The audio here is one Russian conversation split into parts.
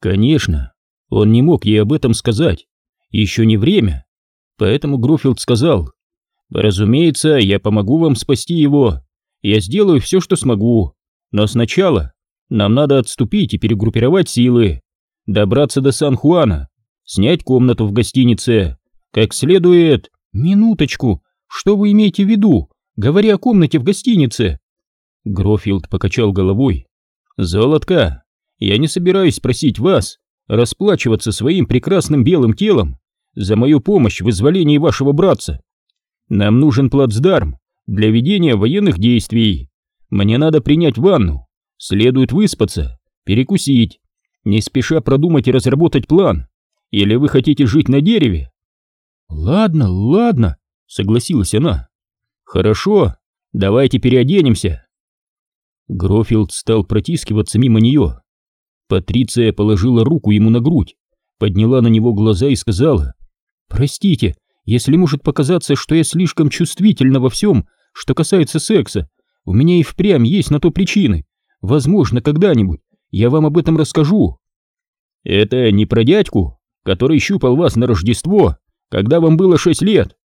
Конечно, он не мог ей об этом сказать. Еще не время. Поэтому Груфилд сказал, «Разумеется, я помогу вам спасти его. Я сделаю все, что смогу. Но сначала нам надо отступить и перегруппировать силы, добраться до Сан-Хуана, снять комнату в гостинице, как следует... Минуточку, что вы имеете в виду, говоря о комнате в гостинице?» Грофилд покачал головой. «Золотка, я не собираюсь просить вас расплачиваться своим прекрасным белым телом за мою помощь в изволении вашего братца. Нам нужен плацдарм для ведения военных действий. Мне надо принять ванну, следует выспаться, перекусить, не спеша продумать и разработать план. Или вы хотите жить на дереве? Ладно, ладно, согласилась она. Хорошо, давайте переоденемся. Грофилд стал протискиваться мимо нее. Патриция положила руку ему на грудь, подняла на него глаза и сказала, «Простите, если может показаться, что я слишком чувствительна во всем, что касается секса, у меня и впрямь есть на то причины. Возможно, когда-нибудь я вам об этом расскажу». «Это не про дядьку, который щупал вас на Рождество, когда вам было шесть лет?»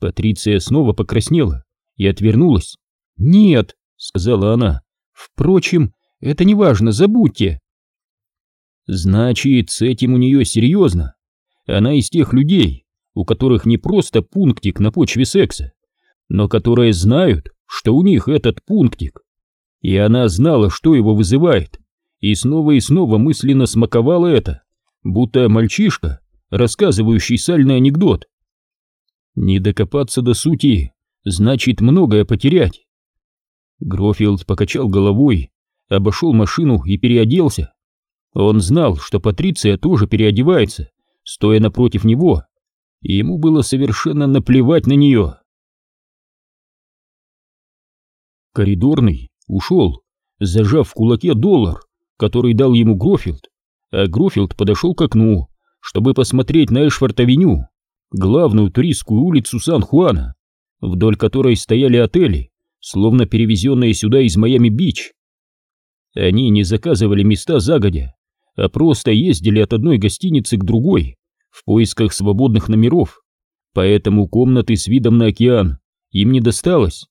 Патриция снова покраснела и отвернулась. «Нет», — сказала она, — «впрочем, это не важно, забудьте». Значит, с этим у нее серьезно. Она из тех людей, у которых не просто пунктик на почве секса, но которые знают, что у них этот пунктик. И она знала, что его вызывает, и снова и снова мысленно смаковала это, будто мальчишка, рассказывающий сальный анекдот. Не докопаться до сути значит многое потерять. Грофилд покачал головой, обошел машину и переоделся. Он знал, что Патриция тоже переодевается, стоя напротив него, и ему было совершенно наплевать на нее. Коридорный ушел, зажав в кулаке доллар, который дал ему Грофилд, а Грофилд подошел к окну, чтобы посмотреть на Эшфорт-авеню, главную туристскую улицу Сан-Хуана, вдоль которой стояли отели, словно перевезенные сюда из Майами-Бич. Они не заказывали места загодя, а просто ездили от одной гостиницы к другой в поисках свободных номеров, поэтому комнаты с видом на океан им не досталось.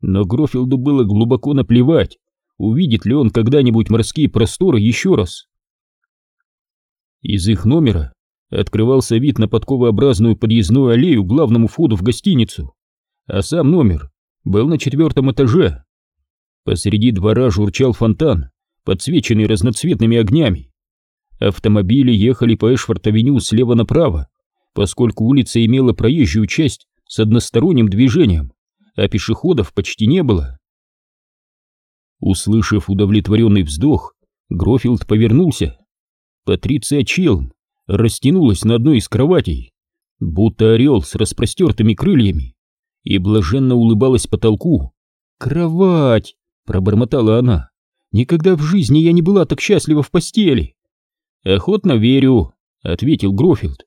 Но Грофилду было глубоко наплевать, увидит ли он когда-нибудь морские просторы еще раз. Из их номера открывался вид на подковообразную подъездную аллею к главному входу в гостиницу, а сам номер был на четвертом этаже. Посреди двора журчал фонтан, подсвеченный разноцветными огнями. Автомобили ехали по Эшфорт-авеню слева направо, поскольку улица имела проезжую часть с односторонним движением, а пешеходов почти не было. Услышав удовлетворенный вздох, Грофилд повернулся. Патриция Челм растянулась на одной из кроватей, будто орел с распростертыми крыльями, и блаженно улыбалась потолку. «Кровать!» — пробормотала она. «Никогда в жизни я не была так счастлива в постели!» «Охотно верю», — ответил Грофилд.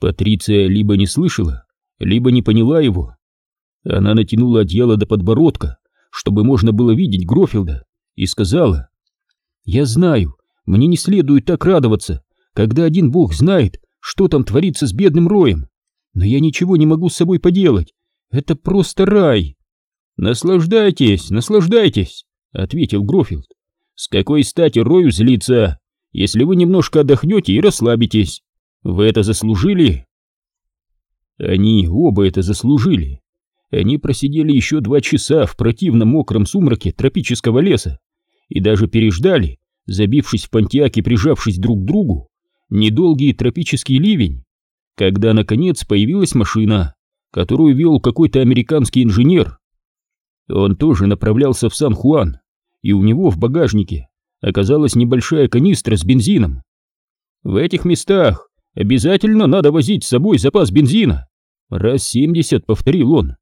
Патриция либо не слышала, либо не поняла его. Она натянула одеяло до подбородка, чтобы можно было видеть Грофилда, и сказала, «Я знаю, мне не следует так радоваться, когда один бог знает, что там творится с бедным Роем, но я ничего не могу с собой поделать, это просто рай!» «Наслаждайтесь, наслаждайтесь!» — ответил Грофилд. «С какой стати Рою злиться? Если вы немножко отдохнете и расслабитесь. Вы это заслужили?» Они оба это заслужили. Они просидели еще два часа в противном мокром сумраке тропического леса и даже переждали, забившись в понтиак и прижавшись друг к другу, недолгий тропический ливень, когда, наконец, появилась машина, которую вел какой-то американский инженер. Он тоже направлялся в Сан-Хуан, и у него в багажнике оказалась небольшая канистра с бензином. В этих местах обязательно надо возить с собой запас бензина. Раз семьдесят, повторил он.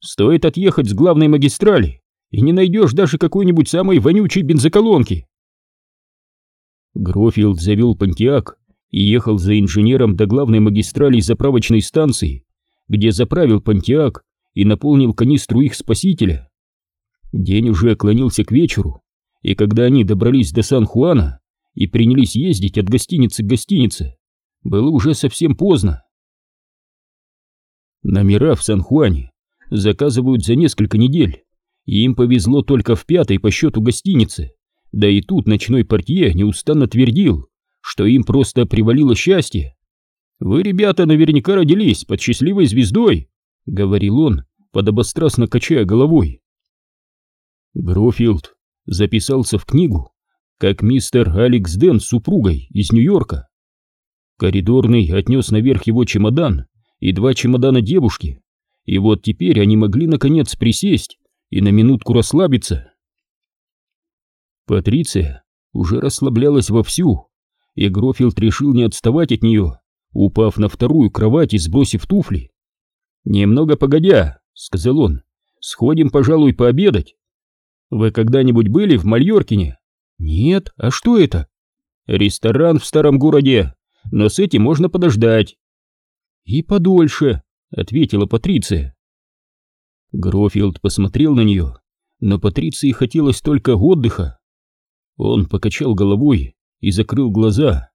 Стоит отъехать с главной магистрали, и не найдешь даже какой-нибудь самой вонючей бензоколонки. Грофилд завел Понтиак и ехал за инженером до главной магистрали заправочной станции, где заправил Понтиак и наполнил канистру их спасителя. День уже клонился к вечеру, и когда они добрались до Сан-Хуана, и принялись ездить от гостиницы к гостинице. Было уже совсем поздно. Номера в Сан-Хуане заказывают за несколько недель, и им повезло только в пятой по счету гостинице. Да и тут ночной портье неустанно твердил, что им просто привалило счастье. «Вы, ребята, наверняка родились под счастливой звездой», — говорил он, подобострастно качая головой. Грофилд записался в книгу, как мистер Алекс Дэн с супругой из Нью-Йорка. Коридорный отнес наверх его чемодан и два чемодана девушки, и вот теперь они могли наконец присесть и на минутку расслабиться. Патриция уже расслаблялась вовсю, и Грофилд решил не отставать от нее, упав на вторую кровать и сбросив туфли. «Немного погодя», — сказал он, — «сходим, пожалуй, пообедать. Вы когда-нибудь были в Мальоркине?» «Нет, а что это?» «Ресторан в старом городе, но с этим можно подождать». «И подольше», — ответила Патриция. Грофилд посмотрел на нее, но Патриции хотелось только отдыха. Он покачал головой и закрыл глаза.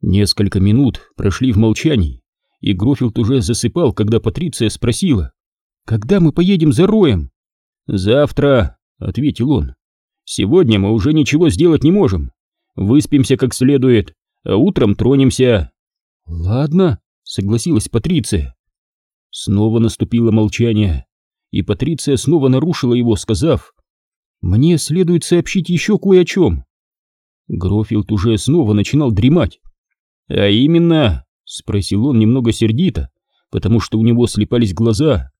Несколько минут прошли в молчании, и Грофилд уже засыпал, когда Патриция спросила, «Когда мы поедем за Роем?» «Завтра», — ответил он. «Сегодня мы уже ничего сделать не можем. Выспимся как следует, а утром тронемся». «Ладно», — согласилась Патриция. Снова наступило молчание, и Патриция снова нарушила его, сказав, «Мне следует сообщить еще кое о чем». Грофилд уже снова начинал дремать. «А именно?» — спросил он немного сердито, потому что у него слепались глаза.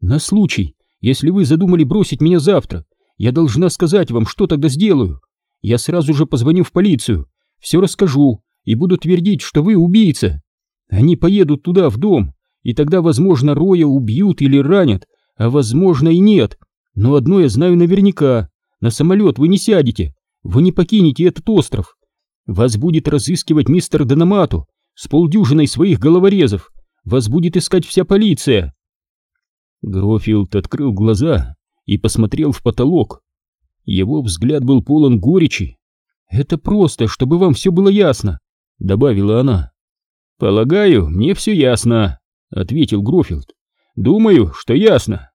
«На случай, если вы задумали бросить меня завтра, я должна сказать вам, что тогда сделаю. Я сразу же позвоню в полицию, все расскажу и буду твердить, что вы убийца. Они поедут туда, в дом, и тогда, возможно, Роя убьют или ранят, а возможно и нет. Но одно я знаю наверняка, на самолет вы не сядете, вы не покинете этот остров. Вас будет разыскивать мистер Дономату с полдюжиной своих головорезов, вас будет искать вся полиция. Грофилд открыл глаза и посмотрел в потолок. Его взгляд был полон горечи. «Это просто, чтобы вам все было ясно», — добавила она. «Полагаю, мне все ясно», — ответил Грофилд. «Думаю, что ясно».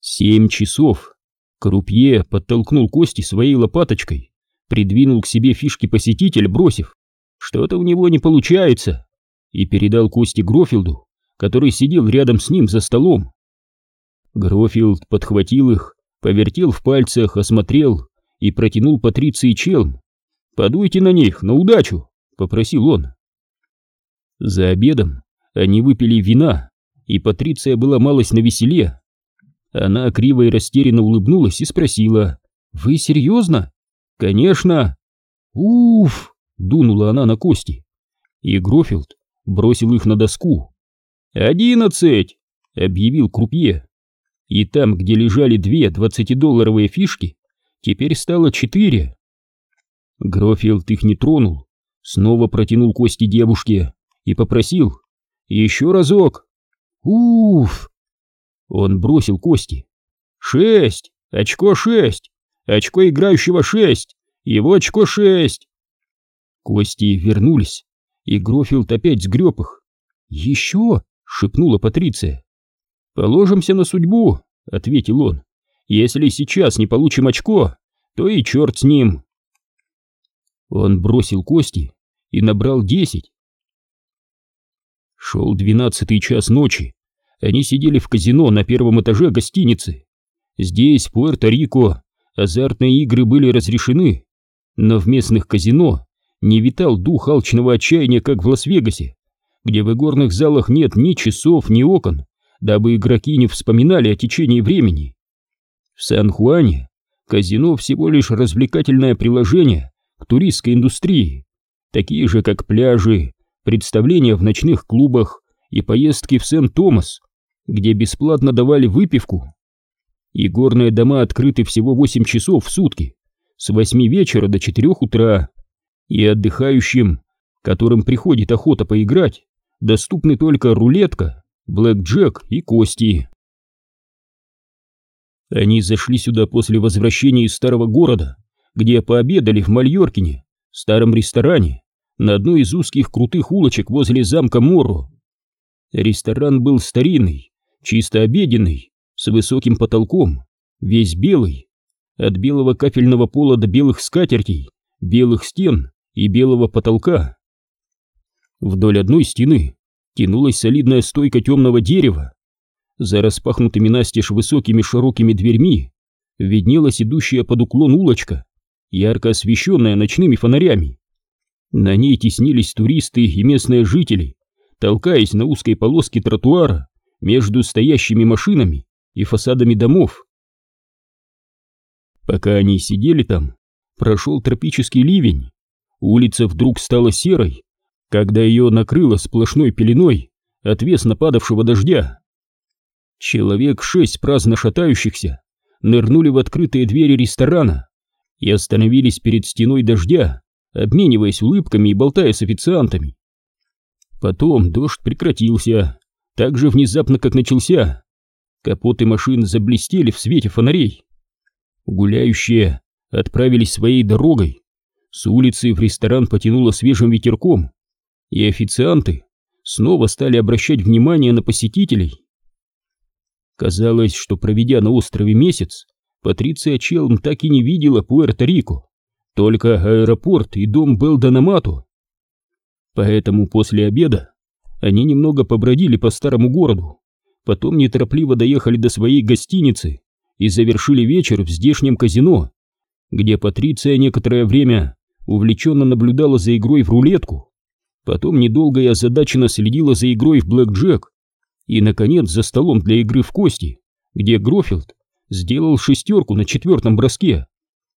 Семь часов. Крупье подтолкнул кости своей лопаточкой, придвинул к себе фишки посетитель, бросив. Что-то у него не получается. И передал кости Грофилду, который сидел рядом с ним за столом. Грофилд подхватил их, повертел в пальцах, осмотрел и протянул Патриции челм. «Подуйте на них, на удачу!» — попросил он. За обедом они выпили вина, и Патриция была малость навеселе. Она криво и растерянно улыбнулась и спросила, «Вы серьезно?» «Конечно!» «Уф!» — дунула она на кости. И Грофилд бросил их на доску. «Одиннадцать!» — объявил крупье. И там, где лежали две двадцатидолларовые фишки, теперь стало четыре. Грофилд их не тронул, снова протянул кости девушке и попросил «Еще разок!» «Уф!» Он бросил кости. «Шесть! Очко шесть! Очко играющего шесть! Его очко шесть!» Кости вернулись, и Грофилд опять сгреб их. «Еще!» — шепнула Патриция. «Положимся на судьбу», — ответил он. «Если сейчас не получим очко, то и черт с ним». Он бросил кости и набрал десять. Шел двенадцатый час ночи. Они сидели в казино на первом этаже гостиницы. Здесь, в Пуэрто-Рико, азартные игры были разрешены, но в местных казино не витал дух алчного отчаяния, как в Лас-Вегасе где в игорных залах нет ни часов, ни окон, дабы игроки не вспоминали о течении времени. В Сан-Хуане казино всего лишь развлекательное приложение к туристской индустрии, такие же как пляжи, представления в ночных клубах и поездки в Сент-Томас, где бесплатно давали выпивку. Игорные дома открыты всего 8 часов в сутки, с 8 вечера до 4 утра, и отдыхающим, которым приходит охота поиграть, доступны только рулетка, блэк-джек и кости. Они зашли сюда после возвращения из старого города, где пообедали в Мальоркине, старом ресторане, на одной из узких крутых улочек возле замка Моро. Ресторан был старинный, чисто обеденный, с высоким потолком, весь белый, от белого кафельного пола до белых скатертей, белых стен и белого потолка. Вдоль одной стены тянулась солидная стойка темного дерева. За распахнутыми настежь высокими широкими дверьми виднелась идущая под уклон улочка, ярко освещенная ночными фонарями. На ней теснились туристы и местные жители, толкаясь на узкой полоске тротуара между стоящими машинами и фасадами домов. Пока они сидели там, прошел тропический ливень. Улица вдруг стала серой, когда ее накрыло сплошной пеленой отвесно падавшего дождя. Человек шесть праздно шатающихся нырнули в открытые двери ресторана и остановились перед стеной дождя, обмениваясь улыбками и болтая с официантами. Потом дождь прекратился, так же внезапно, как начался. Капоты машин заблестели в свете фонарей. Гуляющие отправились своей дорогой. С улицы в ресторан потянуло свежим ветерком, и официанты снова стали обращать внимание на посетителей. Казалось, что проведя на острове месяц, Патриция Челм так и не видела Пуэрто-Рико, только аэропорт и дом Белданамату. Поэтому после обеда они немного побродили по старому городу, потом неторопливо доехали до своей гостиницы и завершили вечер в здешнем казино, где Патриция некоторое время увлеченно наблюдала за игрой в рулетку, потом недолго и озадаченно следила за игрой в блэкджек и, наконец, за столом для игры в кости, где Грофилд сделал шестерку на четвертом броске,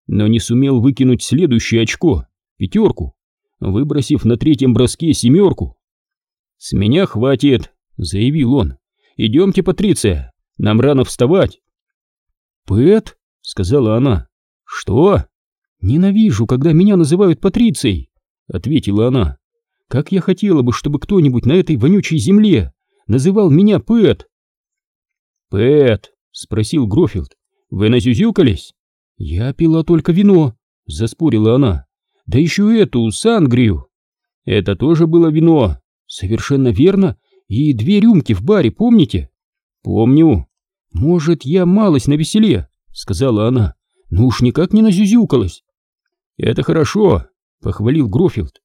но не сумел выкинуть следующее очко, пятерку, выбросив на третьем броске семерку. «С меня хватит», — заявил он. «Идемте, Патриция, нам рано вставать». «Пэт?» — сказала она. «Что?» «Ненавижу, когда меня называют Патрицией», — ответила она. «Как я хотела бы, чтобы кто-нибудь на этой вонючей земле называл меня Пэт». «Пэт?» — спросил Грофилд. «Вы назюзюкались?» «Я пила только вино», — заспорила она. «Да еще эту, сангрию». «Это тоже было вино». «Совершенно верно. И две рюмки в баре, помните?» «Помню». «Может, я малость на веселе», — сказала она. «Ну уж никак не назюзюкалась». «Это хорошо», — похвалил Грофилд.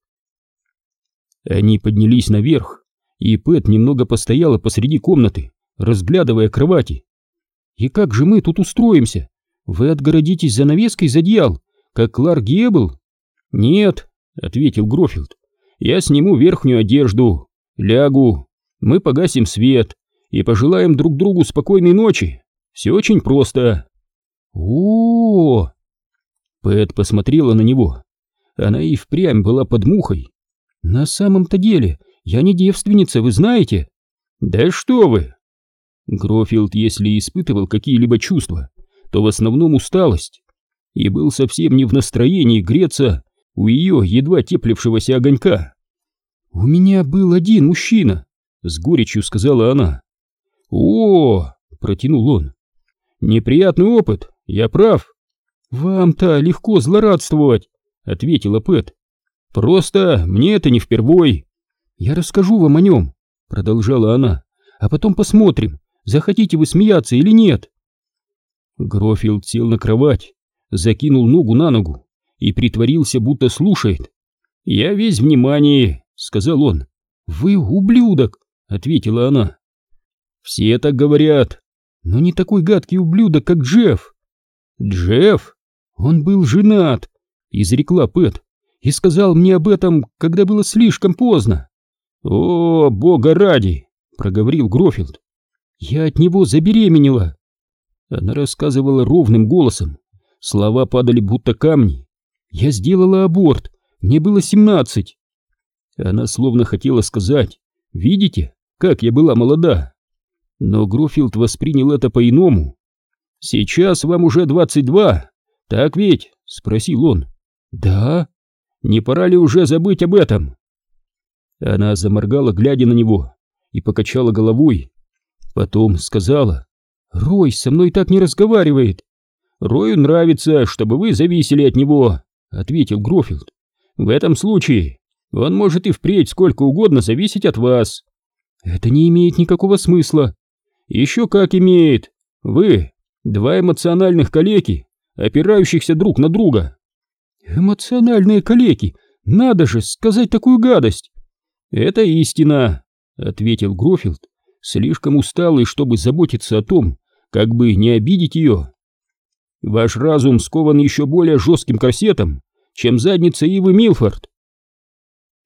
Они поднялись наверх, и Пэт немного постояла посреди комнаты, разглядывая кровати. «И как же мы тут устроимся? Вы отгородитесь занавеской из одеял, как Кларк Геббл?» «Нет», — ответил Грофилд. «Я сниму верхнюю одежду, лягу, мы погасим свет и пожелаем друг другу спокойной ночи. Все очень просто». О, -о, -о, Пэт посмотрела на него. Она и впрямь была под мухой. «На самом-то деле, я не девственница, вы знаете?» «Да что вы!» Грофилд, если испытывал какие-либо чувства, то в основном усталость, и был совсем не в настроении греться у ее едва теплившегося огонька. «У меня был один мужчина», — с горечью сказала она. «О!» — протянул он. «Неприятный опыт, я прав». «Вам-то легко злорадствовать», — ответила Пэт. «Просто мне это не впервой». «Я расскажу вам о нем», — продолжала она, — «а потом посмотрим, захотите вы смеяться или нет». Грофилд сел на кровать, закинул ногу на ногу и притворился, будто слушает. «Я весь внимание», — сказал он. «Вы ублюдок», — ответила она. «Все так говорят, но не такой гадкий ублюдок, как Джефф». «Джефф? Он был женат», — изрекла Пэт, и сказал мне об этом, когда было слишком поздно. «О, бога ради!» — проговорил Грофилд. «Я от него забеременела», она рассказывала ровным голосом. Слова падали будто камни. «Я сделала аборт. Мне было семнадцать». Она словно хотела сказать «Видите, как я была молода?» Но Грофилд воспринял это по-иному. «Сейчас вам уже двадцать два, так ведь?» — спросил он. «Да? Не пора ли уже забыть об этом?» Она заморгала, глядя на него, и покачала головой. Потом сказала Рой со мной так не разговаривает. Рою нравится, чтобы вы зависели от него, ответил Грофилд. В этом случае он может и впредь сколько угодно зависеть от вас. Это не имеет никакого смысла. Еще как имеет. Вы два эмоциональных калеки, опирающихся друг на друга. Эмоциональные калеки, надо же сказать такую гадость. Это истина, ответил Грофилд, слишком усталый, чтобы заботиться о том, как бы не обидеть ее. Ваш разум скован еще более жестким корсетом, чем задница Ивы Милфорд.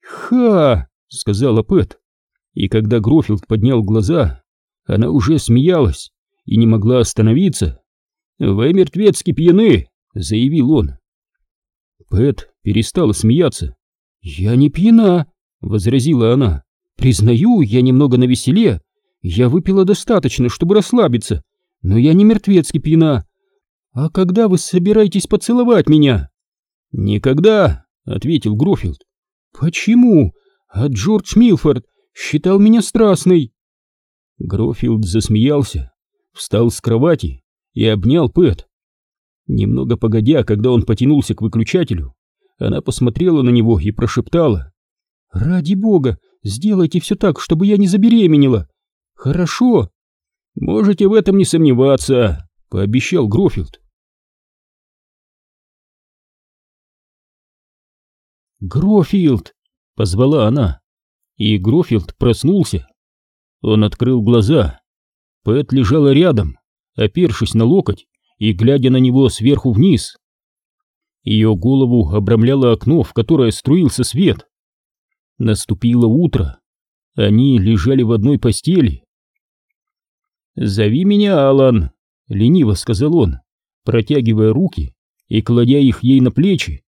«Ха!» — сказала Пэт. И когда Грофилд поднял глаза, она уже смеялась и не могла остановиться. «Вы мертвецки пьяны!» — заявил он. Пэт перестала смеяться. «Я не пьяна!» — возразила она. «Признаю, я немного навеселе. Я выпила достаточно, чтобы расслабиться, но я не мертвецки пьяна. А когда вы собираетесь поцеловать меня?» «Никогда!» — ответил Грофилд. «Почему? А Джордж Милфорд считал меня страстной!» Грофилд засмеялся, встал с кровати и обнял Пэт. Немного погодя, когда он потянулся к выключателю, она посмотрела на него и прошептала. «Ради бога, сделайте все так, чтобы я не забеременела. Хорошо?» «Можете в этом не сомневаться», — пообещал Грофилд. «Грофилд!» — позвала она, и Грофилд проснулся. Он открыл глаза. Пэт лежала рядом, опершись на локоть и глядя на него сверху вниз. Ее голову обрамляло окно, в которое струился свет. Наступило утро. Они лежали в одной постели. «Зови меня Алан», — лениво сказал он, протягивая руки и кладя их ей на плечи.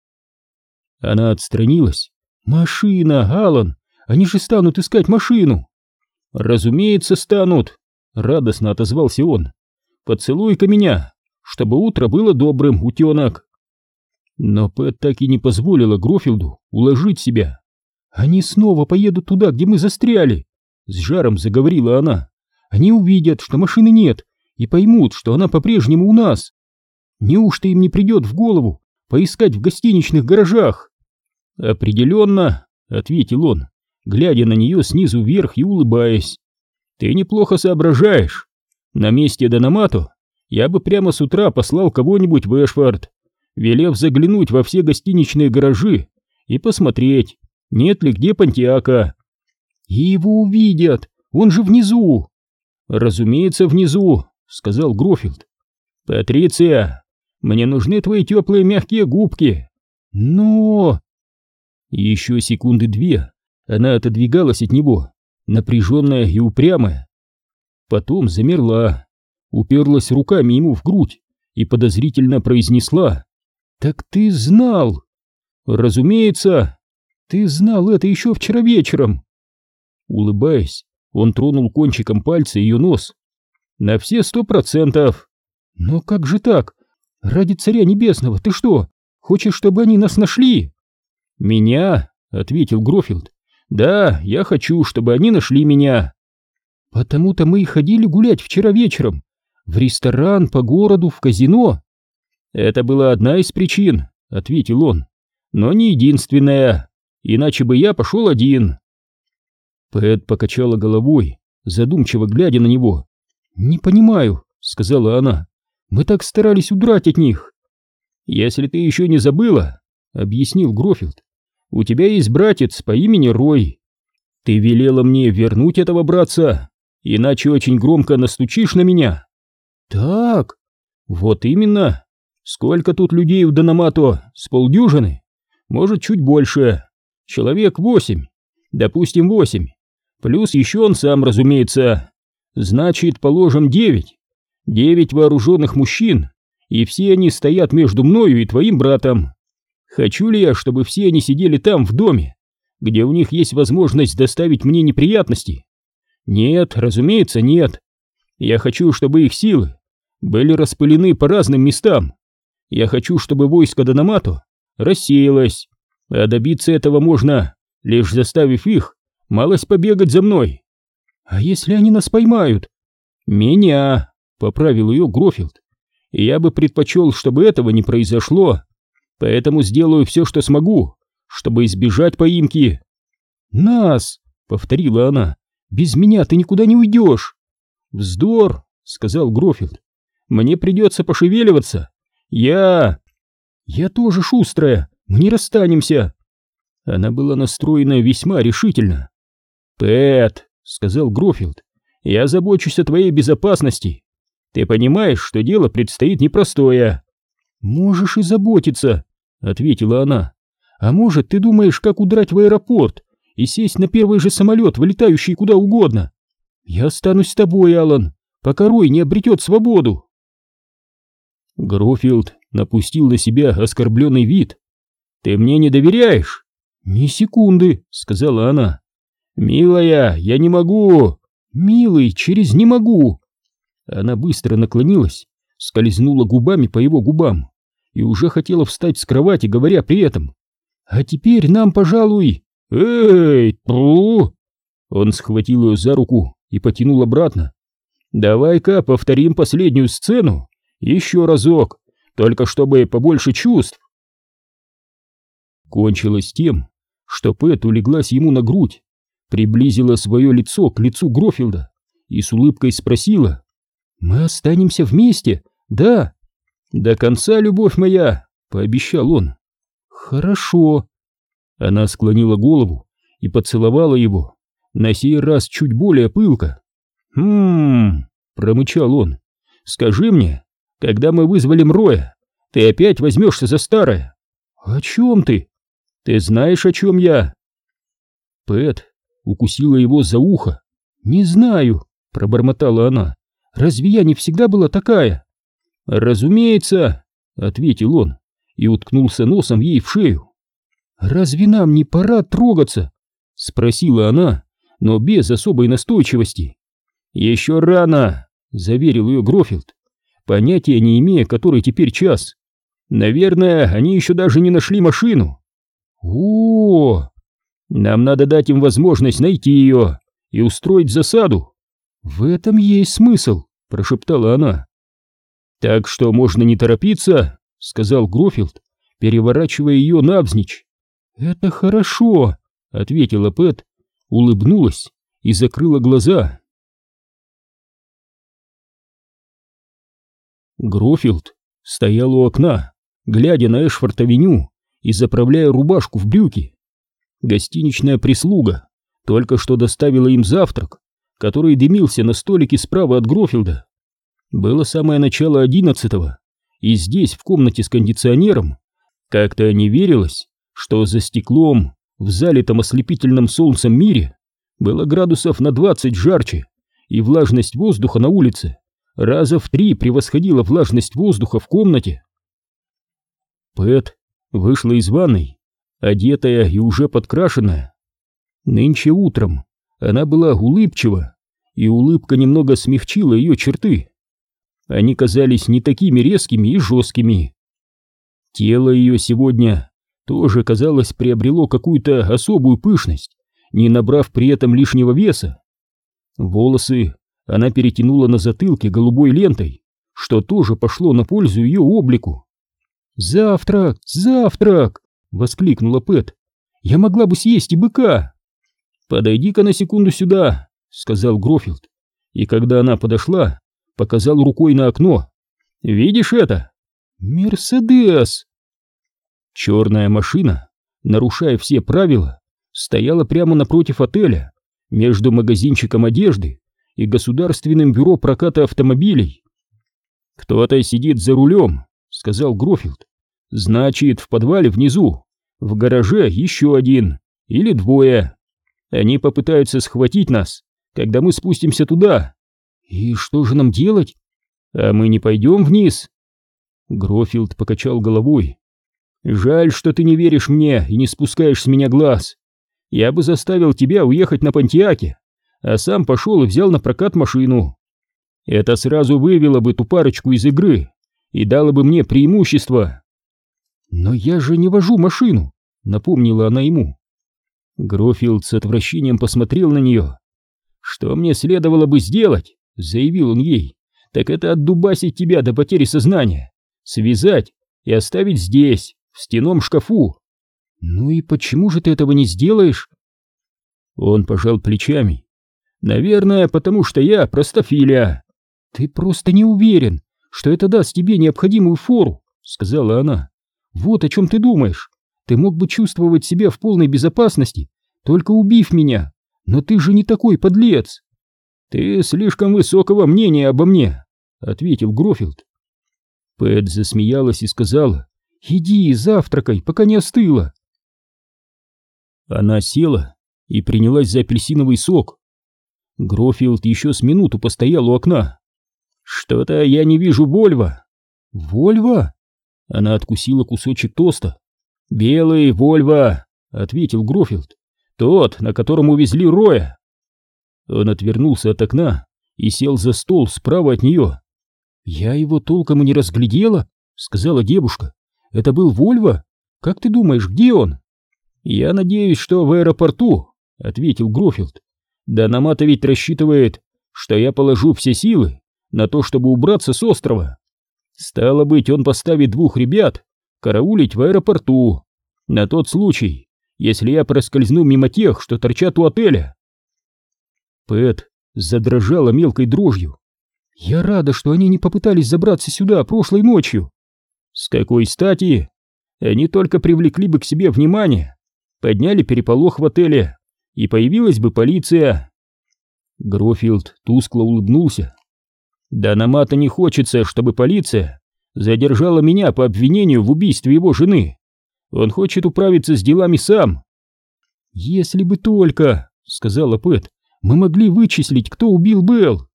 Она отстранилась. «Машина, Алан! Они же станут искать машину!» «Разумеется, станут!» — радостно отозвался он. «Поцелуй-ка меня, чтобы утро было добрым, утенок!» Но Пэт так и не позволила Грофилду уложить себя. «Они снова поедут туда, где мы застряли!» С жаром заговорила она. «Они увидят, что машины нет, и поймут, что она по-прежнему у нас. Неужто им не придет в голову поискать в гостиничных гаражах?» «Определенно», — ответил он, глядя на нее снизу вверх и улыбаясь. «Ты неплохо соображаешь. На месте Дономато я бы прямо с утра послал кого-нибудь в Эшфорд, велев заглянуть во все гостиничные гаражи и посмотреть, нет ли где Пантиака. И его увидят, он же внизу. Разумеется, внизу, сказал Грофилд. Патриция, мне нужны твои теплые мягкие губки. Но... Еще секунды две она отодвигалась от него, напряженная и упрямая. Потом замерла, уперлась руками ему в грудь и подозрительно произнесла. «Так ты знал!» «Разумеется! Ты знал это еще вчера вечером!» Улыбаясь, он тронул кончиком пальца ее нос. «На все сто процентов!» «Но как же так? Ради царя небесного, ты что, хочешь, чтобы они нас нашли?» «Меня?» — ответил Грофилд. «Да, я хочу, чтобы они нашли меня». «Потому-то мы и ходили гулять вчера вечером. В ресторан, по городу, в казино». «Это была одна из причин», — ответил он. «Но не единственная. Иначе бы я пошел один». Пэт покачала головой, задумчиво глядя на него. «Не понимаю», — сказала она. «Мы так старались удрать от них». «Если ты еще не забыла», — объяснил Грофилд, у тебя есть братец по имени Рой. Ты велела мне вернуть этого братца, иначе очень громко настучишь на меня. Так, вот именно. Сколько тут людей у Дономато? С полдюжины? Может, чуть больше. Человек восемь. Допустим, восемь. Плюс еще он сам, разумеется. Значит, положим девять. Девять вооруженных мужчин, и все они стоят между мною и твоим братом. Хочу ли я, чтобы все они сидели там, в доме, где у них есть возможность доставить мне неприятности? Нет, разумеется, нет. Я хочу, чтобы их силы были распылены по разным местам. Я хочу, чтобы войско Дономато рассеялось, а добиться этого можно, лишь заставив их малость побегать за мной. А если они нас поймают? Меня, поправил ее Грофилд. Я бы предпочел, чтобы этого не произошло, поэтому сделаю все, что смогу, чтобы избежать поимки. Нас, повторила она, без меня ты никуда не уйдешь. Вздор, сказал Грофилд. Мне придется пошевеливаться. Я... Я тоже шустрая, мы не расстанемся. Она была настроена весьма решительно. Пэт, сказал Грофилд, я забочусь о твоей безопасности. Ты понимаешь, что дело предстоит непростое. Можешь и заботиться, ответила она. А может, ты думаешь, как удрать в аэропорт и сесть на первый же самолет, вылетающий куда угодно? Я останусь с тобой, Алан, пока Рой не обретет свободу. Грофилд напустил на себя оскорбленный вид. «Ты мне не доверяешь?» «Ни секунды», — сказала она. «Милая, я не могу!» «Милый, через не могу!» Она быстро наклонилась, скользнула губами по его губам и уже хотела встать с кровати, говоря при этом. «А теперь нам, пожалуй...» «Эй, тру!» Он схватил ее за руку и потянул обратно. «Давай-ка повторим последнюю сцену. Еще разок, только чтобы побольше чувств». Кончилось тем, что Пэт улеглась ему на грудь, приблизила свое лицо к лицу Грофилда и с улыбкой спросила, «Мы останемся вместе, да?» «До конца, любовь моя!» — пообещал он. «Хорошо». Она склонила голову и поцеловала его, на сей раз чуть более пылко. «Хм...» — промычал он. «Скажи мне, когда мы вызвали Мроя, ты опять возьмешься за старое?» «О чем ты?» «Ты знаешь, о чем я?» Пэт укусила его за ухо. «Не знаю», — пробормотала она. «Разве я не всегда была такая?» «Разумеется», — ответил он и уткнулся носом ей в шею. «Разве нам не пора трогаться?» — спросила она, но без особой настойчивости. «Еще рано», — заверил ее Грофилд, понятия не имея, который теперь час. «Наверное, они еще даже не нашли машину». «О, -о, -о нам надо дать им возможность найти ее и устроить засаду». «В этом есть смысл», — прошептала она. «Так что можно не торопиться», — сказал Грофилд, переворачивая ее навзничь. «Это хорошо», — ответила Пэт, улыбнулась и закрыла глаза. Грофилд стоял у окна, глядя на Эшфорт-авеню и заправляя рубашку в брюки. Гостиничная прислуга только что доставила им завтрак, который дымился на столике справа от Грофилда. Было самое начало одиннадцатого, и здесь, в комнате с кондиционером, как-то не верилось, что за стеклом, в залитом ослепительным солнцем мире, было градусов на двадцать жарче, и влажность воздуха на улице раза в три превосходила влажность воздуха в комнате. Пэт вышла из ванной одетая и уже подкрашенная. Нынче утром она была улыбчива, и улыбка немного смягчила ее черты. Они казались не такими резкими и жесткими. Тело ее сегодня тоже, казалось, приобрело какую-то особую пышность, не набрав при этом лишнего веса. Волосы она перетянула на затылке голубой лентой, что тоже пошло на пользу ее облику. «Завтрак! Завтрак!» — воскликнула Пэт. «Я могла бы съесть и быка!» «Подойди-ка на секунду сюда!» — сказал Грофилд. И когда она подошла, показал рукой на окно. «Видишь это?» «Мерседес!» Черная машина, нарушая все правила, стояла прямо напротив отеля, между магазинчиком одежды и государственным бюро проката автомобилей. «Кто-то сидит за рулем», — сказал Грофилд. Значит, в подвале внизу, в гараже еще один или двое. Они попытаются схватить нас, когда мы спустимся туда. И что же нам делать? А мы не пойдем вниз? Грофилд покачал головой. Жаль, что ты не веришь мне и не спускаешь с меня глаз. Я бы заставил тебя уехать на Пантиаке, а сам пошел и взял на прокат машину. Это сразу вывело бы ту парочку из игры и дало бы мне преимущество. «Но я же не вожу машину», — напомнила она ему. Грофилд с отвращением посмотрел на нее. «Что мне следовало бы сделать?» — заявил он ей. так это отдубасить тебя до потери сознания, связать и оставить здесь, в стеном шкафу. Ну и почему же ты этого не сделаешь? Он пожал плечами. Наверное, потому что я простофиля. Ты просто не уверен, что это даст тебе необходимую фору, сказала она. Вот о чем ты думаешь. Ты мог бы чувствовать себя в полной безопасности, только убив меня. Но ты же не такой подлец. Ты слишком высокого мнения обо мне, ответил Грофилд. Пэт засмеялась и сказала, «Иди, завтракай, пока не остыла». Она села и принялась за апельсиновый сок. Грофилд еще с минуту постоял у окна. «Что-то я не вижу Вольва». «Вольва?» Она откусила кусочек тоста. «Белый Вольва», — ответил Грофилд. «Тот, на котором увезли Роя». Он отвернулся от окна и сел за стол справа от нее. «Я его толком и не разглядела», — сказала девушка. «Это был Вольво? Как ты думаешь, где он?» «Я надеюсь, что в аэропорту», — ответил Грофилд. «Да Намата ведь рассчитывает, что я положу все силы на то, чтобы убраться с острова. Стало быть, он поставит двух ребят караулить в аэропорту, на тот случай, если я проскользну мимо тех, что торчат у отеля». Пэт задрожала мелкой дрожью. «Я рада, что они не попытались забраться сюда прошлой ночью». «С какой стати? Они только привлекли бы к себе внимание, подняли переполох в отеле, и появилась бы полиция». Грофилд тускло улыбнулся. «Да Намата не хочется, чтобы полиция задержала меня по обвинению в убийстве его жены. Он хочет управиться с делами сам». «Если бы только», — сказала Пэт, — «мы могли вычислить, кто убил Белл».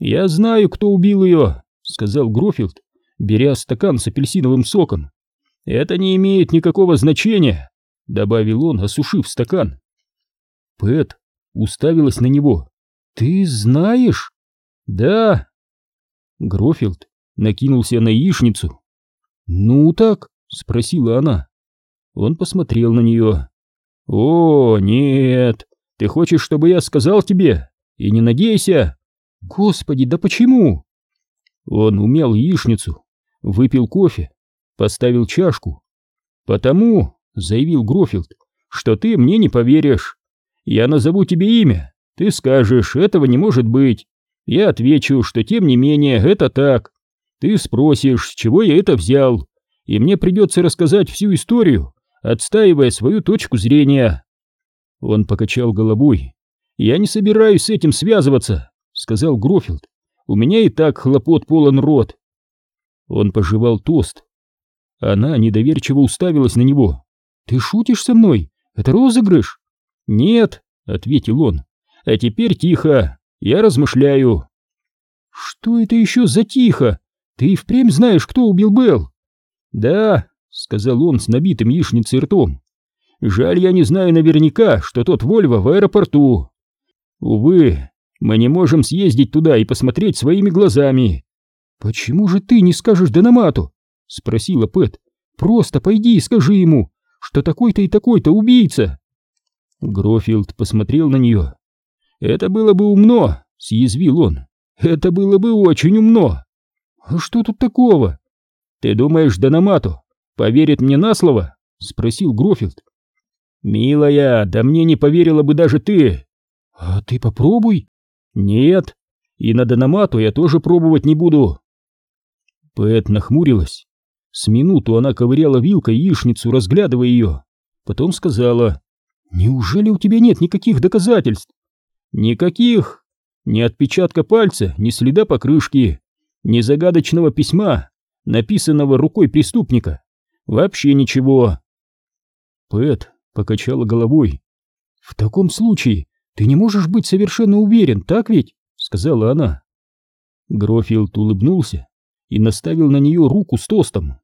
«Я знаю, кто убил ее», — сказал Грофилд, беря стакан с апельсиновым соком. «Это не имеет никакого значения», — добавил он, осушив стакан. Пэт уставилась на него. «Ты знаешь?» «Да». Грофилд накинулся на яичницу. «Ну так?» — спросила она. Он посмотрел на нее. «О, нет! Ты хочешь, чтобы я сказал тебе? И не надейся!» Господи, да почему? Он умел яичницу, выпил кофе, поставил чашку. Потому, заявил Грофилд, что ты мне не поверишь. Я назову тебе имя, ты скажешь, этого не может быть. Я отвечу, что тем не менее это так. Ты спросишь, с чего я это взял, и мне придется рассказать всю историю, отстаивая свою точку зрения. Он покачал головой. Я не собираюсь с этим связываться сказал Грофилд. «У меня и так хлопот полон рот». Он пожевал тост. Она недоверчиво уставилась на него. «Ты шутишь со мной? Это розыгрыш?» «Нет», — ответил он. «А теперь тихо, я размышляю». «Что это еще за тихо? Ты впрямь знаешь, кто убил Белл?» «Да», — сказал он с набитым яичницей ртом. «Жаль, я не знаю наверняка, что тот Вольво в аэропорту. Увы, мы не можем съездить туда и посмотреть своими глазами. Почему же ты не скажешь Дономату? спросила Пэт. Просто пойди и скажи ему, что такой-то и такой-то убийца. Грофилд посмотрел на нее. Это было бы умно, съязвил он. Это было бы очень умно. А что тут такого? Ты думаешь, Дономату поверит мне на слово? спросил Грофилд. Милая, да мне не поверила бы даже ты. А ты попробуй, «Нет, и на Дономату я тоже пробовать не буду». Пэт нахмурилась. С минуту она ковыряла вилкой яичницу, разглядывая ее. Потом сказала, «Неужели у тебя нет никаких доказательств?» «Никаких. Ни отпечатка пальца, ни следа покрышки, ни загадочного письма, написанного рукой преступника. Вообще ничего». Пэт покачала головой. «В таком случае «Ты не можешь быть совершенно уверен, так ведь?» — сказала она. Грофилд улыбнулся и наставил на нее руку с тостом.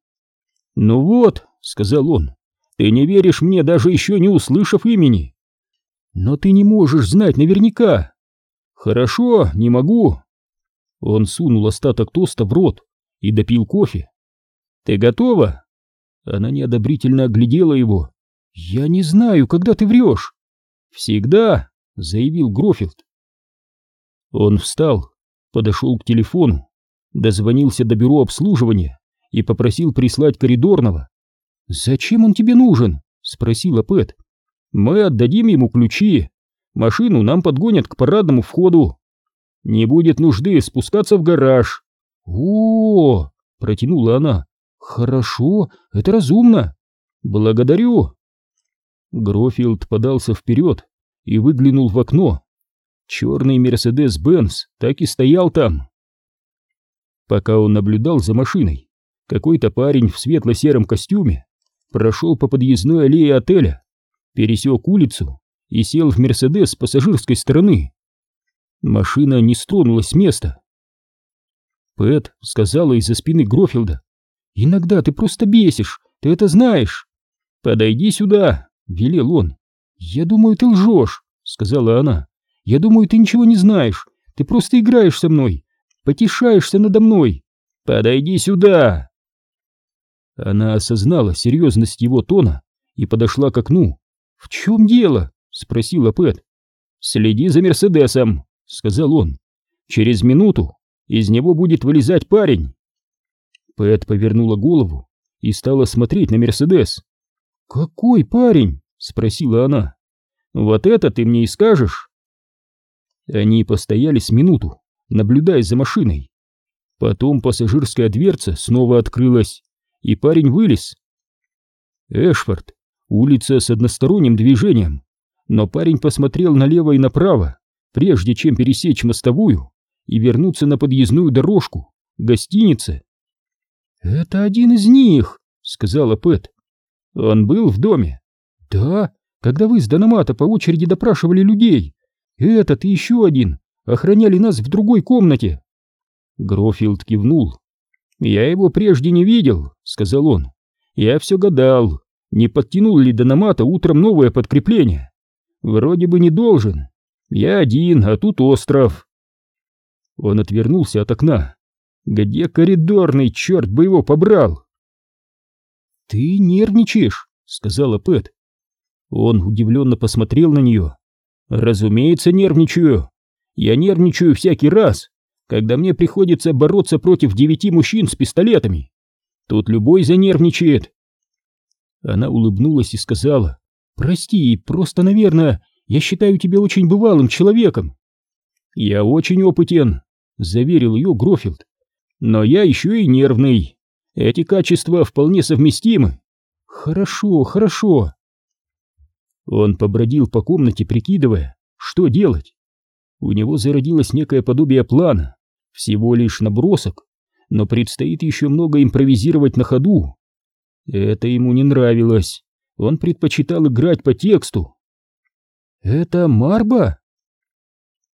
«Ну вот», — сказал он, — «ты не веришь мне, даже еще не услышав имени». «Но ты не можешь знать наверняка». «Хорошо, не могу». Он сунул остаток тоста в рот и допил кофе. «Ты готова?» Она неодобрительно оглядела его. «Я не знаю, когда ты врешь». «Всегда», заявил Грофилд. Он встал, подошел к телефону дозвонился до бюро обслуживания и попросил прислать коридорного. «Зачем он тебе нужен?» — спросила Пэт. «Мы отдадим ему ключи. Машину нам подгонят к парадному входу. Не будет нужды спускаться в гараж». «О-о-о!» — протянула она. «Хорошо, это разумно». «Благодарю». Грофилд подался вперед и выглянул в окно. Черный Мерседес-Бенц так и стоял там. Пока он наблюдал за машиной, какой-то парень в светло-сером костюме прошел по подъездной аллее отеля, пересек улицу и сел в Мерседес с пассажирской стороны. Машина не стронулась с места. Пэт сказала из-за спины Грофилда. «Иногда ты просто бесишь, ты это знаешь». «Подойди сюда», — велел он. «Я думаю, ты лжешь», — сказала она. «Я думаю, ты ничего не знаешь. Ты просто играешь со мной, потешаешься надо мной. Подойди сюда!» Она осознала серьезность его тона и подошла к окну. «В чем дело?» — спросила Пэт. «Следи за Мерседесом», — сказал он. «Через минуту из него будет вылезать парень». Пэт повернула голову и стала смотреть на Мерседес. «Какой парень?» — спросила она. «Вот это ты мне и скажешь». Они постояли с минуту, наблюдая за машиной. Потом пассажирская дверца снова открылась, и парень вылез. Эшфорд, улица с односторонним движением, но парень посмотрел налево и направо, прежде чем пересечь мостовую и вернуться на подъездную дорожку, гостинице. «Это один из них», — сказала Пэт. «Он был в доме?» «Да, когда вы с Дономата по очереди допрашивали людей. Этот и еще один охраняли нас в другой комнате». Грофилд кивнул. «Я его прежде не видел», — сказал он. «Я все гадал, не подтянул ли Дономата утром новое подкрепление. Вроде бы не должен. Я один, а тут остров». Он отвернулся от окна. «Где коридорный, черт бы его побрал!» «Ты нервничаешь», — сказала Пэт. Он удивленно посмотрел на нее. «Разумеется, нервничаю. Я нервничаю всякий раз, когда мне приходится бороться против девяти мужчин с пистолетами. Тут любой занервничает». Она улыбнулась и сказала, «Прости, просто, наверное, я считаю тебя очень бывалым человеком». «Я очень опытен», — заверил ее Грофилд. «Но я еще и нервный. Эти качества вполне совместимы». «Хорошо, хорошо». Он побродил по комнате, прикидывая, что делать. У него зародилось некое подобие плана, всего лишь набросок, но предстоит еще много импровизировать на ходу. Это ему не нравилось, он предпочитал играть по тексту. «Это Марба?»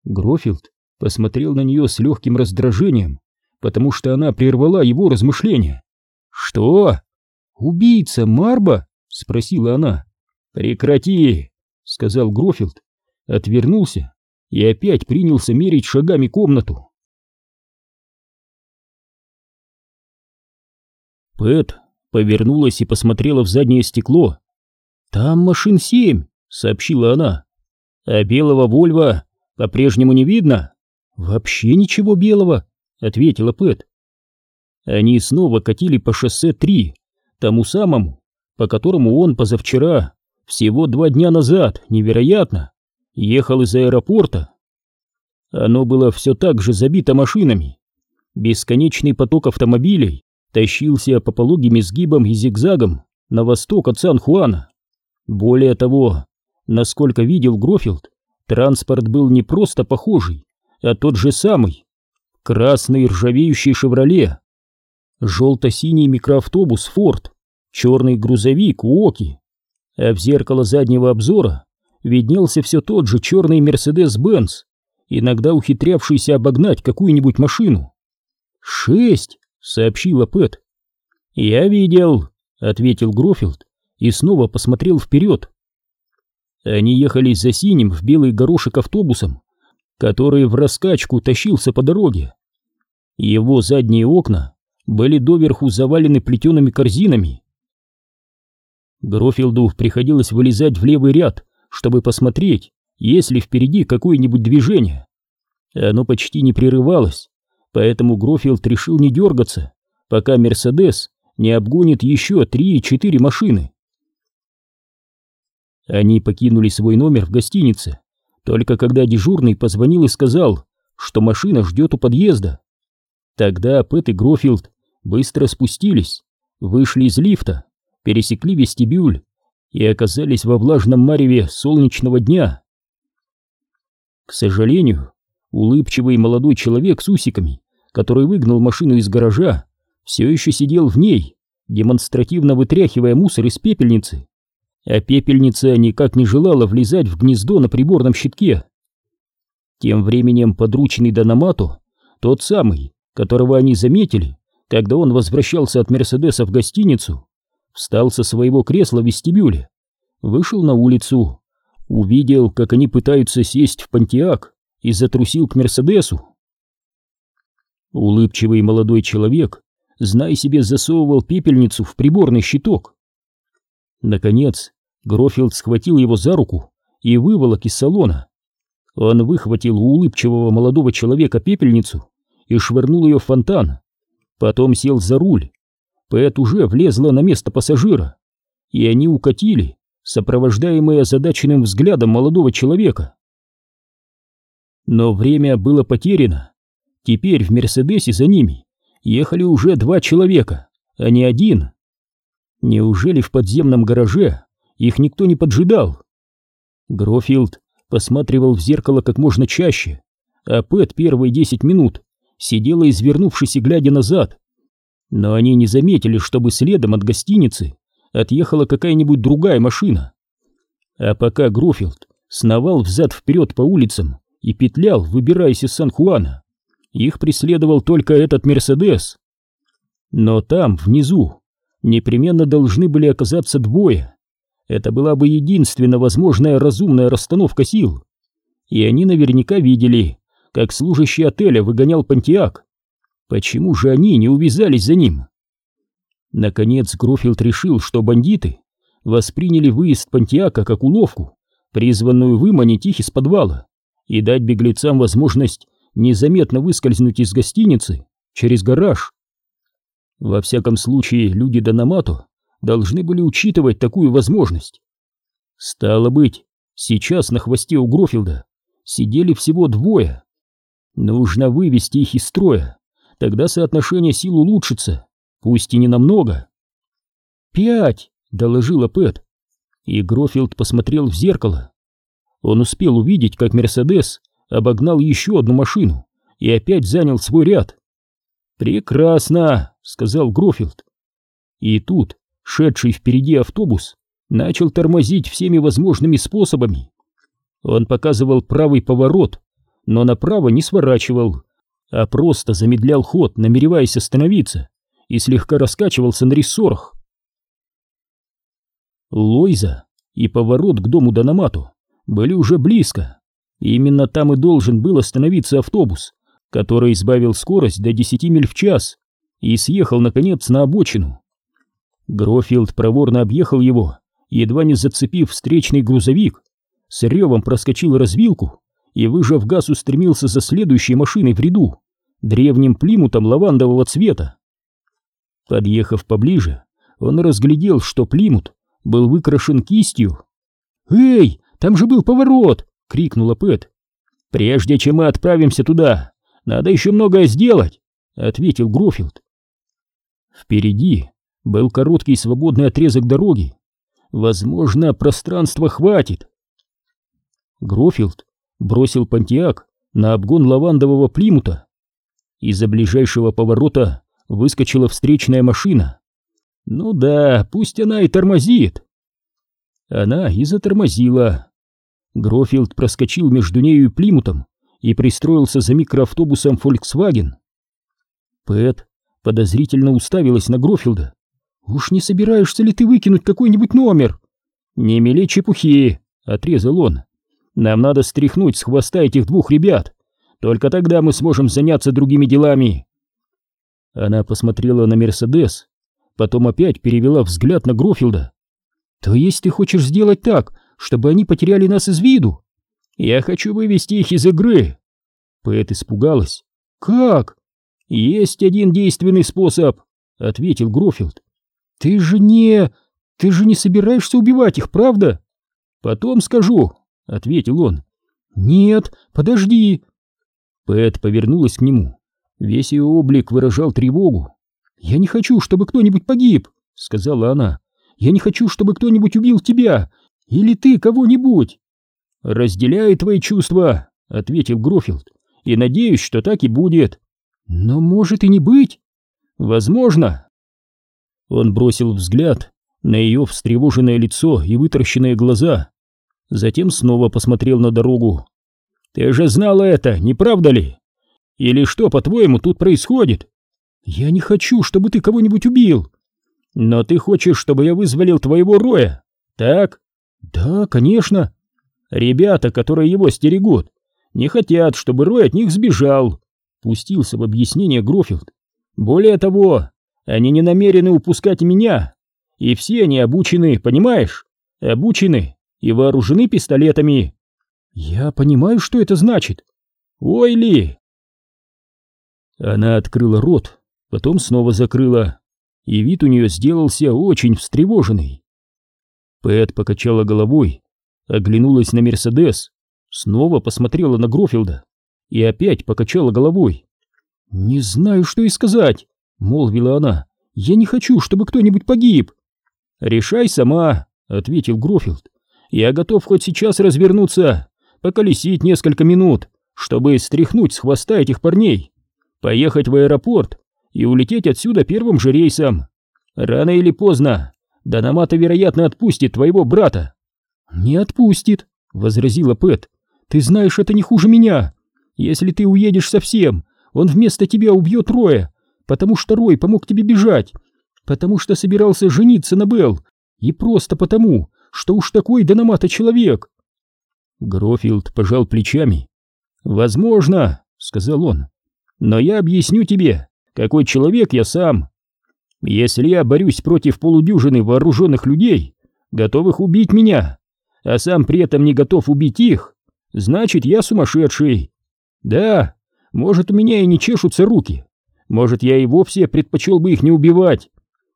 Грофилд посмотрел на нее с легким раздражением, потому что она прервала его размышления. «Что?» «Убийца Марба?» — спросила она. «Прекрати!» — сказал Грофилд, отвернулся и опять принялся мерить шагами комнату. Пэт повернулась и посмотрела в заднее стекло. «Там машин семь», — сообщила она. «А белого Вольва по-прежнему не видно?» «Вообще ничего белого», — ответила Пэт. Они снова катили по шоссе 3, тому самому, по которому он позавчера, всего два дня назад, невероятно, ехал из аэропорта. Оно было все так же забито машинами. Бесконечный поток автомобилей тащился по пологим изгибам и зигзагам на восток от Сан-Хуана. Более того, насколько видел Грофилд, транспорт был не просто похожий, а тот же самый. Красный ржавеющий «Шевроле», желто-синий микроавтобус «Форд», черный грузовик «Уоки», а в зеркало заднего обзора виднелся все тот же черный «Мерседес-Бенц», иногда ухитрявшийся обогнать какую-нибудь машину. «Шесть!» — сообщила Пэт. «Я видел», — ответил Грофилд и снова посмотрел вперед. Они ехали за синим в белый горошек автобусом, который в раскачку тащился по дороге. Его задние окна были доверху завалены плетеными корзинами. Грофилду приходилось вылезать в левый ряд, чтобы посмотреть, есть ли впереди какое-нибудь движение. Оно почти не прерывалось, поэтому Грофилд решил не дергаться, пока Мерседес не обгонит еще три-четыре машины. Они покинули свой номер в гостинице, только когда дежурный позвонил и сказал, что машина ждет у подъезда. Тогда Пэт и Грофилд быстро спустились, вышли из лифта, пересекли вестибюль и оказались во влажном мареве солнечного дня. К сожалению, улыбчивый молодой человек с усиками, который выгнал машину из гаража, все еще сидел в ней, демонстративно вытряхивая мусор из пепельницы, а пепельница никак не желала влезать в гнездо на приборном щитке. Тем временем подручный Дономату, тот самый, которого они заметили, когда он возвращался от Мерседеса в гостиницу, встал со своего кресла в вестибюле, вышел на улицу, увидел, как они пытаются сесть в Пантиак и затрусил к Мерседесу. Улыбчивый молодой человек, знай себе, засовывал пепельницу в приборный щиток. Наконец, Грофилд схватил его за руку и выволок из салона. Он выхватил у улыбчивого молодого человека пепельницу и швырнул ее в фонтан. Потом сел за руль. Пэт уже влезла на место пассажира, и они укатили, сопровождаемые озадаченным взглядом молодого человека. Но время было потеряно. Теперь в Мерседесе за ними ехали уже два человека, а не один. Неужели в подземном гараже их никто не поджидал? Грофилд посматривал в зеркало как можно чаще, а Пэт первые десять минут сидела извернувшись и глядя назад. Но они не заметили, чтобы следом от гостиницы отъехала какая-нибудь другая машина. А пока Грофилд сновал взад-вперед по улицам и петлял, выбираясь из Сан-Хуана, их преследовал только этот Мерседес. Но там, внизу, непременно должны были оказаться двое. Это была бы единственно возможная разумная расстановка сил. И они наверняка видели, как служащий отеля выгонял Пантиак. Почему же они не увязались за ним? Наконец Грофилд решил, что бандиты восприняли выезд Пантиака как уловку, призванную выманить их из подвала и дать беглецам возможность незаметно выскользнуть из гостиницы через гараж. Во всяком случае, люди Дономато должны были учитывать такую возможность. Стало быть, сейчас на хвосте у Грофилда сидели всего двое. Нужно вывести их из строя, тогда соотношение сил улучшится пусть и не намного. «Пять!» — доложила Пэт. И Грофилд посмотрел в зеркало. Он успел увидеть, как Мерседес обогнал еще одну машину и опять занял свой ряд. «Прекрасно!» — сказал Грофилд. И тут, шедший впереди автобус, начал тормозить всеми возможными способами. Он показывал правый поворот, но направо не сворачивал, а просто замедлял ход, намереваясь остановиться и слегка раскачивался на рессорах. Лойза и поворот к дому Дономату были уже близко. И именно там и должен был остановиться автобус, который избавил скорость до 10 миль в час и съехал, наконец, на обочину. Грофилд проворно объехал его, едва не зацепив встречный грузовик, с ревом проскочил развилку и, выжав газ, устремился за следующей машиной в ряду, древним плимутом лавандового цвета. Подъехав поближе, он разглядел, что Плимут был выкрашен кистью. «Эй, там же был поворот!» — крикнула Пэт. «Прежде чем мы отправимся туда, надо еще многое сделать!» — ответил Грофилд. Впереди был короткий свободный отрезок дороги. Возможно, пространства хватит. Грофилд бросил Пантиак на обгон лавандового Плимута. Из-за ближайшего поворота выскочила встречная машина. Ну да, пусть она и тормозит. Она и затормозила. Грофилд проскочил между нею и Плимутом и пристроился за микроавтобусом Volkswagen. Пэт подозрительно уставилась на Грофилда. «Уж не собираешься ли ты выкинуть какой-нибудь номер?» «Не мели чепухи», — отрезал он. «Нам надо стряхнуть с хвоста этих двух ребят. Только тогда мы сможем заняться другими делами». Она посмотрела на Мерседес, потом опять перевела взгляд на Грофилда. «То есть ты хочешь сделать так, чтобы они потеряли нас из виду?» «Я хочу вывести их из игры!» Пэт испугалась. «Как?» «Есть один действенный способ», — ответил Грофилд. «Ты же не... ты же не собираешься убивать их, правда?» «Потом скажу», — ответил он. «Нет, подожди». Пэт повернулась к нему. Весь ее облик выражал тревогу. «Я не хочу, чтобы кто-нибудь погиб», — сказала она. «Я не хочу, чтобы кто-нибудь убил тебя или ты кого-нибудь». «Разделяю твои чувства», — ответил Грофилд, — «и надеюсь, что так и будет». «Но может и не быть». «Возможно». Он бросил взгляд на ее встревоженное лицо и вытаращенные глаза. Затем снова посмотрел на дорогу. «Ты же знала это, не правда ли? Или что, по-твоему, тут происходит?» «Я не хочу, чтобы ты кого-нибудь убил». «Но ты хочешь, чтобы я вызволил твоего Роя, так?» «Да, конечно». «Ребята, которые его стерегут, не хотят, чтобы Рой от них сбежал», — пустился в объяснение Грофилд. «Более того, они не намерены упускать меня, и все они обучены, понимаешь? Обучены и вооружены пистолетами». «Я понимаю, что это значит». «Ой ли!» Она открыла рот, потом снова закрыла, и вид у нее сделался очень встревоженный. Пэт покачала головой, оглянулась на Мерседес, снова посмотрела на Грофилда и опять покачала головой. «Не знаю, что и сказать», — молвила она. «Я не хочу, чтобы кто-нибудь погиб». «Решай сама», — ответил Грофилд. «Я готов хоть сейчас развернуться, поколесить несколько минут, чтобы стряхнуть с хвоста этих парней, поехать в аэропорт и улететь отсюда первым же рейсом. Рано или поздно Данамата, вероятно, отпустит твоего брата». «Не отпустит», — возразила Пэт. «Ты знаешь, это не хуже меня. Если ты уедешь совсем, он вместо тебя убьет Роя, потому что Рой помог тебе бежать, потому что собирался жениться на Белл, и просто потому, что уж такой Данамата человек». Грофилд пожал плечами. «Возможно», — сказал он, — «но я объясню тебе, какой человек я сам. Если я борюсь против полудюжины вооруженных людей, готовых убить меня, а сам при этом не готов убить их, значит, я сумасшедший. Да, может, у меня и не чешутся руки, может, я и вовсе предпочел бы их не убивать,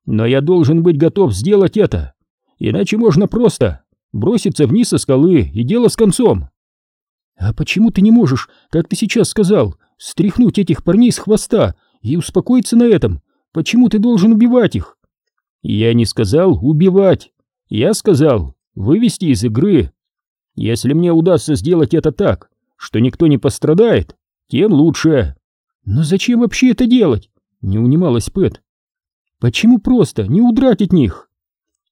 но я должен быть готов сделать это, иначе можно просто броситься вниз со скалы и дело с концом. А почему ты не можешь, как ты сейчас сказал, стряхнуть этих парней с хвоста и успокоиться на этом, Почему ты должен убивать их? Я не сказал убивать. Я сказал вывести из игры. Если мне удастся сделать это так, что никто не пострадает, тем лучше. Но зачем вообще это делать? Не унималась Пэт. Почему просто не удрать от них?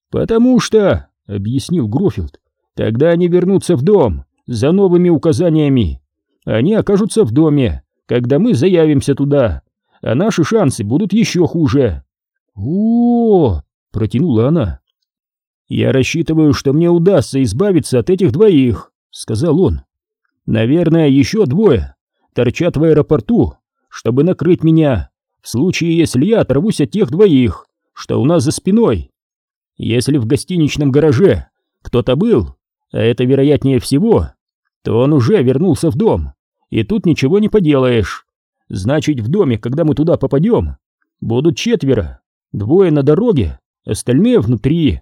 Потому что, объяснил Грофилд, тогда они вернутся в дом за новыми указаниями. Они окажутся в доме, когда мы заявимся туда а наши шансы будут еще хуже. О, -о, -о протянула она. Я рассчитываю, что мне удастся избавиться от этих двоих, сказал он. Наверное, еще двое торчат в аэропорту, чтобы накрыть меня, в случае, если я оторвусь от тех двоих, что у нас за спиной. Если в гостиничном гараже кто-то был, а это вероятнее всего, то он уже вернулся в дом, и тут ничего не поделаешь. Значит, в доме, когда мы туда попадем, будут четверо. Двое на дороге, остальные внутри.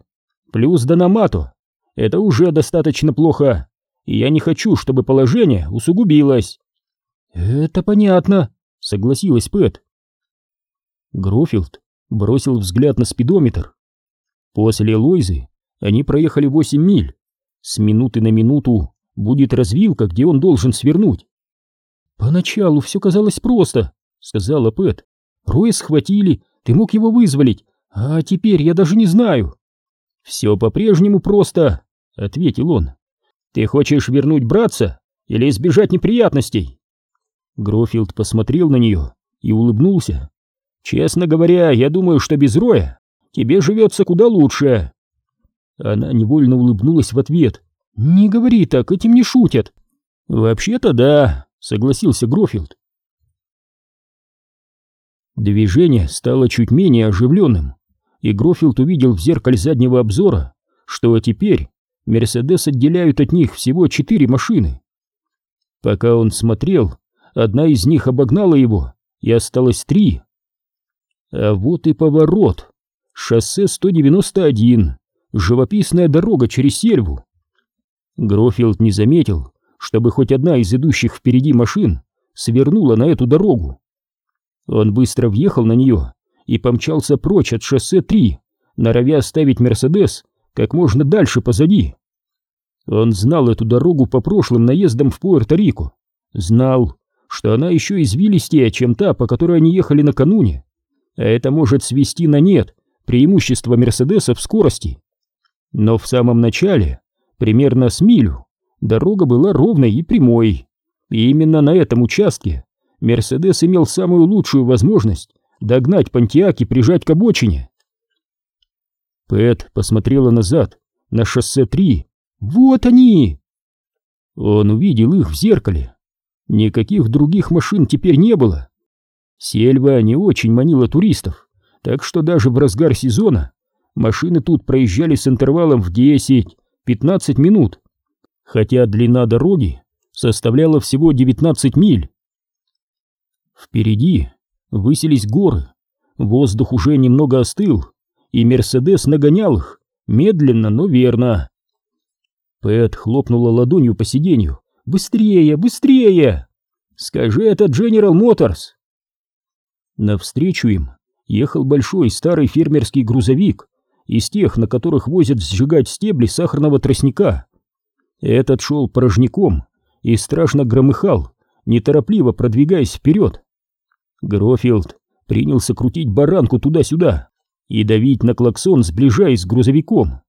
Плюс Дономату. Это уже достаточно плохо. И я не хочу, чтобы положение усугубилось. Это понятно, согласилась Пэт. Грофилд бросил взгляд на спидометр. После Лойзы они проехали 8 миль. С минуты на минуту будет развилка, где он должен свернуть. «Поначалу все казалось просто», — сказала Пэт. «Роя схватили, ты мог его вызволить, а теперь я даже не знаю». «Все по-прежнему просто», — ответил он. «Ты хочешь вернуть братца или избежать неприятностей?» Грофилд посмотрел на нее и улыбнулся. «Честно говоря, я думаю, что без Роя тебе живется куда лучше». Она невольно улыбнулась в ответ. «Не говори так, этим не шутят». «Вообще-то да, согласился Грофилд. Движение стало чуть менее оживленным, и Грофилд увидел в зеркале заднего обзора, что теперь Мерседес отделяют от них всего четыре машины. Пока он смотрел, одна из них обогнала его и осталось три. А вот и поворот. Шоссе 191, живописная дорога через сельву. Грофилд не заметил, чтобы хоть одна из идущих впереди машин свернула на эту дорогу. Он быстро въехал на нее и помчался прочь от шоссе 3, норовя оставить Мерседес как можно дальше позади. Он знал эту дорогу по прошлым наездам в Пуэрто-Рико, знал, что она еще извилистее, чем та, по которой они ехали накануне, а это может свести на нет преимущество Мерседеса в скорости. Но в самом начале, примерно с милю, дорога была ровной и прямой, и именно на этом участке Мерседес имел самую лучшую возможность догнать Понтиак и прижать к обочине. Пэт посмотрела назад, на шоссе 3. Вот они! Он увидел их в зеркале. Никаких других машин теперь не было. Сельва не очень манила туристов, так что даже в разгар сезона машины тут проезжали с интервалом в 10-15 минут, хотя длина дороги составляла всего 19 миль. Впереди высились горы, воздух уже немного остыл, и Мерседес нагонял их, медленно, но верно. Пэт хлопнула ладонью по сиденью. «Быстрее, быстрее!» «Скажи это General Motors!» Навстречу им ехал большой старый фермерский грузовик, из тех, на которых возят сжигать стебли сахарного тростника. Этот шел порожняком и страшно громыхал, неторопливо продвигаясь вперед. Грофилд принялся крутить баранку туда-сюда и давить на клаксон, сближаясь с грузовиком.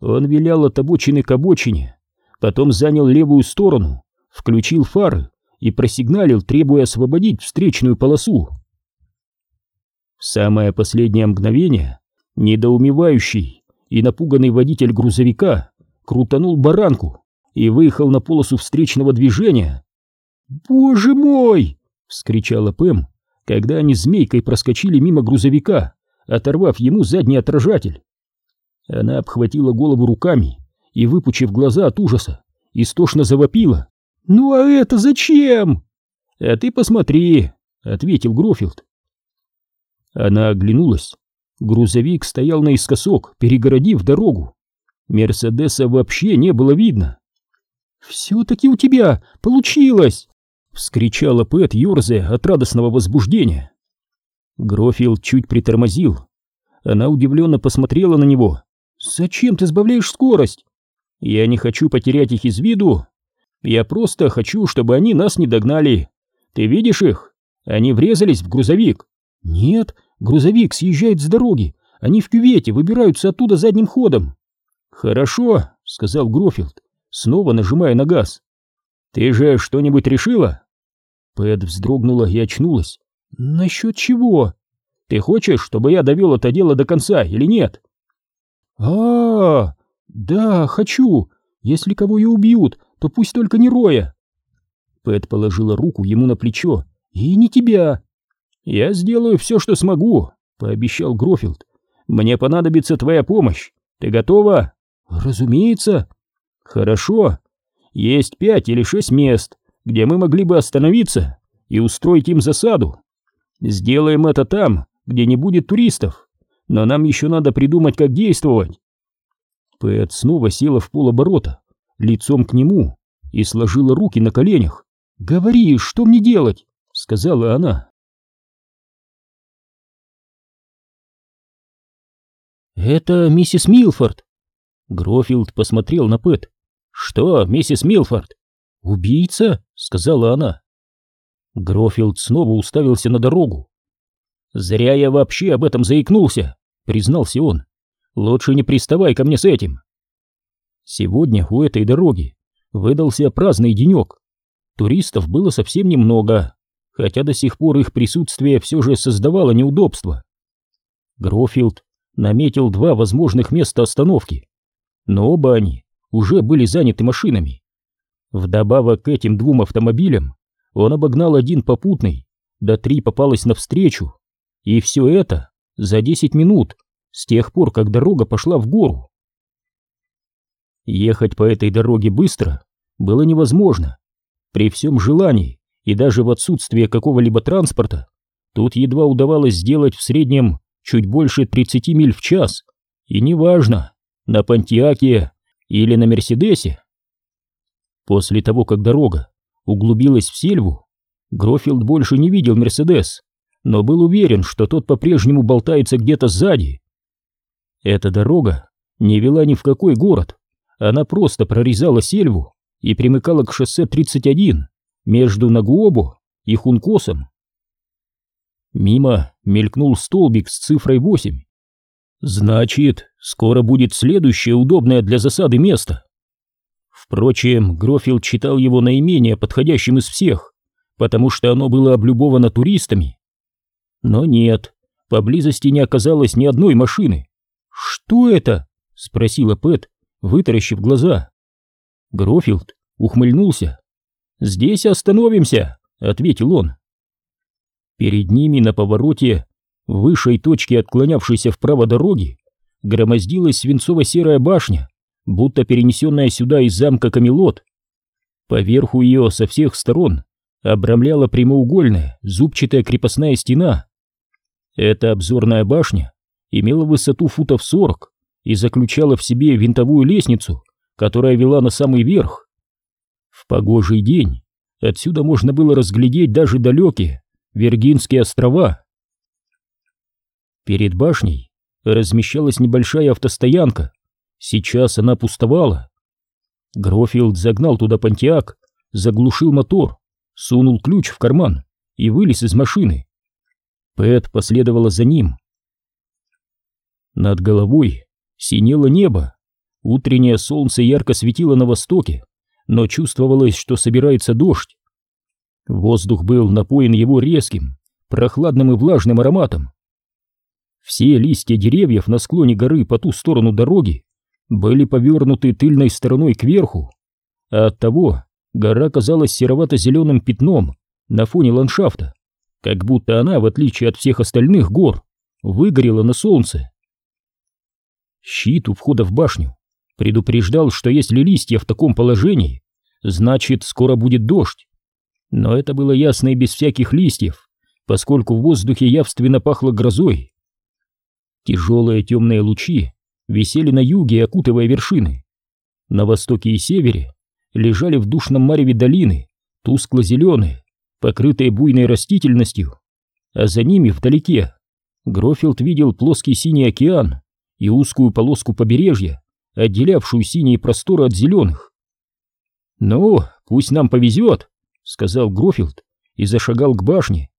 Он вилял от обочины к обочине, потом занял левую сторону, включил фары и просигналил, требуя освободить встречную полосу. В самое последнее мгновение недоумевающий и напуганный водитель грузовика крутанул баранку и выехал на полосу встречного движения. «Боже мой!» — вскричала Пэм, когда они змейкой проскочили мимо грузовика, оторвав ему задний отражатель. Она обхватила голову руками и, выпучив глаза от ужаса, истошно завопила. «Ну а это зачем?» «А ты посмотри», — ответил Грофилд. Она оглянулась. Грузовик стоял наискосок, перегородив дорогу. Мерседеса вообще не было видно. «Все-таки у тебя получилось!» — вскричала Пэт, ерзая от радостного возбуждения. Грофилд чуть притормозил. Она удивленно посмотрела на него. «Зачем ты сбавляешь скорость?» «Я не хочу потерять их из виду. Я просто хочу, чтобы они нас не догнали. Ты видишь их? Они врезались в грузовик». «Нет, грузовик съезжает с дороги. Они в кювете, выбираются оттуда задним ходом». «Хорошо», — сказал Грофилд, снова нажимая на газ. «Ты же что-нибудь решила?» Пэт вздрогнула и очнулась. «Насчет чего? Ты хочешь, чтобы я довел это дело до конца или нет?» а, -а, -а да, хочу. Если кого и убьют, то пусть только не Роя». Пэт положила руку ему на плечо. «И не тебя». «Я сделаю все, что смогу», — пообещал Грофилд. «Мне понадобится твоя помощь. Ты готова?» «Разумеется». «Хорошо. Есть пять или шесть мест, где мы могли бы остановиться и устроить им засаду. Сделаем это там, где не будет туристов, но нам еще надо придумать, как действовать. Пэт снова села в полоборота, лицом к нему, и сложила руки на коленях. «Говори, что мне делать?» — сказала она. «Это миссис Милфорд». Грофилд посмотрел на Пэт. «Что, миссис Милфорд?» «Убийца?» — сказала она. Грофилд снова уставился на дорогу. «Зря я вообще об этом заикнулся», — признался он. «Лучше не приставай ко мне с этим». Сегодня у этой дороги выдался праздный денек. Туристов было совсем немного, хотя до сих пор их присутствие все же создавало неудобства. Грофилд наметил два возможных места остановки, но оба они уже были заняты машинами. Вдобавок к этим двум автомобилям он обогнал один попутный, да три попалось навстречу. И все это за десять минут, с тех пор, как дорога пошла в гору. Ехать по этой дороге быстро было невозможно. При всем желании и даже в отсутствие какого-либо транспорта Тут едва удавалось сделать в среднем чуть больше 30 миль в час, и неважно, на Пантиаке или на Мерседесе. После того, как дорога углубилась в сельву, Грофилд больше не видел Мерседес, но был уверен, что тот по-прежнему болтается где-то сзади. Эта дорога не вела ни в какой город, она просто прорезала сельву и примыкала к шоссе 31 между Нагуобо и Хункосом. Мимо мелькнул столбик с цифрой 8. Значит, скоро будет следующее удобное для засады место. Впрочем, Грофилд читал его наименее подходящим из всех, потому что оно было облюбовано туристами. Но нет, поблизости не оказалось ни одной машины. «Что это?» — спросила Пэт, вытаращив глаза. Грофилд ухмыльнулся. «Здесь остановимся», — ответил он. Перед ними на повороте, в высшей точке отклонявшейся вправо дороги, громоздилась свинцово-серая башня, будто перенесенная сюда из замка Камелот. Поверху ее со всех сторон обрамляла прямоугольная зубчатая крепостная стена. Эта обзорная башня имела высоту футов сорок и заключала в себе винтовую лестницу, которая вела на самый верх. В погожий день отсюда можно было разглядеть даже далекие Виргинские острова. Перед башней размещалась небольшая автостоянка, сейчас она пустовала. Грофилд загнал туда понтиак, заглушил мотор, сунул ключ в карман и вылез из машины. Пэт последовала за ним. Над головой синело небо, утреннее солнце ярко светило на востоке, но чувствовалось, что собирается дождь. Воздух был напоен его резким, прохладным и влажным ароматом. Все листья деревьев на склоне горы по ту сторону дороги были повернуты тыльной стороной кверху, а оттого гора казалась серовато-зеленым пятном на фоне ландшафта, как будто она, в отличие от всех остальных гор, выгорела на солнце. Щит у входа в башню предупреждал, что если листья в таком положении, значит, скоро будет дождь. Но это было ясно и без всяких листьев, поскольку в воздухе явственно пахло грозой. Тяжелые темные лучи висели на юге, окутывая вершины. На востоке и севере лежали в душном мареве долины, тускло-зеленые, покрытые буйной растительностью, а за ними вдалеке Грофилд видел плоский синий океан и узкую полоску побережья, отделявшую синие просторы от зеленых. «Ну, пусть нам повезет», — сказал Грофилд и зашагал к башне.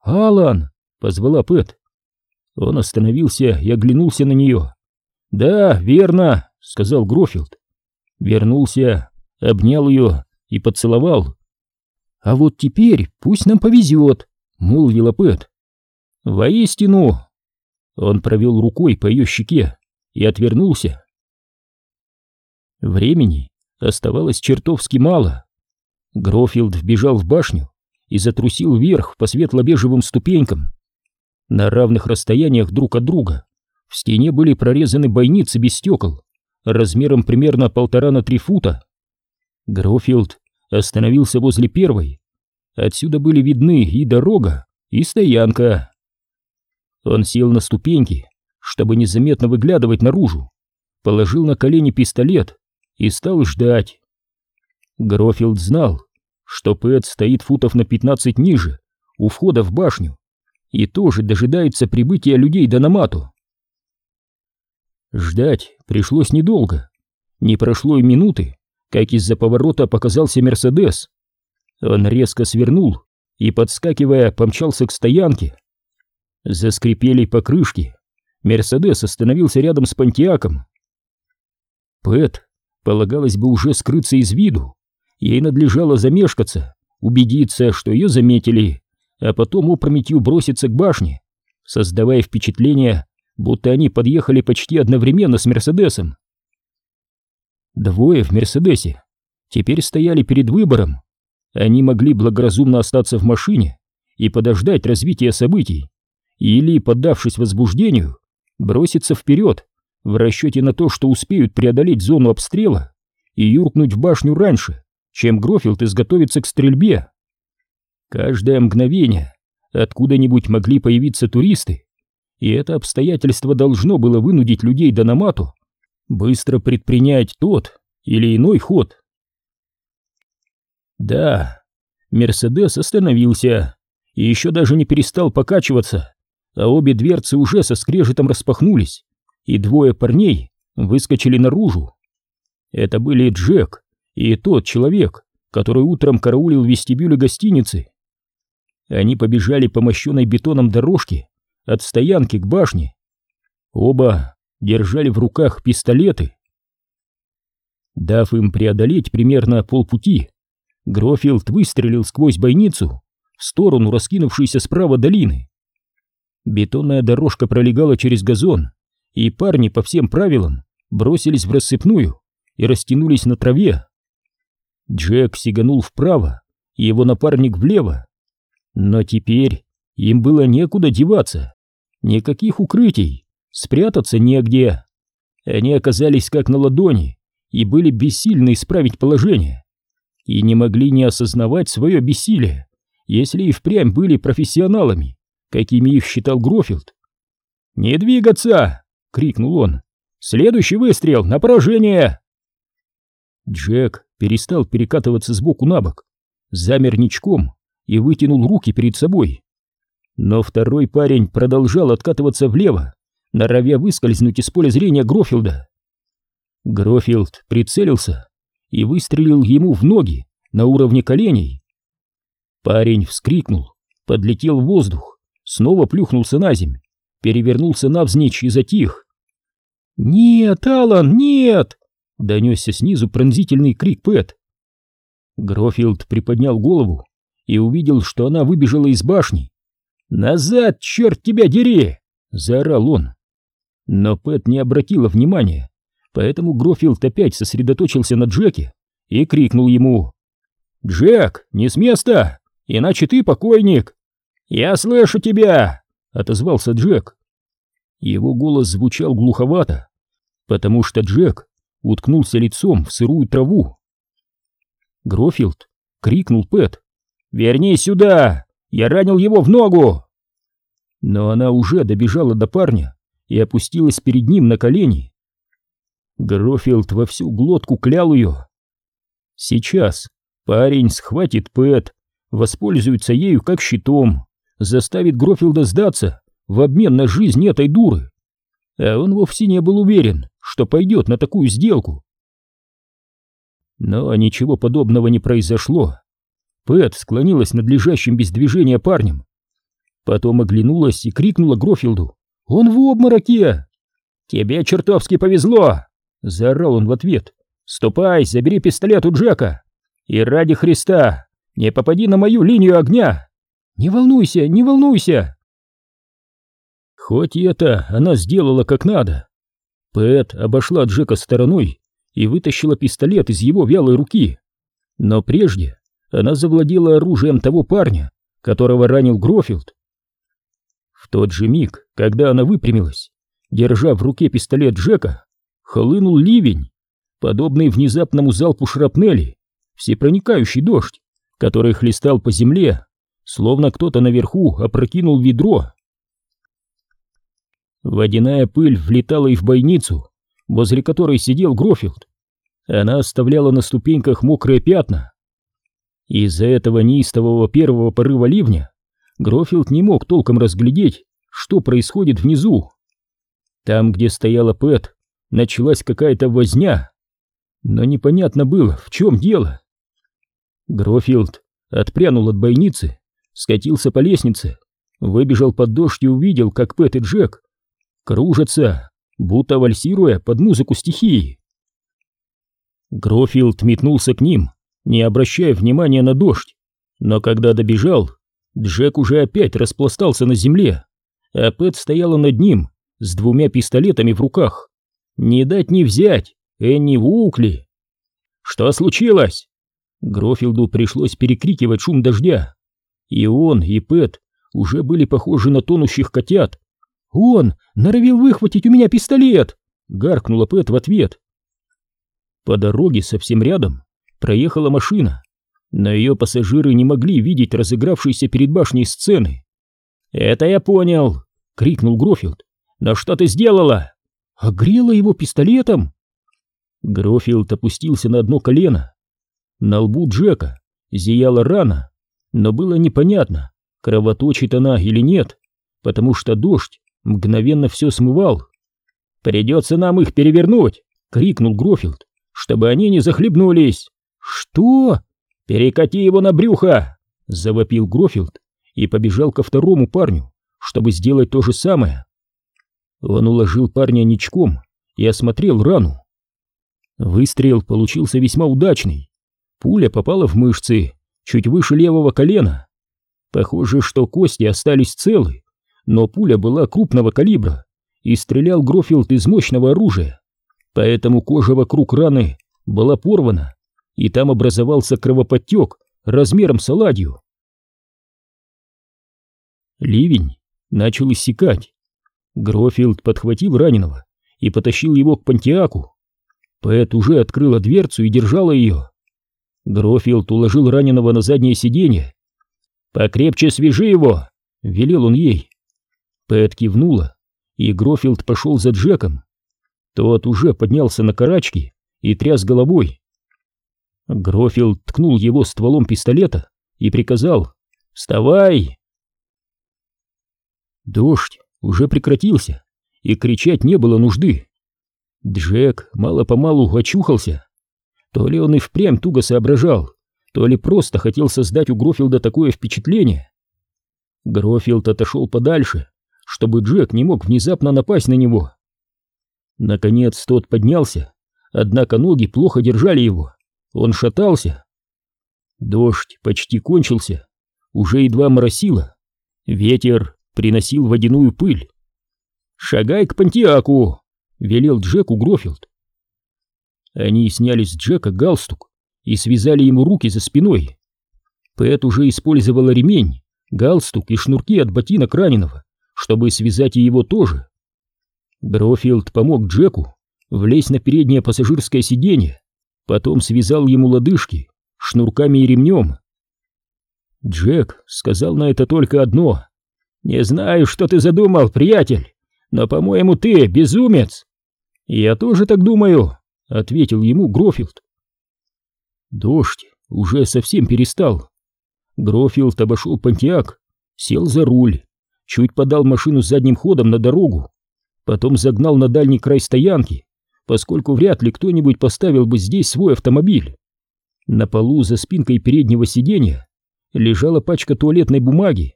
«Алан!» — позвала Пэт. Он остановился и оглянулся на нее. «Да, верно», — сказал Грофилд. Вернулся, обнял ее и поцеловал. «А вот теперь пусть нам повезет», — молвила Пэт. «Воистину!» Он провел рукой по ее щеке и отвернулся. Времени оставалось чертовски мало. Грофилд вбежал в башню и затрусил вверх по светло-бежевым ступенькам. На равных расстояниях друг от друга в стене были прорезаны бойницы без стекол, размером примерно полтора на три фута. Грофилд остановился возле первой. Отсюда были видны и дорога, и стоянка. Он сел на ступеньки, чтобы незаметно выглядывать наружу, положил на колени пистолет и стал ждать. Грофилд знал, что Пэт стоит футов на 15 ниже, у входа в башню, и тоже дожидается прибытия людей до Намату. Ждать пришлось недолго. Не прошло и минуты, как из-за поворота показался Мерседес. Он резко свернул и, подскакивая, помчался к стоянке. Заскрипели покрышки. Мерседес остановился рядом с Пантиаком. Пэт полагалось бы уже скрыться из виду, Ей надлежало замешкаться, убедиться, что ее заметили, а потом опрометью броситься к башне, создавая впечатление, будто они подъехали почти одновременно с Мерседесом. Двое в Мерседесе теперь стояли перед выбором. Они могли благоразумно остаться в машине и подождать развития событий, или, поддавшись возбуждению, броситься вперед в расчете на то, что успеют преодолеть зону обстрела и юркнуть в башню раньше, чем Грофилд изготовится к стрельбе. Каждое мгновение откуда-нибудь могли появиться туристы, и это обстоятельство должно было вынудить людей Дономату быстро предпринять тот или иной ход. Да, Мерседес остановился и еще даже не перестал покачиваться, а обе дверцы уже со скрежетом распахнулись, и двое парней выскочили наружу. Это были Джек и тот человек, который утром караулил в вестибюле гостиницы. Они побежали по мощенной бетоном дорожке от стоянки к башне. Оба держали в руках пистолеты. Дав им преодолеть примерно полпути, Грофилд выстрелил сквозь бойницу в сторону раскинувшейся справа долины. Бетонная дорожка пролегала через газон, и парни по всем правилам бросились в рассыпную и растянулись на траве. Джек сиганул вправо, его напарник влево. Но теперь им было некуда деваться. Никаких укрытий, спрятаться негде. Они оказались как на ладони и были бессильны исправить положение. И не могли не осознавать свое бессилие, если и впрямь были профессионалами, какими их считал Грофилд. «Не двигаться!» — крикнул он. «Следующий выстрел на поражение!» Джек перестал перекатываться с боку на бок, замер ничком и вытянул руки перед собой. Но второй парень продолжал откатываться влево, норовя выскользнуть из поля зрения Грофилда. Грофилд прицелился и выстрелил ему в ноги на уровне коленей. Парень вскрикнул, подлетел в воздух, снова плюхнулся на земь, перевернулся навзничь и затих. «Нет, Алан, нет!» — донесся снизу пронзительный крик Пэт. Грофилд приподнял голову и увидел, что она выбежала из башни. «Назад, черт тебя дери!» — заорал он. Но Пэт не обратила внимания, поэтому Грофилд опять сосредоточился на Джеке и крикнул ему. «Джек, не с места, иначе ты покойник!» «Я слышу тебя!» — отозвался Джек. Его голос звучал глуховато, потому что Джек уткнулся лицом в сырую траву. Грофилд крикнул Пэт. «Вернись сюда! Я ранил его в ногу!» Но она уже добежала до парня и опустилась перед ним на колени. Грофилд во всю глотку клял ее. Сейчас парень схватит Пэт, воспользуется ею как щитом, заставит Грофилда сдаться в обмен на жизнь этой дуры. А он вовсе не был уверен, что пойдет на такую сделку. Но ничего подобного не произошло. Пэт склонилась над лежащим без движения парнем. Потом оглянулась и крикнула Грофилду. «Он в обмороке!» «Тебе чертовски повезло!» Заорал он в ответ. «Ступай, забери пистолет у Джека! И ради Христа, не попади на мою линию огня!» «Не волнуйся, не волнуйся!» Хоть и это она сделала как надо. Пэт обошла Джека стороной и вытащила пистолет из его вялой руки. Но прежде она завладела оружием того парня, которого ранил Грофилд. В тот же миг, когда она выпрямилась, держа в руке пистолет Джека, хлынул ливень, подобный внезапному залпу шрапнели, всепроникающий дождь, который хлестал по земле, словно кто-то наверху опрокинул ведро. Водяная пыль влетала и в бойницу, возле которой сидел Грофилд. Она оставляла на ступеньках мокрые пятна. Из-за этого неистового первого порыва ливня Грофилд не мог толком разглядеть, что происходит внизу. Там, где стояла Пэт, началась какая-то возня, но непонятно было, в чем дело. Грофилд отпрянул от бойницы, скатился по лестнице, выбежал под дождь и увидел, как Пэт и Джек кружатся, будто вальсируя под музыку стихии. Грофилд метнулся к ним, не обращая внимания на дождь, но когда добежал, Джек уже опять распластался на земле, а Пэт стояла над ним с двумя пистолетами в руках. Не дать не взять, Энни Вукли. Что случилось? Грофилду пришлось перекрикивать шум дождя. И он, и Пэт уже были похожи на тонущих котят. «Он норовил выхватить у меня пистолет!» — гаркнула Пэт в ответ. По дороге совсем рядом проехала машина, но ее пассажиры не могли видеть разыгравшейся перед башней сцены. «Это я понял!» — крикнул Грофилд. «Но что ты сделала?» «Огрела его пистолетом!» Грофилд опустился на одно колено. На лбу Джека зияла рана, но было непонятно, кровоточит она или нет, потому что дождь мгновенно все смывал. «Придется нам их перевернуть!» — крикнул Грофилд, «чтобы они не захлебнулись!» «Что?» «Перекати его на брюхо!» — завопил Грофилд и побежал ко второму парню, чтобы сделать то же самое. Он уложил парня ничком и осмотрел рану. Выстрел получился весьма удачный. Пуля попала в мышцы, чуть выше левого колена. Похоже, что кости остались целы, но пуля была крупного калибра, и стрелял Грофилд из мощного оружия, поэтому кожа вокруг раны была порвана, и там образовался кровоподтек размером с оладью. Ливень начал иссякать. Грофилд подхватил раненого и потащил его к Пантиаку. Пэт уже открыла дверцу и держала ее. Грофилд уложил раненого на заднее сиденье. «Покрепче свяжи его!» — велел он ей. Пэт кивнула, и Грофилд пошел за Джеком. Тот уже поднялся на карачки и тряс головой. Грофилд ткнул его стволом пистолета и приказал «Вставай!» Дождь уже прекратился, и кричать не было нужды. Джек мало-помалу очухался. То ли он и впрямь туго соображал, то ли просто хотел создать у Грофилда такое впечатление. Грофилд отошел подальше, чтобы Джек не мог внезапно напасть на него. Наконец тот поднялся, однако ноги плохо держали его, он шатался. Дождь почти кончился, уже едва моросило, ветер приносил водяную пыль. «Шагай к Пантиаку!» — велел Джеку Грофилд. Они сняли с Джека галстук и связали ему руки за спиной. Пэт уже использовала ремень, галстук и шнурки от ботинок раненого, чтобы связать и его тоже. Грофилд помог Джеку влезть на переднее пассажирское сиденье, потом связал ему лодыжки шнурками и ремнем. Джек сказал на это только одно «Не знаю, что ты задумал, приятель, но, по-моему, ты безумец!» «Я тоже так думаю», — ответил ему Грофилд. Дождь уже совсем перестал. Грофилд обошел Пантиак, сел за руль, чуть подал машину задним ходом на дорогу, потом загнал на дальний край стоянки, поскольку вряд ли кто-нибудь поставил бы здесь свой автомобиль. На полу за спинкой переднего сиденья лежала пачка туалетной бумаги,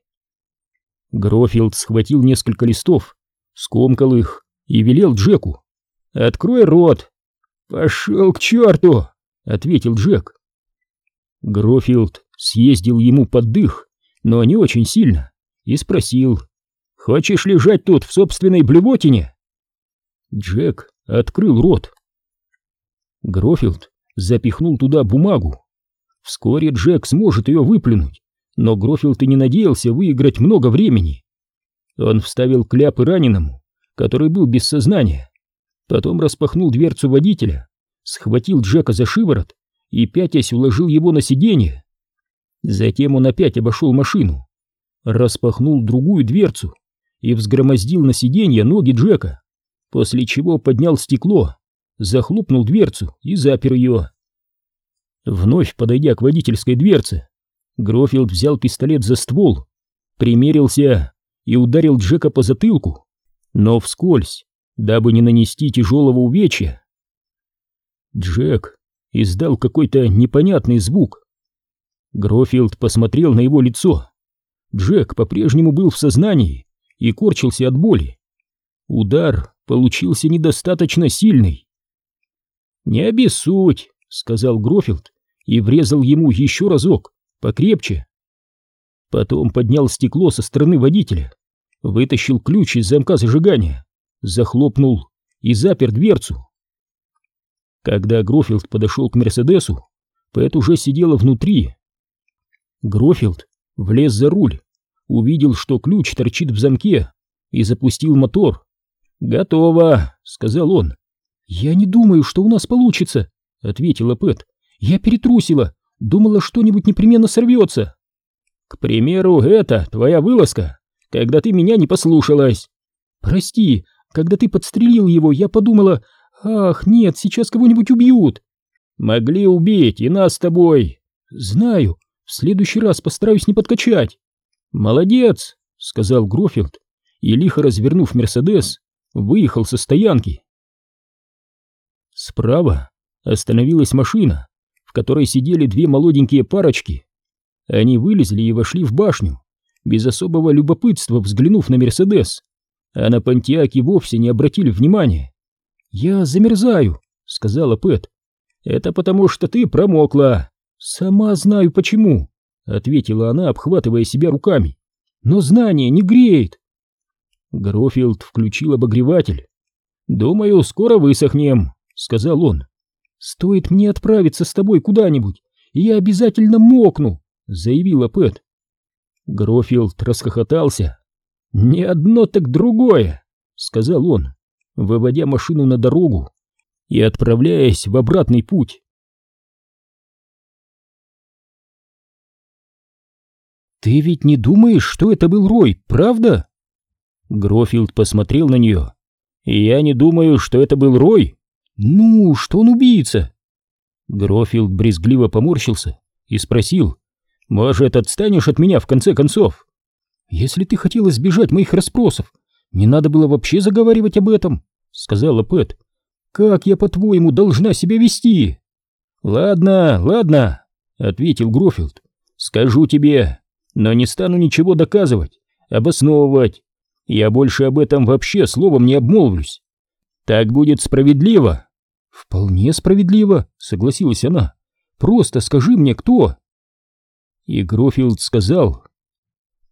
Грофилд схватил несколько листов, скомкал их и велел Джеку. «Открой рот!» «Пошел к черту!» — ответил Джек. Грофилд съездил ему под дых, но не очень сильно, и спросил, «Хочешь лежать тут в собственной блевотине?» Джек открыл рот. Грофилд запихнул туда бумагу. Вскоре Джек сможет ее выплюнуть, но Грофилд и не надеялся выиграть много времени. Он вставил кляпы раненому, который был без сознания, потом распахнул дверцу водителя, схватил Джека за шиворот и пятясь уложил его на сиденье. Затем он опять обошел машину, распахнул другую дверцу и взгромоздил на сиденье ноги Джека, после чего поднял стекло, захлопнул дверцу и запер ее. Вновь подойдя к водительской дверце, Грофилд взял пистолет за ствол, примерился и ударил Джека по затылку, но вскользь, дабы не нанести тяжелого увечья. Джек издал какой-то непонятный звук. Грофилд посмотрел на его лицо. Джек по-прежнему был в сознании и корчился от боли. Удар получился недостаточно сильный. «Не обессудь», — сказал Грофилд и врезал ему еще разок покрепче. Потом поднял стекло со стороны водителя, вытащил ключ из замка зажигания, захлопнул и запер дверцу. Когда Грофилд подошел к Мерседесу, Пэт уже сидела внутри. Грофилд влез за руль, увидел, что ключ торчит в замке, и запустил мотор. «Готово», — сказал он. «Я не думаю, что у нас получится», — ответила Пэт. «Я перетрусила, Думала, что-нибудь непременно сорвется. К примеру, это твоя вылазка, когда ты меня не послушалась. Прости, когда ты подстрелил его, я подумала, ах, нет, сейчас кого-нибудь убьют. Могли убить и нас с тобой. Знаю, в следующий раз постараюсь не подкачать. Молодец, сказал Грофилд и, лихо развернув Мерседес, выехал со стоянки. Справа остановилась машина, в которой сидели две молоденькие парочки. Они вылезли и вошли в башню, без особого любопытства взглянув на Мерседес, а на Понтиаке вовсе не обратили внимания. «Я замерзаю», — сказала Пэт. «Это потому, что ты промокла». «Сама знаю почему», — ответила она, обхватывая себя руками. «Но знание не греет». Грофилд включил обогреватель. «Думаю, скоро высохнем», — сказал он. «Стоит мне отправиться с тобой куда-нибудь, и я обязательно мокну», — заявила Пэт. Грофилд расхохотался. «Не одно, так другое», — сказал он, выводя машину на дорогу и отправляясь в обратный путь. «Ты ведь не думаешь, что это был Рой, правда?» Грофилд посмотрел на нее. «Я не думаю, что это был Рой». «Ну, что он убийца?» Грофилд брезгливо поморщился и спросил. «Может, отстанешь от меня в конце концов?» «Если ты хотела избежать моих расспросов, не надо было вообще заговаривать об этом», — сказала Пэт. «Как я, по-твоему, должна себя вести?» «Ладно, ладно», — ответил Грофилд. «Скажу тебе, но не стану ничего доказывать, обосновывать. Я больше об этом вообще словом не обмолвлюсь. Так будет справедливо. Вполне справедливо, согласилась она. Просто скажи мне, кто? И Грофилд сказал.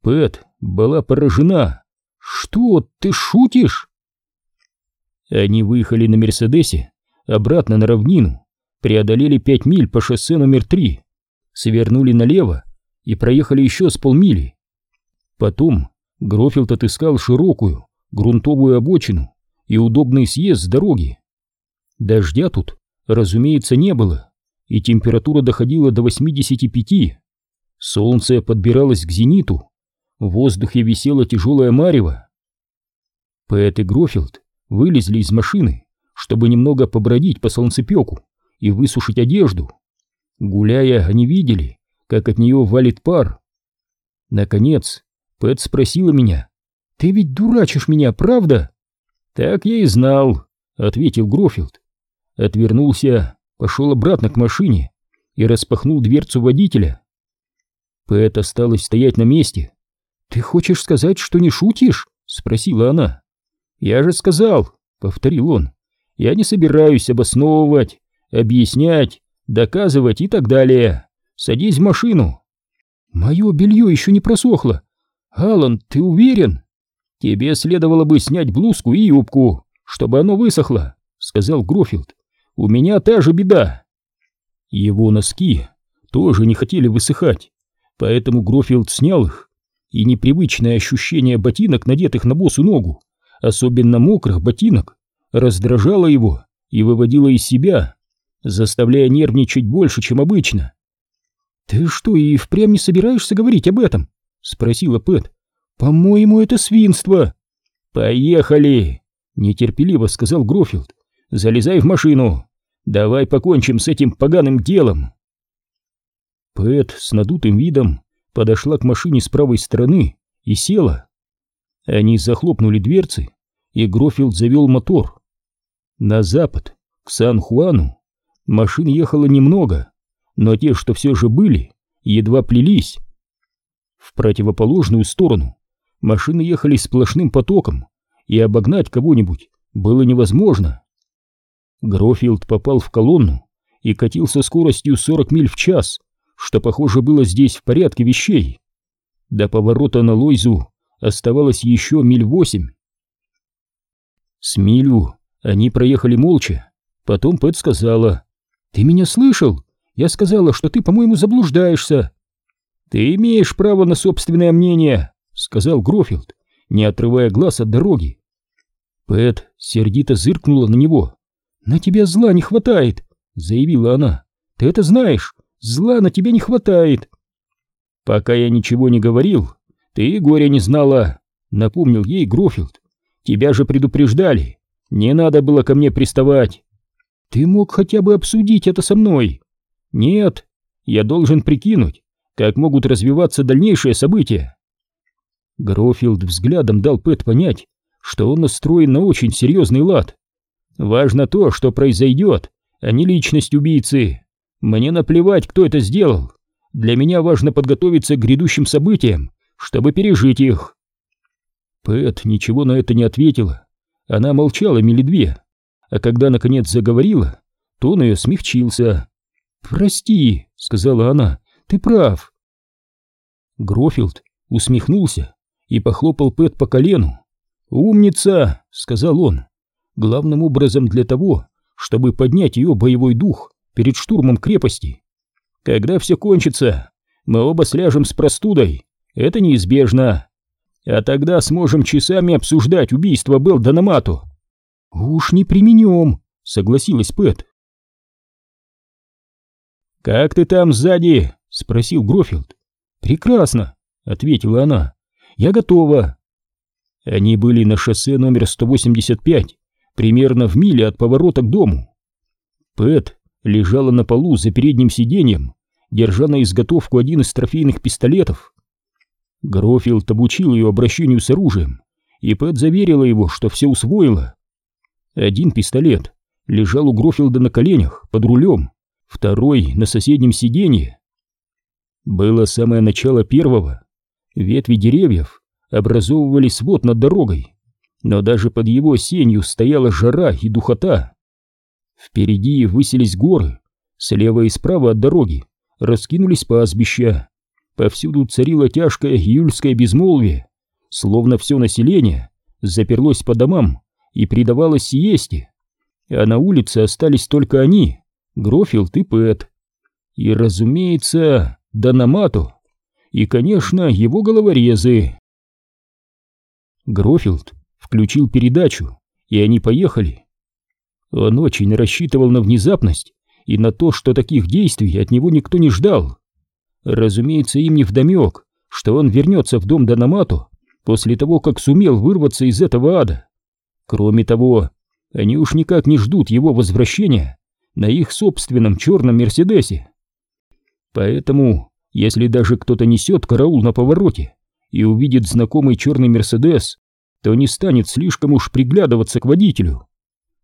Пэт была поражена. Что, ты шутишь? Они выехали на Мерседесе обратно на равнину, преодолели пять миль по шоссе номер три, свернули налево и проехали еще с полмили. Потом Грофилд отыскал широкую, грунтовую обочину и удобный съезд с дороги. Дождя тут, разумеется, не было, и температура доходила до 85. Солнце подбиралось к зениту, в воздухе висела тяжелая марево. Пэт и Грофилд вылезли из машины, чтобы немного побродить по солнцепеку и высушить одежду. Гуляя, они видели, как от нее валит пар. Наконец, Пэт спросила меня. «Ты ведь дурачишь меня, правда?» «Так я и знал», — ответил Грофилд. Отвернулся, пошел обратно к машине и распахнул дверцу водителя. Пэт осталась стоять на месте. «Ты хочешь сказать, что не шутишь?» — спросила она. «Я же сказал», — повторил он. «Я не собираюсь обосновывать, объяснять, доказывать и так далее. Садись в машину». «Мое белье еще не просохло. «Алан, ты уверен?» «Тебе следовало бы снять блузку и юбку, чтобы оно высохло», — сказал Грофилд. «У меня та же беда». Его носки тоже не хотели высыхать, поэтому Грофилд снял их, и непривычное ощущение ботинок, надетых на босу ногу, особенно мокрых ботинок, раздражало его и выводило из себя, заставляя нервничать больше, чем обычно. «Ты что, и впрямь не собираешься говорить об этом?» — спросила Пэт. «По-моему, это свинство». «Поехали!» — нетерпеливо сказал Грофилд. «Залезай в машину. Давай покончим с этим поганым делом». Пэт с надутым видом подошла к машине с правой стороны и села. Они захлопнули дверцы, и Грофилд завел мотор. На запад, к Сан-Хуану, машин ехало немного, но те, что все же были, едва плелись. В противоположную сторону машины ехали сплошным потоком, и обогнать кого-нибудь было невозможно. Грофилд попал в колонну и катил со скоростью 40 миль в час, что, похоже, было здесь в порядке вещей. До поворота на Лойзу оставалось еще миль восемь. С милю они проехали молча. Потом Пэт сказала, «Ты меня слышал? Я сказала, что ты, по-моему, заблуждаешься». «Ты имеешь право на собственное мнение», — сказал Грофилд, не отрывая глаз от дороги. Пэт сердито зыркнула на него. «На тебя зла не хватает», — заявила она. «Ты это знаешь, зла на тебя не хватает». «Пока я ничего не говорил, ты горя не знала», напомнил ей Грофилд. «Тебя же предупреждали. Не надо было ко мне приставать». «Ты мог хотя бы обсудить это со мной?» «Нет, я должен прикинуть, как могут развиваться дальнейшие события». Грофилд взглядом дал Пэт понять, что он настроен на очень серьезный лад. «Важно то, что произойдет, а не личность убийцы. Мне наплевать, кто это сделал. Для меня важно подготовиться к грядущим событиям, чтобы пережить их». Пэт ничего на это не ответила. Она молчала мили две, а когда наконец заговорила, то он ее смягчился. «Прости», — сказала она, — «ты прав». Грофилд усмехнулся и похлопал Пэт по колену. «Умница!» — сказал он. «Главным образом для того, чтобы поднять ее боевой дух перед штурмом крепости. Когда все кончится, мы оба сляжем с простудой. Это неизбежно. А тогда сможем часами обсуждать убийство Белл Дономату». «Уж не применем», — согласилась Пэт. «Как ты там сзади?» — спросил Грофилд. «Прекрасно», — ответила она. Я готова. Они были на шоссе номер 185, примерно в миле от поворота к дому. Пэт лежала на полу за передним сиденьем, держа на изготовку один из трофейных пистолетов. Грофилд обучил ее обращению с оружием, и Пэт заверила его, что все усвоила. Один пистолет лежал у Грофилда на коленях, под рулем, второй на соседнем сиденье. Было самое начало первого, Ветви деревьев образовывали свод над дорогой, но даже под его сенью стояла жара и духота. Впереди высились горы, слева и справа от дороги раскинулись пастбища. Повсюду царило тяжкое июльское безмолвие, словно все население заперлось по домам и предавалось сиесте, а на улице остались только они, Грофилд и Пэт. И, разумеется, Данамато и, конечно, его головорезы. Грофилд включил передачу, и они поехали. Он очень рассчитывал на внезапность и на то, что таких действий от него никто не ждал. Разумеется, им не вдомек, что он вернется в дом Дономату после того, как сумел вырваться из этого ада. Кроме того, они уж никак не ждут его возвращения на их собственном черном Мерседесе. Поэтому если даже кто-то несет караул на повороте и увидит знакомый черный Мерседес, то не станет слишком уж приглядываться к водителю.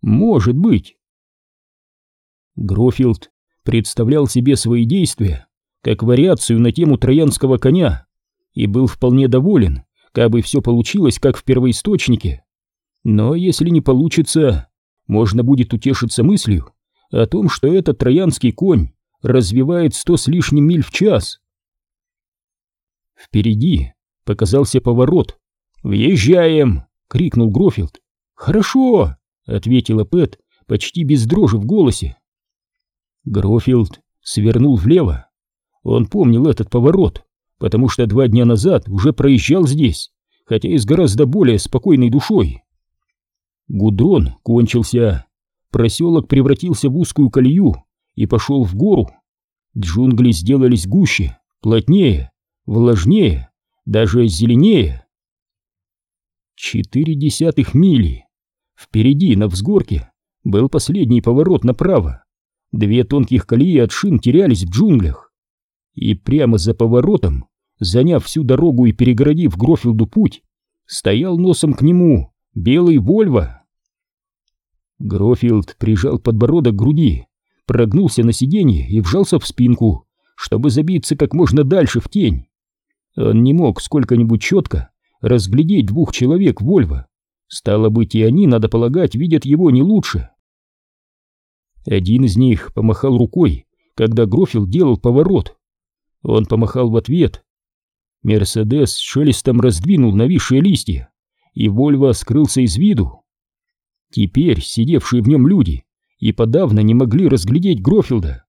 Может быть. Грофилд представлял себе свои действия как вариацию на тему троянского коня и был вполне доволен, как бы все получилось, как в первоисточнике. Но если не получится, можно будет утешиться мыслью о том, что этот троянский конь развивает сто с лишним миль в час. Впереди показался поворот. «Въезжаем!» — крикнул Грофилд. «Хорошо!» — ответила Пэт, почти без дрожи в голосе. Грофилд свернул влево. Он помнил этот поворот, потому что два дня назад уже проезжал здесь, хотя и с гораздо более спокойной душой. Гудрон кончился. Проселок превратился в узкую колею, и пошел в гору. Джунгли сделались гуще, плотнее, влажнее, даже зеленее. Четыре десятых мили. Впереди, на взгорке, был последний поворот направо. Две тонких колеи от шин терялись в джунглях. И прямо за поворотом, заняв всю дорогу и перегородив Грофилду путь, стоял носом к нему белый Вольво. Грофилд прижал подбородок к груди, прогнулся на сиденье и вжался в спинку, чтобы забиться как можно дальше в тень. Он не мог сколько-нибудь четко разглядеть двух человек Вольво. Стало быть, и они, надо полагать, видят его не лучше. Один из них помахал рукой, когда Грофил делал поворот. Он помахал в ответ. Мерседес шелестом раздвинул нависшие листья, и Вольво скрылся из виду. Теперь сидевшие в нем люди и подавно не могли разглядеть Грофилда.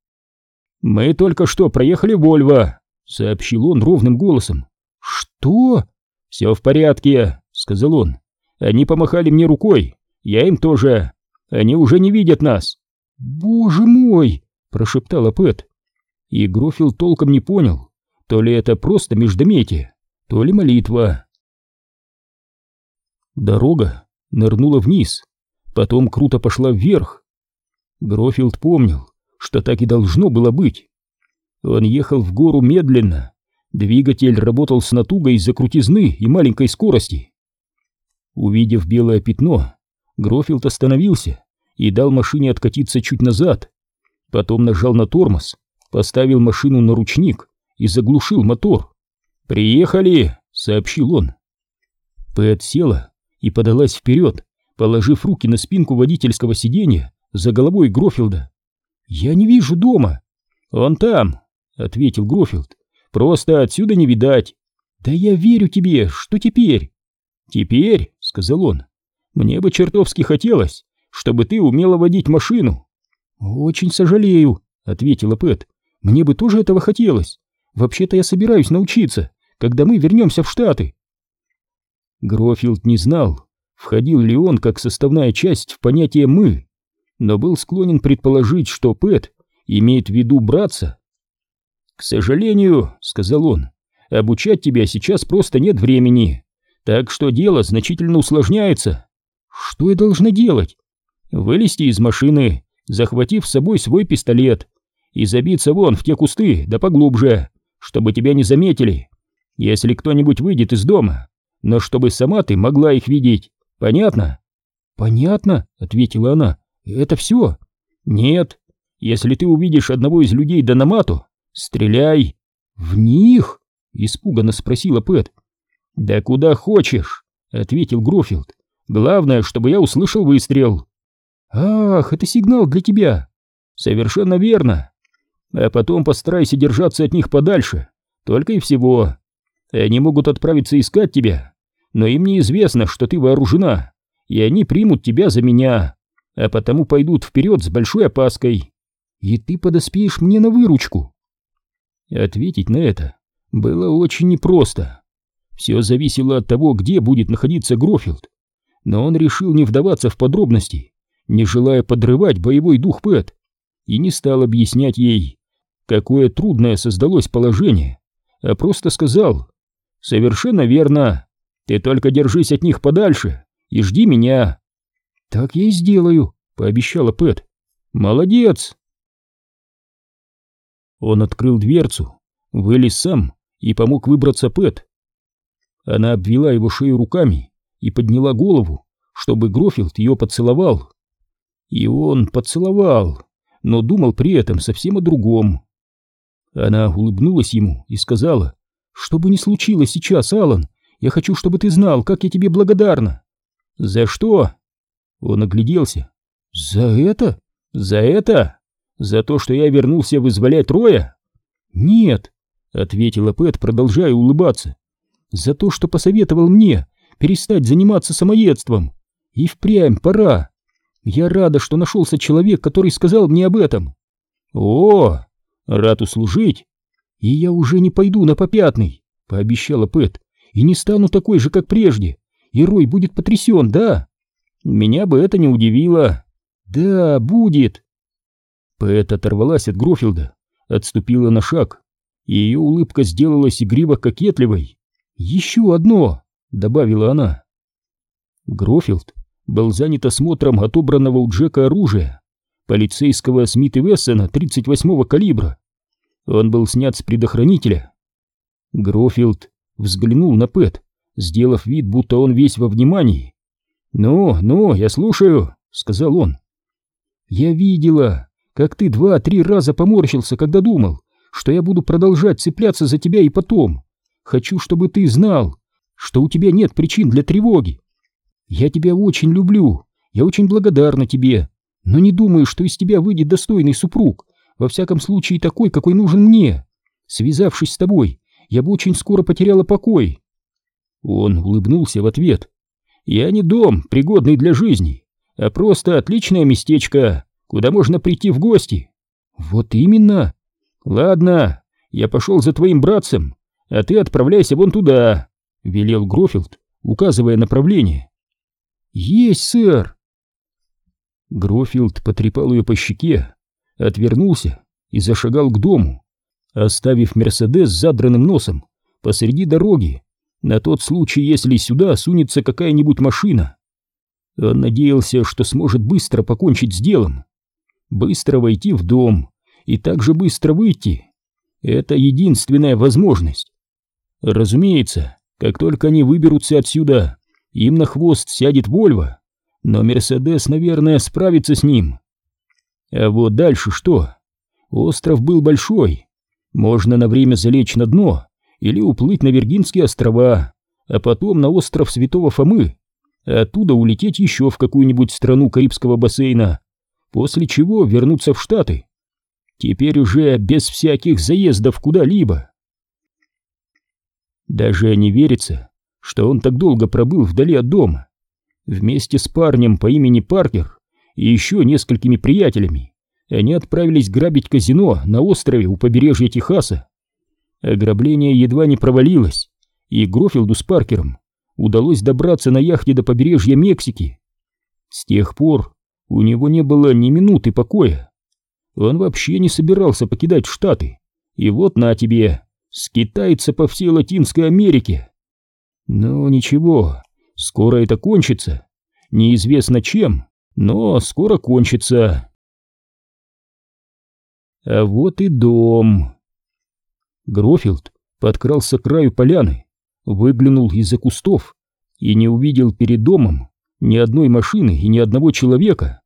«Мы только что проехали Вольво», — сообщил он ровным голосом. «Что?» «Все в порядке», — сказал он. «Они помахали мне рукой, я им тоже. Они уже не видят нас». «Боже мой!» — прошептала Пэт. И Грофилд толком не понял, то ли это просто междометие, то ли молитва. Дорога нырнула вниз, потом круто пошла вверх. Грофилд помнил, что так и должно было быть. Он ехал в гору медленно, двигатель работал с натугой из-за крутизны и маленькой скорости. Увидев белое пятно, Грофилд остановился и дал машине откатиться чуть назад. Потом нажал на тормоз, поставил машину на ручник и заглушил мотор. «Приехали!» — сообщил он. Пэт села и подалась вперед, положив руки на спинку водительского сиденья за головой Грофилда. «Я не вижу дома!» «Он там!» — ответил Грофилд. «Просто отсюда не видать!» «Да я верю тебе! Что теперь?» «Теперь?» — сказал он. «Мне бы чертовски хотелось, чтобы ты умела водить машину». «Очень сожалею», — ответила Пэт. «Мне бы тоже этого хотелось. Вообще-то я собираюсь научиться, когда мы вернемся в Штаты». Грофилд не знал, входил ли он как составная часть в понятие «мы», но был склонен предположить, что Пэт имеет в виду братца. «К сожалению», — сказал он, — «обучать тебя сейчас просто нет времени, так что дело значительно усложняется». «Что я должна делать?» «Вылезти из машины, захватив с собой свой пистолет, и забиться вон в те кусты, да поглубже, чтобы тебя не заметили, если кто-нибудь выйдет из дома, но чтобы сама ты могла их видеть, понятно?» «Понятно», — ответила она, — «это все?» «Нет, если ты увидишь одного из людей Дономату, стреляй!» «В них?» — испуганно спросила Пэт. «Да куда хочешь!» — ответил Грофилд. «Главное, чтобы я услышал выстрел». «Ах, это сигнал для тебя!» «Совершенно верно. А потом постарайся держаться от них подальше. Только и всего. Они могут отправиться искать тебя, но им неизвестно, что ты вооружена, и они примут тебя за меня, а потому пойдут вперед с большой опаской. И ты подоспеешь мне на выручку». Ответить на это было очень непросто. Все зависело от того, где будет находиться Грофилд. Но он решил не вдаваться в подробности, не желая подрывать боевой дух Пэт, и не стал объяснять ей, какое трудное создалось положение, а просто сказал «Совершенно верно, ты только держись от них подальше и жди меня». «Так я и сделаю», — пообещала Пэт. «Молодец!» Он открыл дверцу, вылез сам и помог выбраться Пэт. Она обвела его шею руками и подняла голову, чтобы Грофилд ее поцеловал. И он поцеловал, но думал при этом совсем о другом. Она улыбнулась ему и сказала, «Что бы ни случилось сейчас, Алан, я хочу, чтобы ты знал, как я тебе благодарна». «За что?» Он огляделся. «За это? За это?» За то, что я вернулся вызволять Роя? Нет, ответила Пэт, продолжая улыбаться. За то, что посоветовал мне перестать заниматься самоедством. И впрямь пора. Я рада, что нашелся человек, который сказал мне об этом. О, рад услужить. И я уже не пойду на попятный, пообещала Пэт, и не стану такой же, как прежде. И Рой будет потрясен, да? Меня бы это не удивило. Да, будет. Пэт оторвалась от Грофилда, отступила на шаг, и ее улыбка сделалась игриво-кокетливой. «Еще одно!» — добавила она. Грофилд был занят осмотром отобранного у Джека оружия, полицейского Смит и Вессона 38-го калибра. Он был снят с предохранителя. Грофилд взглянул на Пэт, сделав вид, будто он весь во внимании. «Ну, ну, я слушаю», — сказал он. «Я видела, как ты два-три раза поморщился, когда думал, что я буду продолжать цепляться за тебя и потом. Хочу, чтобы ты знал, что у тебя нет причин для тревоги. Я тебя очень люблю, я очень благодарна тебе, но не думаю, что из тебя выйдет достойный супруг, во всяком случае такой, какой нужен мне. Связавшись с тобой, я бы очень скоро потеряла покой. Он улыбнулся в ответ. Я не дом, пригодный для жизни, а просто отличное местечко, куда можно прийти в гости. Вот именно. Ладно, я пошел за твоим братцем, а ты отправляйся вон туда, велел Грофилд, указывая направление. Есть, сэр. Грофилд потрепал ее по щеке, отвернулся и зашагал к дому, оставив Мерседес задранным носом посреди дороги, на тот случай, если сюда сунется какая-нибудь машина. Он надеялся, что сможет быстро покончить с делом, быстро войти в дом и также быстро выйти. Это единственная возможность. Разумеется, как только они выберутся отсюда, им на хвост сядет Вольво, но Мерседес, наверное, справится с ним. А вот дальше что? Остров был большой. Можно на время залечь на дно или уплыть на Виргинские острова, а потом на остров Святого Фомы, а оттуда улететь еще в какую-нибудь страну Карибского бассейна, после чего вернуться в Штаты. Теперь уже без всяких заездов куда-либо. Даже не верится, что он так долго пробыл вдали от дома. Вместе с парнем по имени Паркер и еще несколькими приятелями они отправились грабить казино на острове у побережья Техаса. Ограбление едва не провалилось, и Грофилду с Паркером удалось добраться на яхте до побережья Мексики. С тех пор у него не было ни минуты покоя. Он вообще не собирался покидать Штаты. И вот на тебе, скитается по всей Латинской Америке. Но ничего, скоро это кончится. Неизвестно чем, но скоро кончится. А вот и дом. Грофилд подкрался к краю поляны, выглянул из-за кустов и не увидел перед домом ни одной машины и ни одного человека.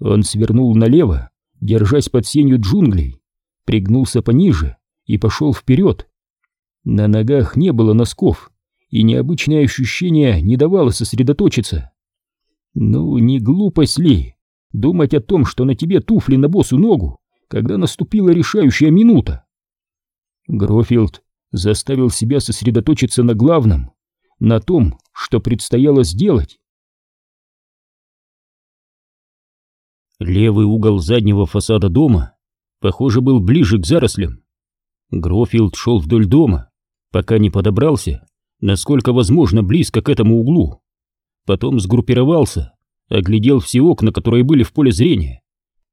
Он свернул налево, держась под сенью джунглей, пригнулся пониже и пошел вперед. На ногах не было носков, и необычное ощущение не давало сосредоточиться. Ну, не глупость ли думать о том, что на тебе туфли на босу ногу, когда наступила решающая минута? Грофилд заставил себя сосредоточиться на главном, на том, что предстояло сделать. Левый угол заднего фасада дома, похоже, был ближе к зарослям. Грофилд шел вдоль дома, пока не подобрался, насколько возможно, близко к этому углу. Потом сгруппировался, оглядел все окна, которые были в поле зрения,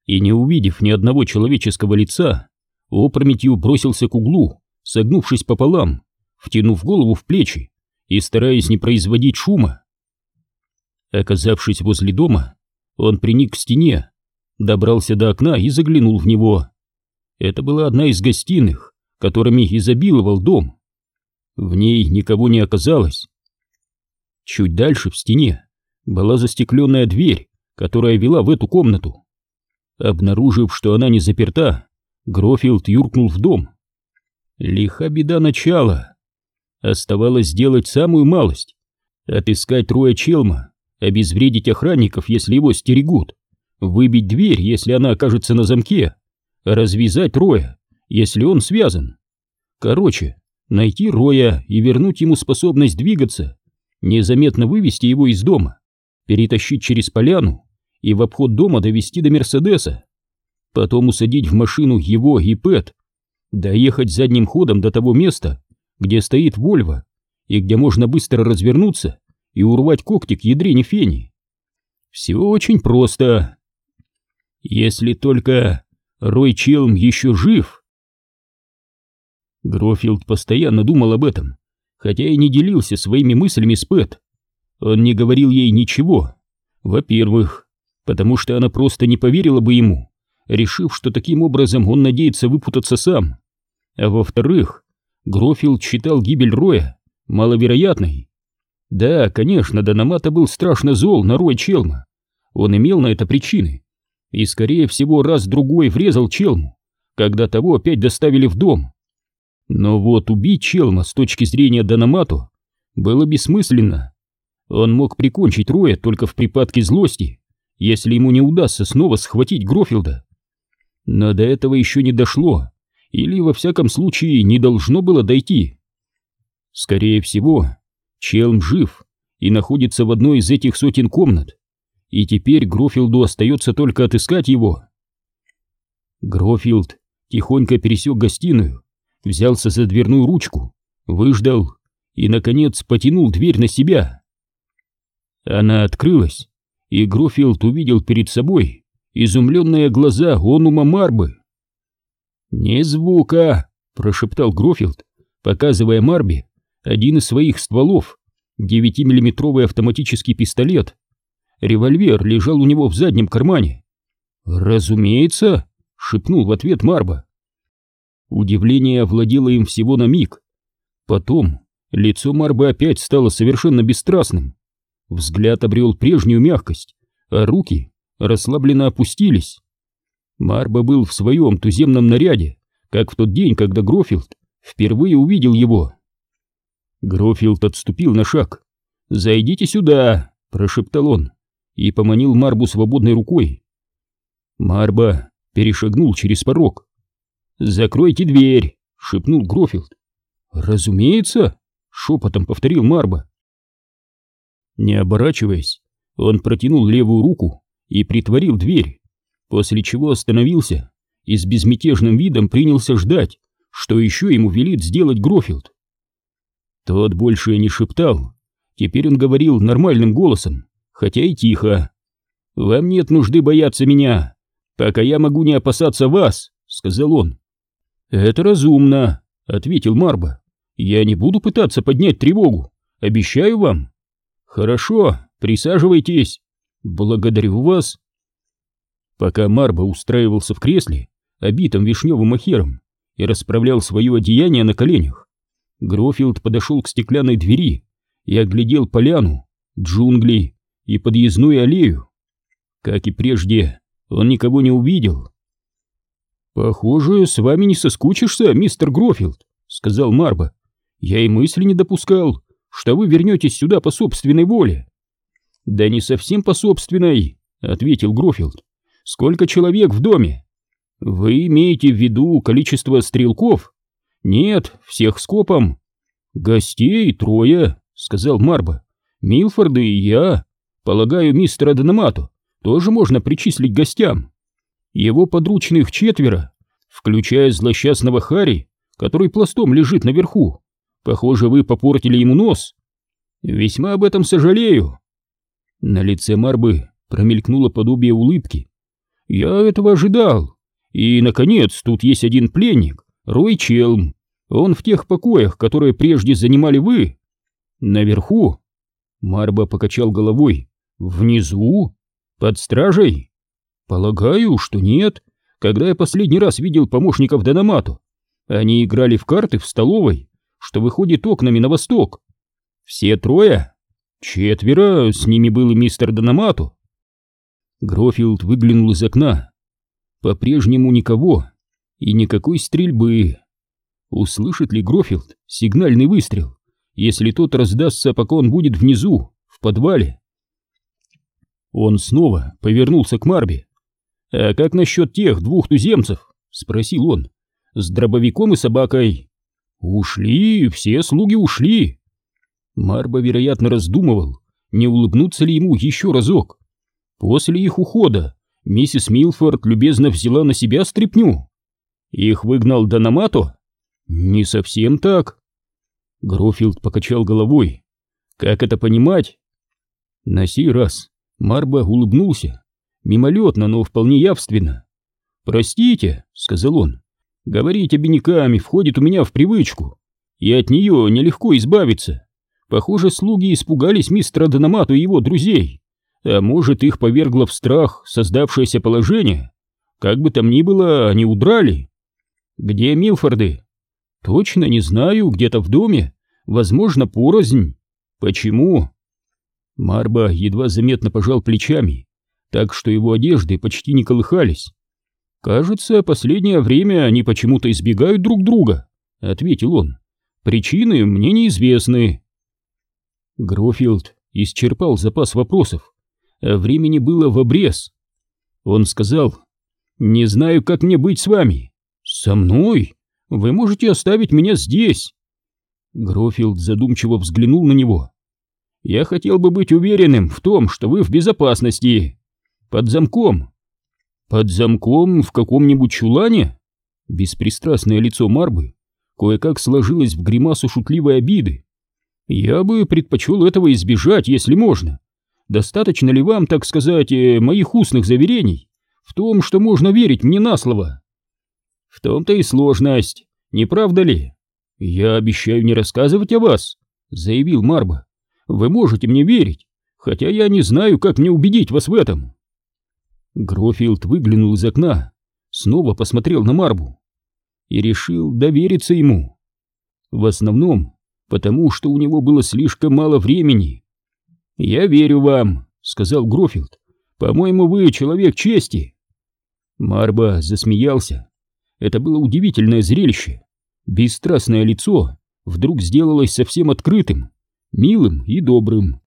и, не увидев ни одного человеческого лица, опрометью бросился к углу, согнувшись пополам, втянув голову в плечи и стараясь не производить шума. Оказавшись возле дома, он приник к стене, добрался до окна и заглянул в него. Это была одна из гостиных, которыми изобиловал дом. В ней никого не оказалось. Чуть дальше в стене была застекленная дверь, которая вела в эту комнату. Обнаружив, что она не заперта, Грофилд юркнул в дом. Лиха беда начала. Оставалось сделать самую малость — отыскать Роя Челма, обезвредить охранников, если его стерегут, выбить дверь, если она окажется на замке, развязать Роя, если он связан. Короче, найти Роя и вернуть ему способность двигаться, незаметно вывести его из дома, перетащить через поляну и в обход дома довести до Мерседеса, потом усадить в машину его и Пэт, доехать задним ходом до того места, где стоит Вольво, и где можно быстро развернуться и урвать когти к ядрене фени. Все очень просто. Если только Рой Челм еще жив. Грофилд постоянно думал об этом, хотя и не делился своими мыслями с Пэт. Он не говорил ей ничего. Во-первых, потому что она просто не поверила бы ему, решив, что таким образом он надеется выпутаться сам. А во-вторых, Грофилд считал гибель Роя маловероятной. Да, конечно, Дономата был страшно зол на Рой Челма. Он имел на это причины. И, скорее всего, раз-другой врезал Челму, когда того опять доставили в дом. Но вот убить Челма с точки зрения Дономату было бессмысленно. Он мог прикончить Роя только в припадке злости, если ему не удастся снова схватить Грофилда. Но до этого еще не дошло, или, во всяком случае, не должно было дойти. Скорее всего, Челм жив и находится в одной из этих сотен комнат, и теперь Грофилду остается только отыскать его. Грофилд тихонько пересек гостиную, взялся за дверную ручку, выждал и, наконец, потянул дверь на себя. Она открылась, и Грофилд увидел перед собой изумленные глаза Онума Марбы. «Ни звука!» — прошептал Грофилд, показывая Марби один из своих стволов, 9-миллиметровый автоматический пистолет. Револьвер лежал у него в заднем кармане. «Разумеется», — шепнул в ответ Марба. Удивление овладело им всего на миг. Потом лицо Марбы опять стало совершенно бесстрастным. Взгляд обрел прежнюю мягкость, а руки расслабленно опустились. Марба был в своем туземном наряде, как в тот день, когда Грофилд впервые увидел его. Грофилд отступил на шаг. «Зайдите сюда!» — прошептал он и поманил Марбу свободной рукой. Марба перешагнул через порог. «Закройте дверь!» — шепнул Грофилд. «Разумеется!» — шепотом повторил Марба. Не оборачиваясь, он протянул левую руку и притворил дверь, после чего остановился и с безмятежным видом принялся ждать, что еще ему велит сделать Грофилд. Тот больше не шептал, теперь он говорил нормальным голосом, хотя и тихо. «Вам нет нужды бояться меня, пока я могу не опасаться вас», — сказал он. «Это разумно», — ответил Марба. «Я не буду пытаться поднять тревогу, обещаю вам». «Хорошо, присаживайтесь. Благодарю вас». Пока Марба устраивался в кресле, обитом вишневым охером, и расправлял свое одеяние на коленях, Грофилд подошел к стеклянной двери и оглядел поляну, джунгли и подъездную аллею. Как и прежде, он никого не увидел. «Похоже, с вами не соскучишься, мистер Грофилд», — сказал Марба. «Я и мысли не допускал, что вы вернетесь сюда по собственной воле». «Да не совсем по собственной», — ответил Грофилд. «Сколько человек в доме?» «Вы имеете в виду количество стрелков?» «Нет, всех скопом». «Гостей трое», — сказал Марба. «Милфорды и я. Полагаю, мистера Дономату тоже можно причислить гостям. Его подручных четверо, включая злосчастного Хари, который пластом лежит наверху. Похоже, вы попортили ему нос. Весьма об этом сожалею». На лице Марбы промелькнуло подобие улыбки. «Я этого ожидал. И, наконец, тут есть один пленник, Рой Челм. Он в тех покоях, которые прежде занимали вы. Наверху. Марба покачал головой. Внизу? Под стражей? Полагаю, что нет. Когда я последний раз видел помощников Дономату, они играли в карты в столовой, что выходит окнами на восток. Все трое? Четверо, с ними был и мистер Дономату. Грофилд выглянул из окна. По-прежнему никого и никакой стрельбы. Услышит ли Грофилд сигнальный выстрел, если тот раздастся, пока он будет внизу, в подвале? Он снова повернулся к Марби. «А как насчет тех двух туземцев?» — спросил он. «С дробовиком и собакой». «Ушли, все слуги ушли». Марба, вероятно, раздумывал, не улыбнуться ли ему еще разок. После их ухода миссис Милфорд любезно взяла на себя стряпню. Их выгнал Дономато? Не совсем так. Грофилд покачал головой. Как это понимать? На сей раз Марба улыбнулся. Мимолетно, но вполне явственно. «Простите», — сказал он, — «говорить обиняками входит у меня в привычку, и от нее нелегко избавиться. Похоже, слуги испугались мистера Дономату и его друзей, а может, их повергло в страх создавшееся положение. Как бы там ни было, они удрали. Где Милфорды? Точно не знаю, где-то в доме. Возможно, порознь. Почему? Марба едва заметно пожал плечами, так что его одежды почти не колыхались. «Кажется, последнее время они почему-то избегают друг друга», — ответил он. «Причины мне неизвестны». Грофилд исчерпал запас вопросов, а времени было в обрез. Он сказал, «Не знаю, как мне быть с вами. «Со мной? Вы можете оставить меня здесь!» Грофилд задумчиво взглянул на него. «Я хотел бы быть уверенным в том, что вы в безопасности. Под замком». «Под замком в каком-нибудь чулане?» Беспристрастное лицо Марбы кое-как сложилось в гримасу шутливой обиды. «Я бы предпочел этого избежать, если можно. Достаточно ли вам, так сказать, э, моих устных заверений в том, что можно верить мне на слово?» В том-то и сложность, не правда ли? «Я обещаю не рассказывать о вас», — заявил Марба. «Вы можете мне верить, хотя я не знаю, как мне убедить вас в этом». Грофилд выглянул из окна, снова посмотрел на Марбу и решил довериться ему. В основном потому, что у него было слишком мало времени. «Я верю вам», — сказал Грофилд. «По-моему, вы человек чести». Марба засмеялся. Это было удивительное зрелище. Бесстрастное лицо вдруг сделалось совсем открытым, милым и добрым.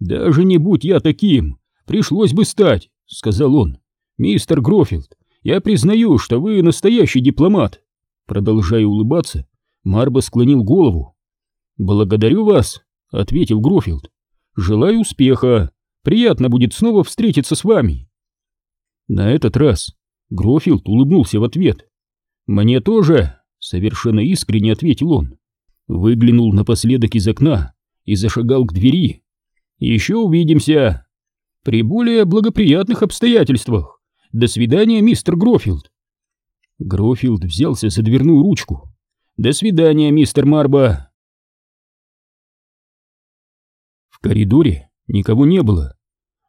«Даже не будь я таким, пришлось бы стать», — сказал он. «Мистер Грофилд, я признаю, что вы настоящий дипломат». Продолжая улыбаться, Марба склонил голову. «Благодарю вас», — ответил Грофилд. «Желаю успеха. Приятно будет снова встретиться с вами». На этот раз Грофилд улыбнулся в ответ. «Мне тоже», — совершенно искренне ответил он. Выглянул напоследок из окна и зашагал к двери. «Еще увидимся. При более благоприятных обстоятельствах. До свидания, мистер Грофилд». Грофилд взялся за дверную ручку. «До свидания, мистер Марба!» В коридоре никого не было.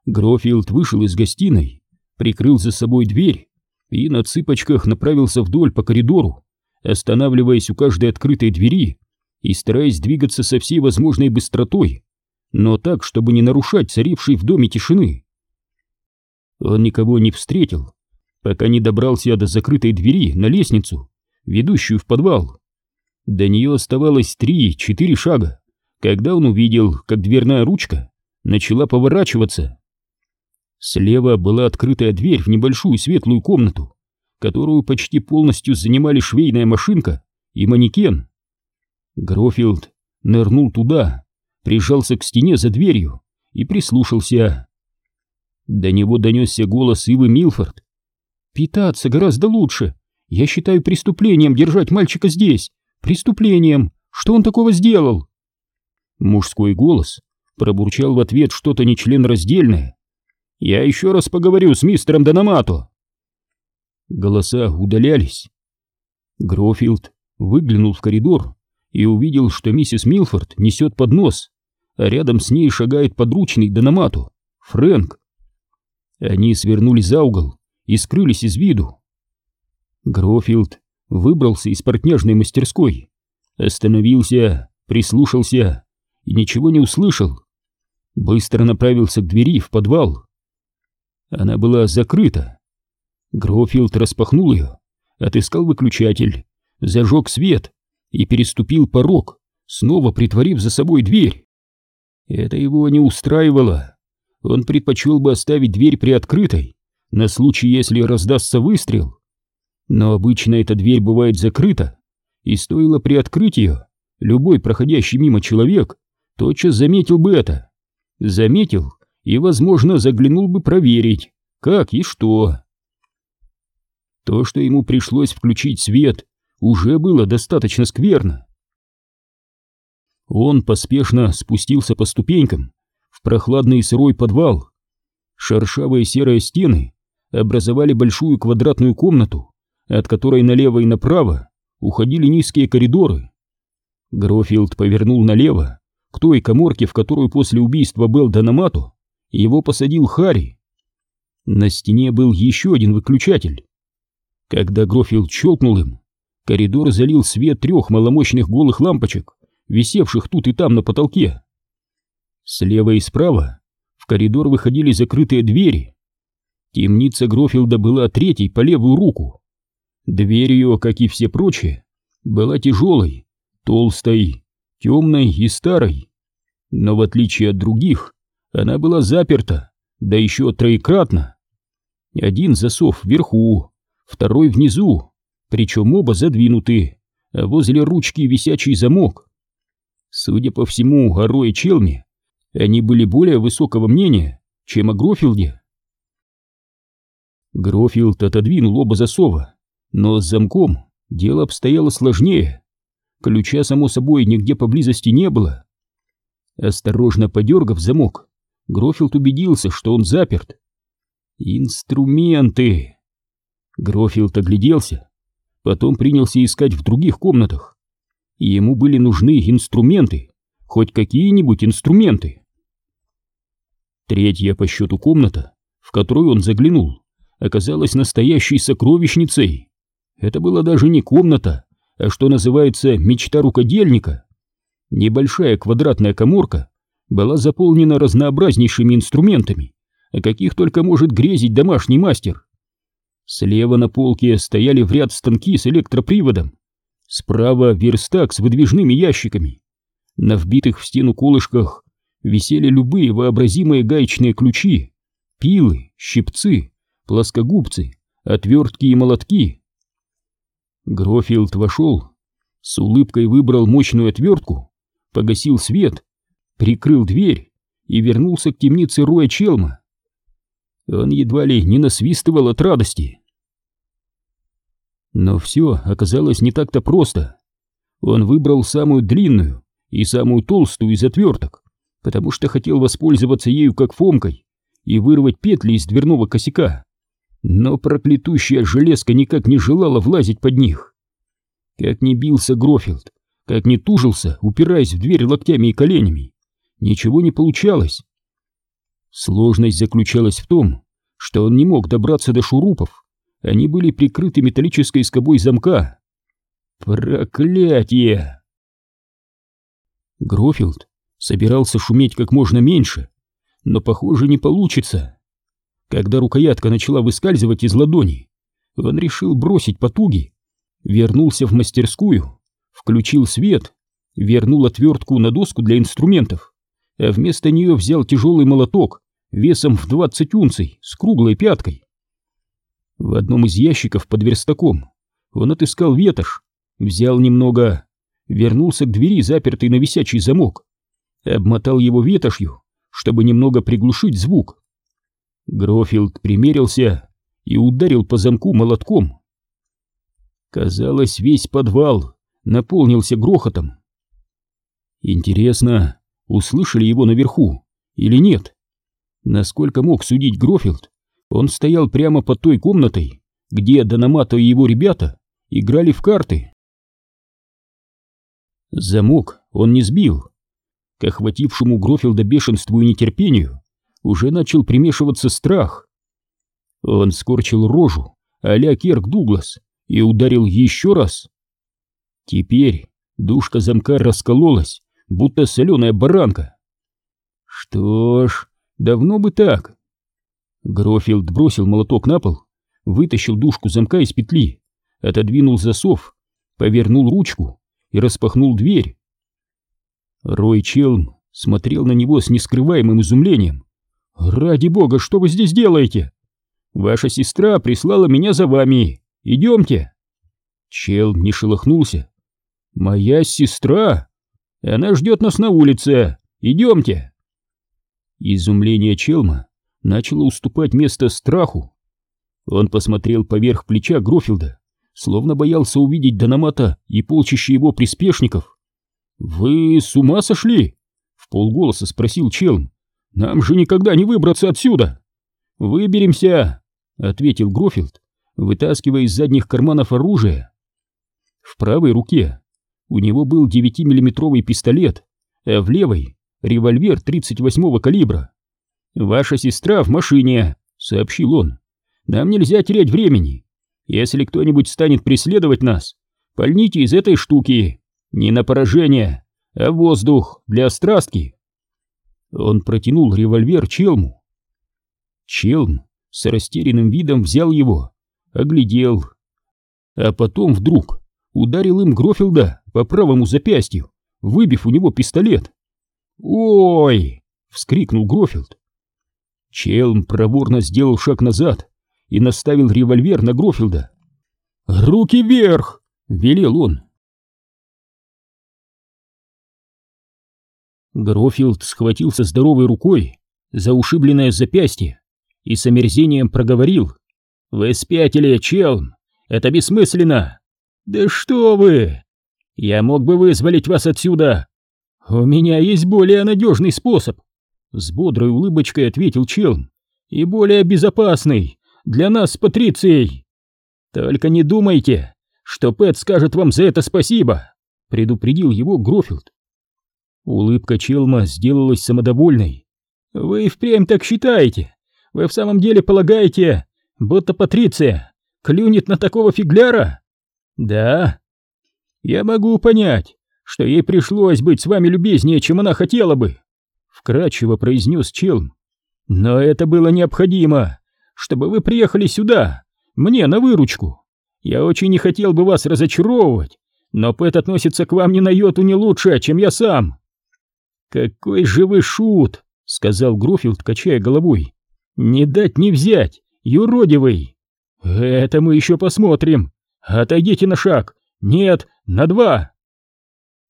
Грофилд вышел из гостиной, прикрыл за собой дверь и на цыпочках направился вдоль по коридору, останавливаясь у каждой открытой двери и стараясь двигаться со всей возможной быстротой, но так, чтобы не нарушать царившей в доме тишины. Он никого не встретил, пока не добрался до закрытой двери на лестницу, ведущую в подвал. До нее оставалось три-четыре шага, когда он увидел, как дверная ручка начала поворачиваться. Слева была открытая дверь в небольшую светлую комнату, которую почти полностью занимали швейная машинка и манекен. Грофилд нырнул туда, прижался к стене за дверью и прислушался. До него донесся голос Ивы Милфорд. «Питаться гораздо лучше. Я считаю преступлением держать мальчика здесь. Преступлением! Что он такого сделал?» Мужской голос пробурчал в ответ что-то нечленораздельное. «Я еще раз поговорю с мистером Дономато!» Голоса удалялись. Грофилд выглянул в коридор и увидел, что миссис Милфорд несет поднос, рядом с ней шагает подручный Дономату, Фрэнк. Они свернули за угол и скрылись из виду. Грофилд выбрался из портняжной мастерской, остановился, прислушался и ничего не услышал. Быстро направился к двери в подвал. Она была закрыта. Грофилд распахнул ее, отыскал выключатель, зажег свет и переступил порог, снова притворив за собой дверь. Это его не устраивало. Он предпочел бы оставить дверь приоткрытой, на случай, если раздастся выстрел. Но обычно эта дверь бывает закрыта, и стоило приоткрыть ее, любой проходящий мимо человек тотчас заметил бы это. Заметил и, возможно, заглянул бы проверить, как и что. То, что ему пришлось включить свет, уже было достаточно скверно. Он поспешно спустился по ступенькам в прохладный сырой подвал. Шершавые серые стены образовали большую квадратную комнату, от которой налево и направо уходили низкие коридоры. Грофилд повернул налево, к той коморке, в которую после убийства Белл Дономато его посадил Харри. На стене был еще один выключатель. Когда Грофилд щелкнул им, коридор залил свет трех маломощных голых лампочек, висевших тут и там на потолке. Слева и справа в коридор выходили закрытые двери. Темница Грофилда была третьей по левую руку. Дверь ее, как и все прочие, была тяжелой, толстой, темной и старой. Но в отличие от других, она была заперта, да еще троекратно. Один засов вверху, второй внизу, причем оба задвинуты, а возле ручки висячий замок. Судя по всему, о Рое Челме они были более высокого мнения, чем о Грофилде. Грофилд отодвинул оба засова, но с замком дело обстояло сложнее. Ключа, само собой, нигде поблизости не было. Осторожно подергав замок, Грофилд убедился, что он заперт. Инструменты! Грофилд огляделся, потом принялся искать в других комнатах, Ему были нужны инструменты, хоть какие-нибудь инструменты. Третья по счету комната, в которую он заглянул, оказалась настоящей сокровищницей. Это была даже не комната, а что называется мечта рукодельника. Небольшая квадратная коморка была заполнена разнообразнейшими инструментами, о каких только может грезить домашний мастер. Слева на полке стояли в ряд станки с электроприводом, справа верстак с выдвижными ящиками. На вбитых в стену колышках висели любые вообразимые гаечные ключи, пилы, щипцы, плоскогубцы, отвертки и молотки. Грофилд вошел, с улыбкой выбрал мощную отвертку, погасил свет, прикрыл дверь и вернулся к темнице Роя Челма. Он едва ли не насвистывал от радости. Но все оказалось не так-то просто. Он выбрал самую длинную и самую толстую из отверток, потому что хотел воспользоваться ею как фомкой и вырвать петли из дверного косяка. Но проклятущая железка никак не желала влазить под них. Как ни бился Грофилд, как ни тужился, упираясь в дверь локтями и коленями, ничего не получалось. Сложность заключалась в том, что он не мог добраться до шурупов, они были прикрыты металлической скобой замка. Проклятие! Грофилд собирался шуметь как можно меньше, но, похоже, не получится. Когда рукоятка начала выскальзывать из ладони, он решил бросить потуги, вернулся в мастерскую, включил свет, вернул отвертку на доску для инструментов, а вместо нее взял тяжелый молоток весом в 20 унций с круглой пяткой. В одном из ящиков под верстаком он отыскал ветошь, взял немного, вернулся к двери, запертой на висячий замок, обмотал его ветошью, чтобы немного приглушить звук. Грофилд примерился и ударил по замку молотком. Казалось, весь подвал наполнился грохотом. Интересно, услышали его наверху или нет? Насколько мог судить Грофилд, он стоял прямо под той комнатой, где Дономато и его ребята играли в карты. Замок он не сбил. К охватившему Грофилда бешенству и нетерпению уже начал примешиваться страх. Он скорчил рожу а-ля Керк Дуглас и ударил еще раз. Теперь душка замка раскололась, будто соленая баранка. Что ж, давно бы так. Грофилд бросил молоток на пол, вытащил дужку замка из петли, отодвинул засов, повернул ручку и распахнул дверь. Рой Челм смотрел на него с нескрываемым изумлением. «Ради бога, что вы здесь делаете? Ваша сестра прислала меня за вами. Идемте!» Челм не шелохнулся. «Моя сестра? Она ждет нас на улице. Идемте!» Изумление Челма начало уступать место страху. Он посмотрел поверх плеча Грофилда, словно боялся увидеть Дономата и полчища его приспешников. «Вы с ума сошли?» — в полголоса спросил Челм. «Нам же никогда не выбраться отсюда!» «Выберемся!» — ответил Грофилд, вытаскивая из задних карманов оружие. В правой руке у него был 9-миллиметровый пистолет, а в левой — револьвер 38-го калибра. «Ваша сестра в машине», — сообщил он. «Нам нельзя терять времени. Если кто-нибудь станет преследовать нас, пальните из этой штуки. Не на поражение, а воздух для страстки». Он протянул револьвер Челму. Челм с растерянным видом взял его, оглядел, а потом вдруг ударил им Грофилда по правому запястью, выбив у него пистолет. «Ой!» — вскрикнул Грофилд. Челм проворно сделал шаг назад и наставил револьвер на Грофилда. «Руки вверх!» — велел он. Грофилд схватился здоровой рукой за ушибленное запястье и с омерзением проговорил. «Вы спятили, Челм! Это бессмысленно!» «Да что вы! Я мог бы вызволить вас отсюда! У меня есть более надежный способ!» С бодрой улыбочкой ответил Челм. И более безопасный для нас с Патрицией. Только не думайте, что Пэт скажет вам за это спасибо. — предупредил его Грофилд. Улыбка Челма сделалась самодовольной. «Вы впрямь так считаете? Вы в самом деле полагаете, будто Патриция клюнет на такого фигляра?» «Да». «Я могу понять, что ей пришлось быть с вами любезнее, чем она хотела бы», — вкратчиво произнес Челм. «Но это было необходимо, чтобы вы приехали сюда, мне на выручку. Я очень не хотел бы вас разочаровывать, но Пэт относится к вам ни на йоту не лучше, чем я сам». «Какой же вы шут!» — сказал Грофилд, качая головой. «Не дать не взять, юродивый!» «Это мы еще посмотрим! Отойдите на шаг! Нет, на два!»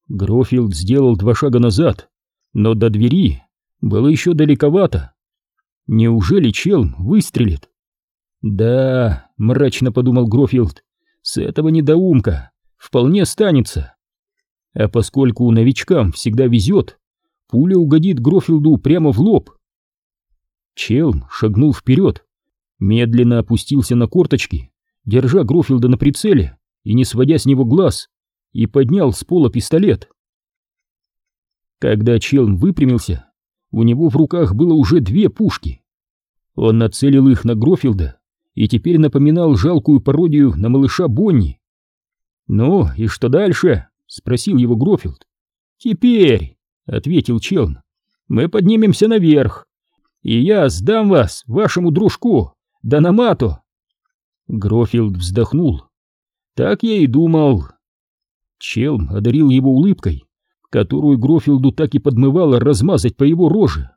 Грофилд сделал два шага назад, но до двери было еще далековато. Неужели Челм выстрелит? «Да», — мрачно подумал Грофилд, — «с этого недоумка вполне останется». А поскольку новичкам всегда везет, пуля угодит Грофилду прямо в лоб. Челм шагнул вперед, медленно опустился на корточки, держа Грофилда на прицеле и не сводя с него глаз, и поднял с пола пистолет. Когда Челм выпрямился, у него в руках было уже две пушки. Он нацелил их на Грофилда и теперь напоминал жалкую пародию на малыша Бонни. «Ну, и что дальше?» — спросил его Грофилд. «Теперь», — ответил Челн, — «мы поднимемся наверх, и я сдам вас вашему дружку, Данамату». Грофилд вздохнул. «Так я и думал». Челм одарил его улыбкой, которую Грофилду так и подмывало размазать по его роже.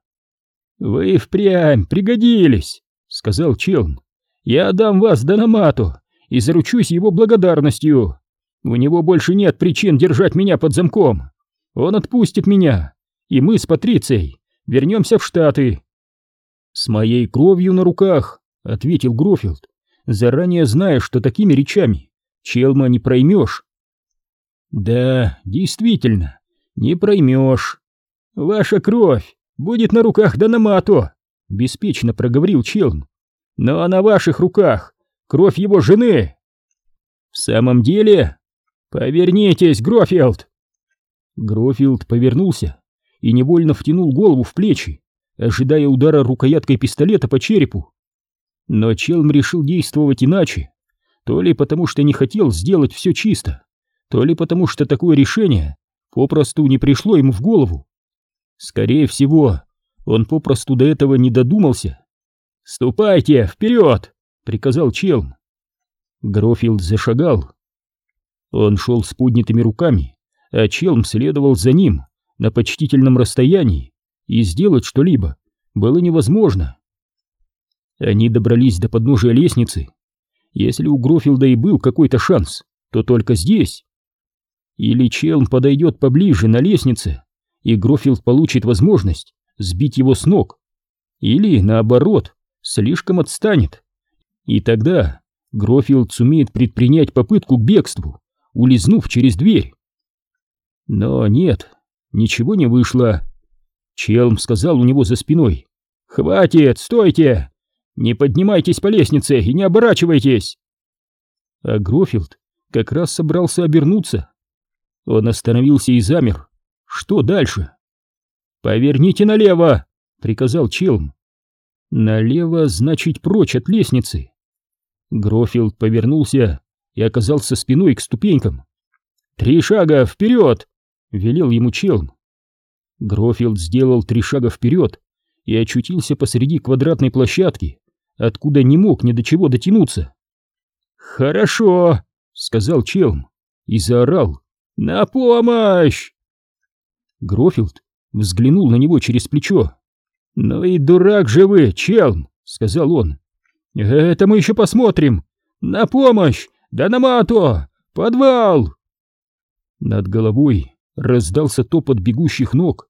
«Вы впрямь пригодились», — сказал Челм. «Я отдам вас Данамату и заручусь его благодарностью. У него больше нет причин держать меня под замком. Он отпустит меня, и мы с Патрицией вернемся в Штаты». «С моей кровью на руках», — ответил Грофилд, заранее зная, что такими речами Челма не проймешь. «Да, действительно, не проймешь. Ваша кровь будет на руках Данамато, беспечно проговорил Челн. Но на ваших руках кровь его жены. В самом деле? Повернитесь, Грофилд. Грофилд повернулся и невольно втянул голову в плечи, ожидая удара рукояткой пистолета по черепу. Но Челм решил действовать иначе, то ли потому что не хотел сделать все чисто, то ли потому что такое решение попросту не пришло ему в голову. Скорее всего, он попросту до этого не додумался. «Ступайте, вперед!» — приказал Челм. Грофилд зашагал. Он шел с поднятыми руками, а Челм следовал за ним на почтительном расстоянии, и сделать что-либо было невозможно. Они добрались до подножия лестницы. Если у Грофилда и был какой-то шанс, то только здесь. Или Челм подойдет поближе на лестнице, и Грофилд получит возможность сбить его с ног. Или, наоборот, слишком отстанет. И тогда Грофилд сумеет предпринять попытку к бегству, улизнув через дверь. Но нет, ничего не вышло. Челм сказал у него за спиной. «Хватит, стойте! Не поднимайтесь по лестнице и не оборачивайтесь!» А Грофилд как раз собрался обернуться, он остановился и замер. Что дальше? «Поверните налево!» — приказал Челм. «Налево, значит, прочь от лестницы». Грофилд повернулся и оказался спиной к ступенькам. «Три шага вперед!» — велел ему Челм. Грофилд сделал три шага вперед и очутился посреди квадратной площадки, откуда не мог ни до чего дотянуться. «Хорошо!» — сказал Челм и заорал. «На помощь!» Грофилд взглянул на него через плечо. «Ну и дурак же вы, Челм!» — сказал он. «Это мы еще посмотрим! На помощь! Да на мато! Подвал!» Над головой раздался топот бегущих ног.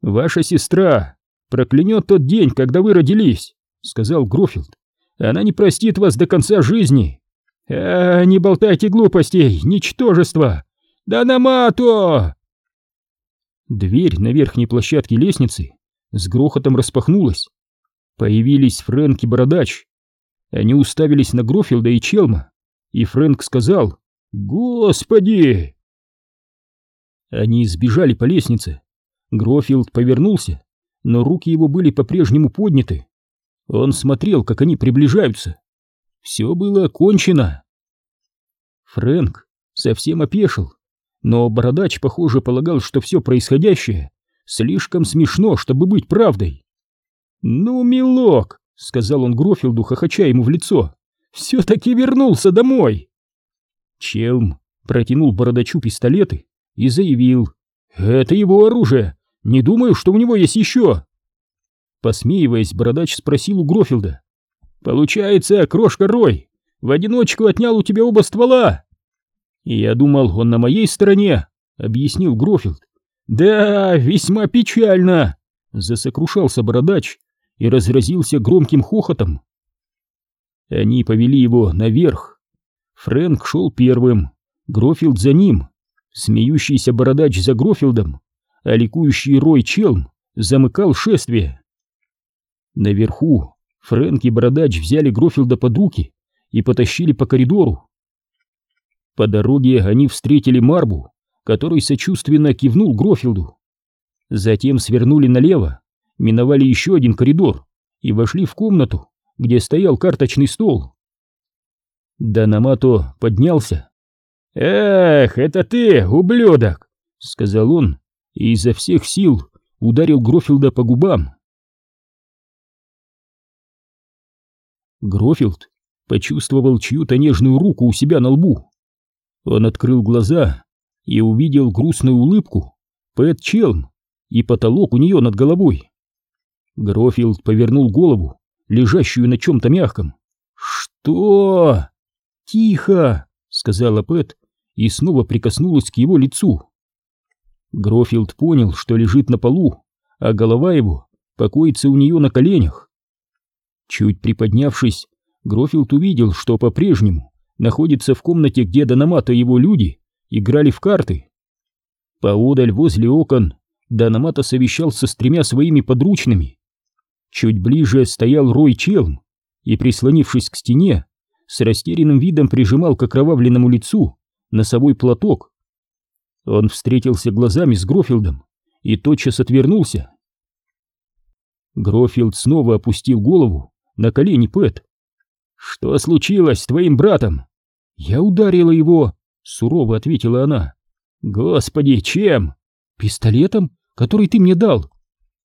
«Ваша сестра проклянет тот день, когда вы родились!» — сказал Грофилд. «Она не простит вас до конца жизни!» «А, не болтайте глупостей, ничтожество! Да на мато!» Дверь на верхней площадке лестницы с грохотом распахнулась. Появились Фрэнк и Бородач. Они уставились на Грофилда и Челма, и Фрэнк сказал «Господи!» Они сбежали по лестнице. Грофилд повернулся, но руки его были по-прежнему подняты. Он смотрел, как они приближаются. Все было кончено. Фрэнк совсем опешил, но бородач, похоже, полагал, что все происходящее слишком смешно, чтобы быть правдой. «Ну, милок», — сказал он Грофилду, хохоча ему в лицо, — «все-таки вернулся домой». Челм протянул бородачу пистолеты и заявил, «Это его оружие, не думаю, что у него есть еще». Посмеиваясь, бородач спросил у Грофилда, «Получается, крошка Рой, в одиночку отнял у тебя оба ствола?» «Я думал, он на моей стороне», — объяснил Грофилд. «Да, весьма печально!» — засокрушался бородач и разразился громким хохотом. Они повели его наверх. Фрэнк шел первым, Грофилд за ним, смеющийся бородач за Грофилдом, а ликующий Рой Челм замыкал шествие. Наверху Фрэнк и бородач взяли Грофилда под руки и потащили по коридору. По дороге они встретили Марбу, который сочувственно кивнул Грофилду. Затем свернули налево, миновали еще один коридор и вошли в комнату, где стоял карточный стол. Данамато поднялся. «Эх, это ты, ублюдок!» — сказал он и изо всех сил ударил Грофилда по губам. Грофилд почувствовал чью-то нежную руку у себя на лбу. Он открыл глаза и увидел грустную улыбку Пэт Челм и потолок у нее над головой. Грофилд повернул голову, лежащую на чем-то мягком. «Что?» «Тихо!» — сказала Пэт и снова прикоснулась к его лицу. Грофилд понял, что лежит на полу, а голова его покоится у нее на коленях. Чуть приподнявшись, Грофилд увидел, что по-прежнему находится в комнате, где Дономата и его люди играли в карты. Поодаль возле окон Дономата совещался с тремя своими подручными. Чуть ближе стоял Рой Челм и, прислонившись к стене, с растерянным видом прижимал к окровавленному лицу носовой платок. Он встретился глазами с Грофилдом и тотчас отвернулся. Грофилд снова опустил голову на колени Пэт. «Что случилось с твоим братом?» «Я ударила его», — сурово ответила она. «Господи, чем?» «Пистолетом, который ты мне дал.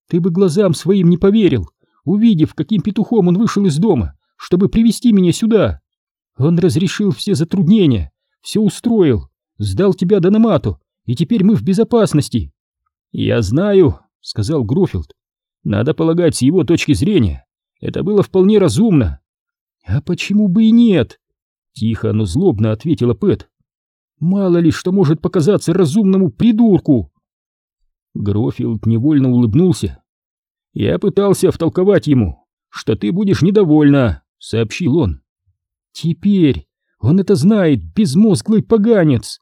Ты бы глазам своим не поверил, увидев, каким петухом он вышел из дома, чтобы привести меня сюда. Он разрешил все затруднения, все устроил, сдал тебя Дономату, и теперь мы в безопасности. Я знаю, сказал Грофилд. Надо полагать, с его точки зрения, это было вполне разумно. А почему бы и нет? Тихо, но злобно ответила Пэт. Мало ли что может показаться разумному придурку. Грофилд невольно улыбнулся. Я пытался втолковать ему, что ты будешь недовольна, сообщил он. Теперь он это знает, безмозглый поганец!»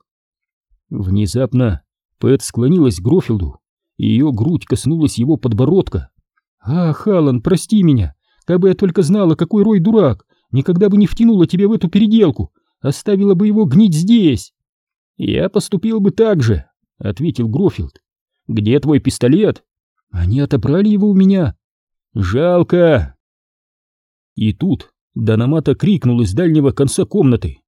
Внезапно Пэт склонилась к Грофилду, и ее грудь коснулась его подбородка. «Ах, Аллан, прости меня! Как бы я только знала, какой Рой дурак! Никогда бы не втянула тебя в эту переделку! Оставила бы его гнить здесь!» «Я поступил бы так же», — ответил Грофилд. «Где твой пистолет?» «Они отобрали его у меня». «Жалко». И тут Дономата крикнул из дальнего конца комнаты.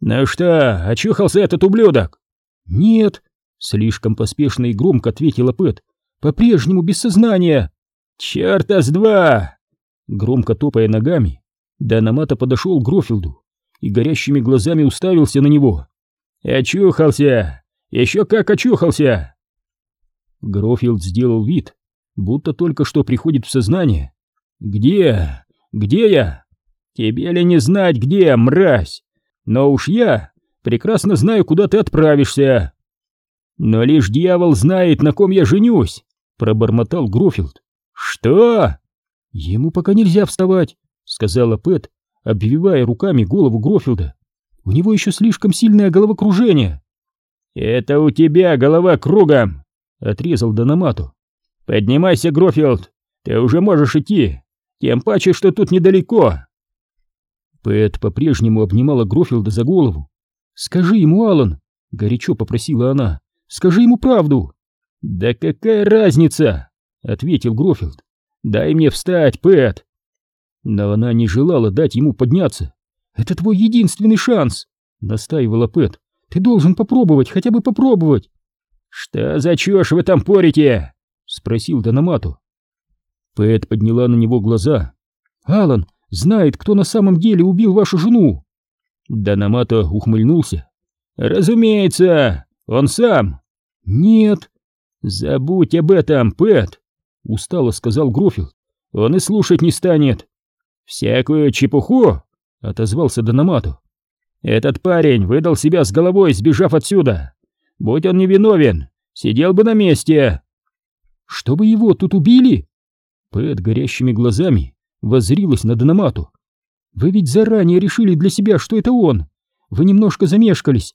«Ну что, очухался этот ублюдок?» «Нет», — слишком поспешно и громко ответила Пэт. «По-прежнему без сознания». «Чёрта с два!» Громко топая ногами, Дономата подошел к Грофилду и горящими глазами уставился на него. «Очухался! Еще как очухался!» Грофилд сделал вид, будто только что приходит в сознание. «Где? Где я?» Тебе ли не знать, где, мразь? Но уж я прекрасно знаю, куда ты отправишься. Но лишь дьявол знает, на ком я женюсь, пробормотал Грофилд. Что? Ему пока нельзя вставать, сказала Пэт, обвивая руками голову Грофилда. У него еще слишком сильное головокружение. Это у тебя голова кругом, отрезал Дономату. Поднимайся, Грофилд, ты уже можешь идти, тем паче, что тут недалеко. Пэт по-прежнему обнимала Грофилда за голову. «Скажи ему, Алан, горячо попросила она, — Скажи ему правду!» «Да какая разница?» — ответил Грофилд. «Дай мне встать, Пэт!» Но она не желала дать ему подняться. «Это твой единственный шанс!» — настаивала Пэт. «Ты должен попробовать, хотя бы попробовать!» «Что за чушь вы там порите?» — спросил Дономату. Пэт подняла на него глаза. «Алан знает, кто на самом деле убил вашу жену!» Дономато ухмыльнулся. «Разумеется, он сам!» «Нет!» «Забудь об этом, Пэт!» — устало сказал Грофилд. «Он и слушать не станет!» «Всякую чепуху!» — отозвался Дономату. «Этот парень выдал себя с головой, сбежав отсюда! Будь он невиновен, сидел бы на месте!» «Чтобы его тут убили?» Пэт горящими глазами воззрилась на Дономату. «Вы ведь заранее решили для себя, что это он! Вы немножко замешкались,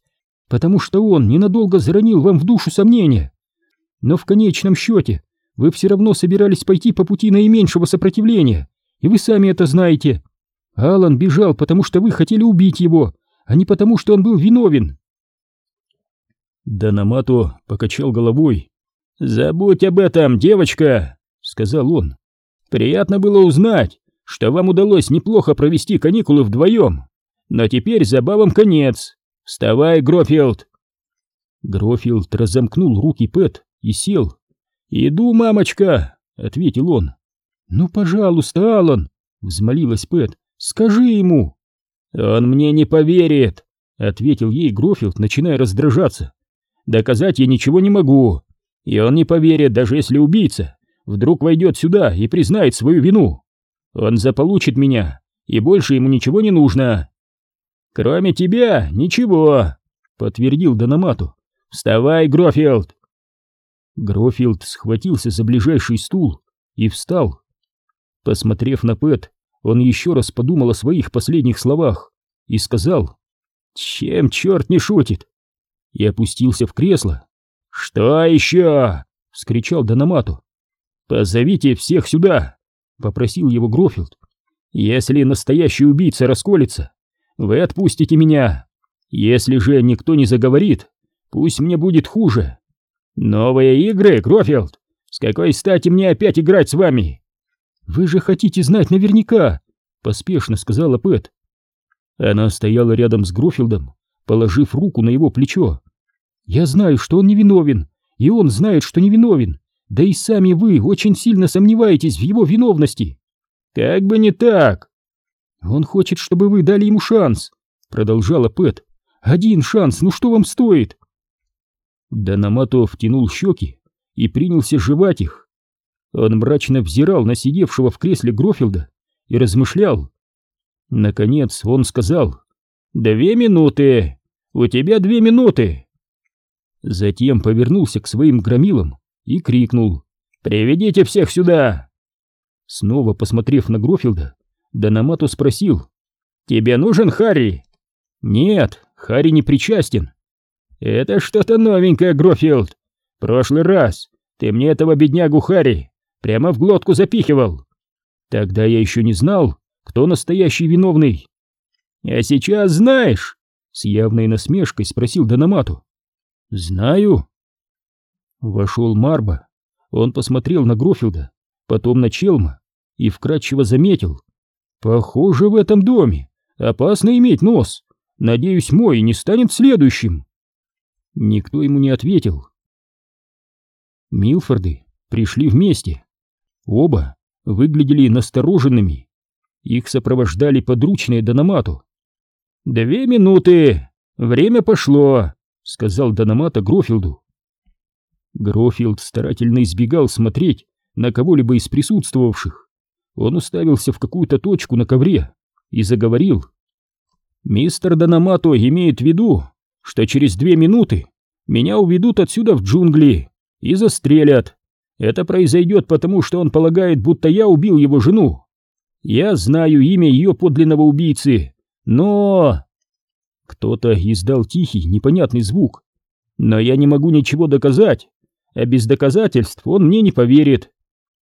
потому что он ненадолго заронил вам в душу сомнения. Но в конечном счете вы все равно собирались пойти по пути наименьшего сопротивления, и вы сами это знаете. Алан бежал, потому что вы хотели убить его, а не потому, что он был виновен. Данамато покачал головой. «Забудь об этом, девочка!» — сказал он. «Приятно было узнать, что вам удалось неплохо провести каникулы вдвоем. Но теперь забавам конец. Вставай, Грофилд!» Грофилд разомкнул руки Пэт и сел. «Иду, мамочка!» — ответил он. «Ну, пожалуйста, Алан!» — взмолилась Пэт. «Скажи ему!» «Он мне не поверит!» — ответил ей Грофилд, начиная раздражаться. «Доказать я ничего не могу, и он не поверит, даже если убийца вдруг войдет сюда и признает свою вину. Он заполучит меня, и больше ему ничего не нужно». «Кроме тебя, ничего!» — подтвердил Дономату. «Вставай, Грофилд!» Грофилд схватился за ближайший стул и встал. Посмотрев на Пэт, он еще раз подумал о своих последних словах и сказал «Чем черт не шутит?» и опустился в кресло. «Что еще?» — вскричал Дономату. «Позовите всех сюда!» — попросил его Грофилд. «Если настоящий убийца расколется, вы отпустите меня. Если же никто не заговорит, пусть мне будет хуже. «Новые игры, Грофилд? С какой стати мне опять играть с вами?» «Вы же хотите знать наверняка!» — поспешно сказала Пэт. Она стояла рядом с Грофилдом, положив руку на его плечо. «Я знаю, что он невиновен, и он знает, что невиновен. Да и сами вы очень сильно сомневаетесь в его виновности». «Как бы не так!» «Он хочет, чтобы вы дали ему шанс», — продолжала Пэт. «Один шанс, ну что вам стоит?» Данамато втянул щеки и принялся жевать их. Он мрачно взирал на сидевшего в кресле Грофилда и размышлял. Наконец он сказал «Две минуты! У тебя две минуты!» Затем повернулся к своим громилам и крикнул «Приведите всех сюда!» Снова посмотрев на Грофилда, Данамато спросил «Тебе нужен Харри?» «Нет, Харри не причастен. «Это что-то новенькое, Грофилд. Прошлый раз ты мне этого беднягу Харри прямо в глотку запихивал. Тогда я еще не знал, кто настоящий виновный. А сейчас знаешь?» С явной насмешкой спросил Дономату. «Знаю». Вошел Марба. Он посмотрел на Грофилда, потом на Челма и вкратчиво заметил. «Похоже, в этом доме опасно иметь нос. Надеюсь, мой не станет следующим». Никто ему не ответил. Милфорды пришли вместе. Оба выглядели настороженными. Их сопровождали подручные Дономату. «Две минуты! Время пошло!» — сказал Дономата Грофилду. Грофилд старательно избегал смотреть на кого-либо из присутствовавших. Он уставился в какую-то точку на ковре и заговорил. «Мистер Дономато имеет в виду, что через две минуты меня уведут отсюда в джунгли и застрелят. Это произойдет потому, что он полагает, будто я убил его жену. Я знаю имя ее подлинного убийцы, но... Кто-то издал тихий, непонятный звук. Но я не могу ничего доказать, а без доказательств он мне не поверит.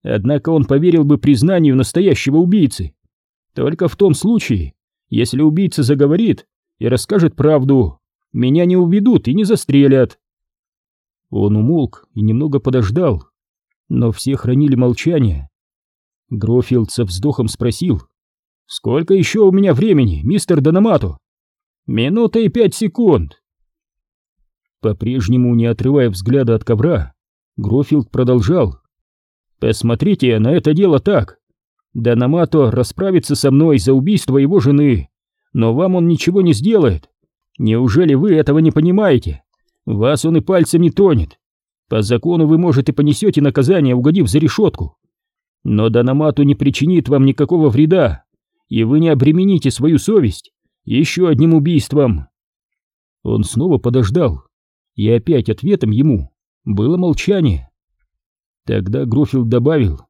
Однако он поверил бы признанию настоящего убийцы. Только в том случае, если убийца заговорит и расскажет правду, меня не уведут и не застрелят. Он умолк и немного подождал, но все хранили молчание. Грофилд со вздохом спросил. «Сколько еще у меня времени, мистер Дономато?» «Минута и пять секунд». По-прежнему, не отрывая взгляда от ковра, Грофилд продолжал. «Посмотрите на это дело так. Дономато расправится со мной за убийство его жены, но вам он ничего не сделает. Неужели вы этого не понимаете? Вас он и пальцем не тронет. По закону вы, может, и понесете наказание, угодив за решетку. Но Дономату не причинит вам никакого вреда, и вы не обремените свою совесть еще одним убийством. Он снова подождал, и опять ответом ему было молчание. Тогда Грофилд добавил,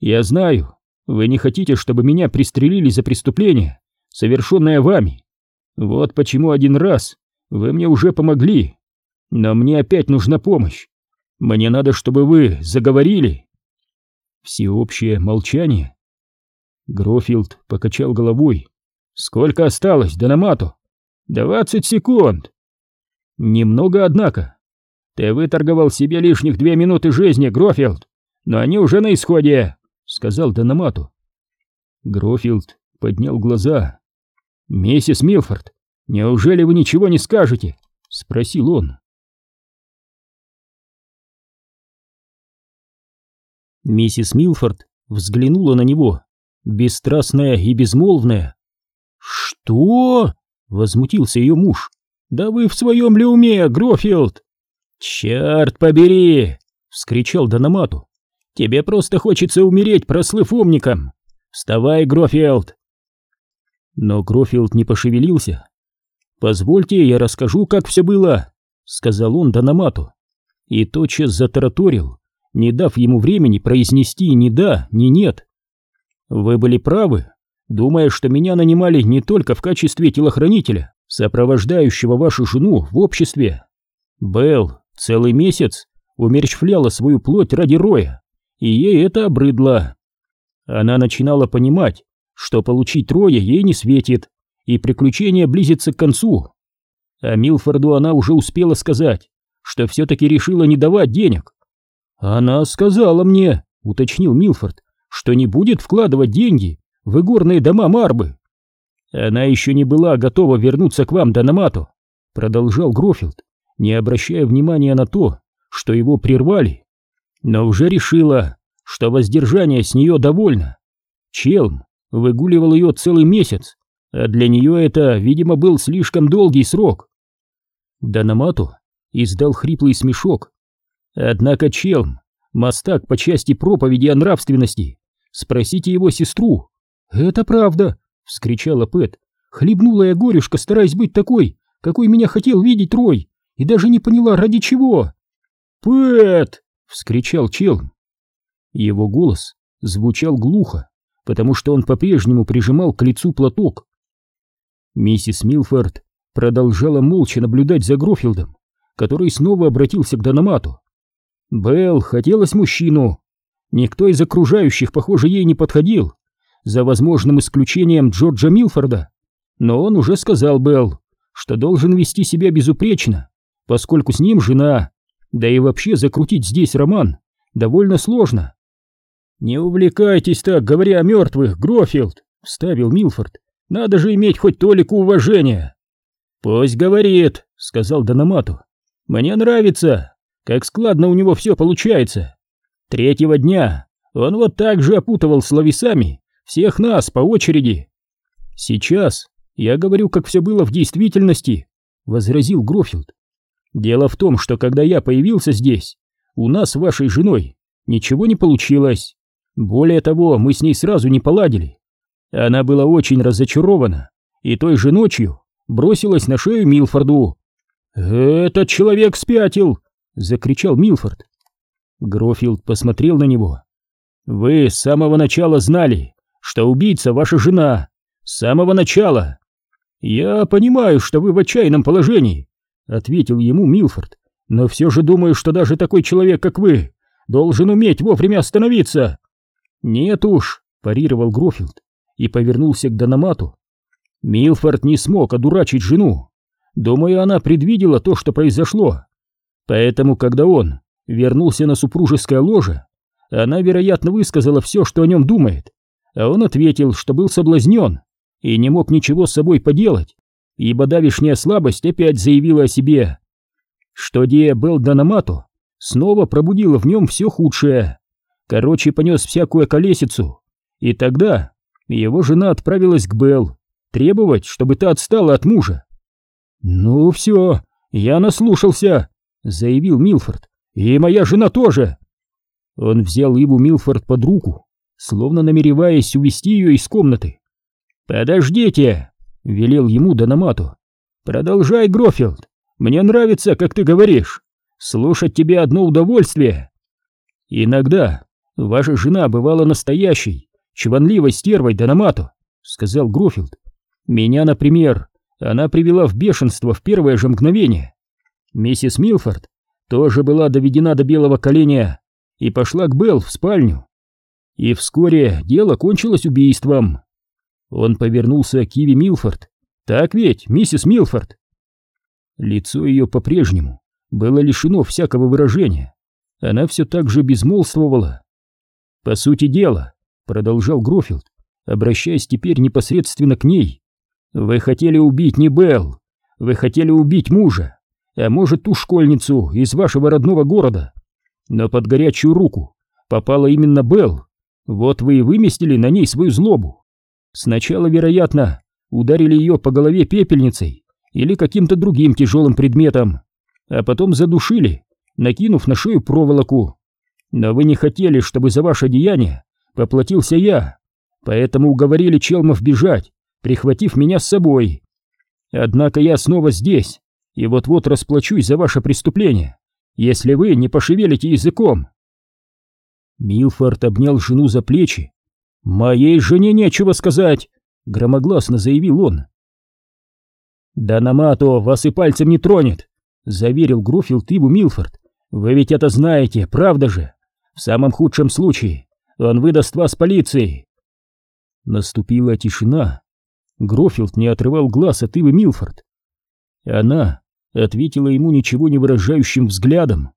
«Я знаю, вы не хотите, чтобы меня пристрелили за преступление, совершенное вами. Вот почему один раз вы мне уже помогли, но мне опять нужна помощь. Мне надо, чтобы вы заговорили. Всеобщее молчание. Грофилд покачал головой. Сколько осталось, Дономату? Двадцать секунд. Немного, однако. Ты выторговал себе лишних две минуты жизни, Грофилд, но они уже на исходе, сказал Дономату. Грофилд поднял глаза. Миссис Милфорд, неужели вы ничего не скажете? спросил он. Миссис Милфорд взглянула на него, бесстрастная и безмолвная. «Что?» — возмутился ее муж. «Да вы в своем ли уме, Грофилд?» «Черт побери!» — вскричал Дономату. «Тебе просто хочется умереть, прослыв умником! Вставай, Грофилд!» Но Грофилд не пошевелился. «Позвольте, я расскажу, как все было», — сказал он Дономату. И тотчас затараторил, не дав ему времени произнести ни да, ни нет. Вы были правы, думая, что меня нанимали не только в качестве телохранителя, сопровождающего вашу жену в обществе. Белл целый месяц умерщвляла свою плоть ради Роя, и ей это обрыдло. Она начинала понимать, что получить Роя ей не светит, и приключение близится к концу. А Милфорду она уже успела сказать, что все-таки решила не давать денег, «Она сказала мне», — уточнил Милфорд, «что не будет вкладывать деньги в игорные дома Марбы». «Она еще не была готова вернуться к вам, Дономату», — продолжал Грофилд, не обращая внимания на то, что его прервали, но уже решила, что воздержание с нее довольно. Челм выгуливал ее целый месяц, а для нее это, видимо, был слишком долгий срок. Дономату издал хриплый смешок, Однако Челм, мастак по части проповеди о нравственности, спросите его сестру. «Это правда!» — вскричала Пэт. «Хлебнула я горюшка, стараясь быть такой, какой меня хотел видеть Рой, и даже не поняла, ради чего!» «Пэт!» — вскричал Челм. Его голос звучал глухо, потому что он по-прежнему прижимал к лицу платок. Миссис Милфорд продолжала молча наблюдать за Грофилдом, который снова обратился к Дономату. Белл хотелось мужчину. Никто из окружающих, похоже, ей не подходил, за возможным исключением Джорджа Милфорда. Но он уже сказал Белл, что должен вести себя безупречно, поскольку с ним жена, да и вообще закрутить здесь роман довольно сложно. «Не увлекайтесь так, говоря о мертвых, Грофилд», — вставил Милфорд. «Надо же иметь хоть толику уважения». «Пусть говорит», — сказал Дономату. «Мне нравится, как складно у него все получается. Третьего дня он вот так же опутывал словесами всех нас по очереди. Сейчас я говорю, как все было в действительности, возразил Грофилд. Дело в том, что когда я появился здесь, у нас с вашей женой ничего не получилось. Более того, мы с ней сразу не поладили. Она была очень разочарована и той же ночью бросилась на шею Милфорду. «Этот человек спятил!» Закричал Милфорд. Грофилд посмотрел на него. Вы с самого начала знали, что убийца ваша жена. С самого начала. Я понимаю, что вы в отчаянном положении, ответил ему Милфорд. Но все же думаю, что даже такой человек, как вы, должен уметь вовремя остановиться. Нет уж, парировал Грофилд и повернулся к Дономату. Милфорд не смог одурачить жену. Думаю, она предвидела то, что произошло. Поэтому, когда он вернулся на супружеское ложе, она, вероятно, высказала все, что о нем думает, а он ответил, что был соблазнен и не мог ничего с собой поделать, ибо давишняя слабость опять заявила о себе. Что Дея Белл Данамато снова пробудила в нем все худшее. Короче, понес всякую колесицу, и тогда его жена отправилась к Белл, требовать, чтобы та отстала от мужа. «Ну все, я наслушался», — заявил Милфорд, — «и моя жена тоже». Он взял Иву Милфорд под руку, словно намереваясь увести ее из комнаты. «Подождите!» — велел ему Дономату. «Продолжай, Грофилд. Мне нравится, как ты говоришь. Слушать тебя одно удовольствие. Иногда ваша жена бывала настоящей, чванливой стервой Дономату», — сказал Грофилд. «Меня, например, она привела в бешенство в первое же мгновение. Миссис Милфорд тоже была доведена до белого коленя и пошла к Белл в спальню. И вскоре дело кончилось убийством. Он повернулся к Киви Милфорд. «Так ведь, миссис Милфорд?» Лицо ее по-прежнему было лишено всякого выражения. Она все так же безмолвствовала. «По сути дела», — продолжал Грофилд, обращаясь теперь непосредственно к ней, «вы хотели убить не Белл, вы хотели убить мужа, а может ту школьницу из вашего родного города, но под горячую руку попала именно Белл. Вот вы и выместили на ней свою злобу. Сначала, вероятно, ударили ее по голове пепельницей или каким-то другим тяжелым предметом, а потом задушили, накинув на шею проволоку. Но вы не хотели, чтобы за ваше деяние поплатился я, поэтому уговорили Челмов бежать, прихватив меня с собой. Однако я снова здесь, и вот-вот расплачусь за ваше преступление если вы не пошевелите языком. Милфорд обнял жену за плечи. «Моей жене нечего сказать!» — громогласно заявил он. «Да Намато вас и пальцем не тронет!» — заверил Груфилд Иву Милфорд. «Вы ведь это знаете, правда же? В самом худшем случае он выдаст вас полиции!» Наступила тишина. Грофилд не отрывал глаз от Ивы Милфорд. Она ответила ему ничего не выражающим взглядом.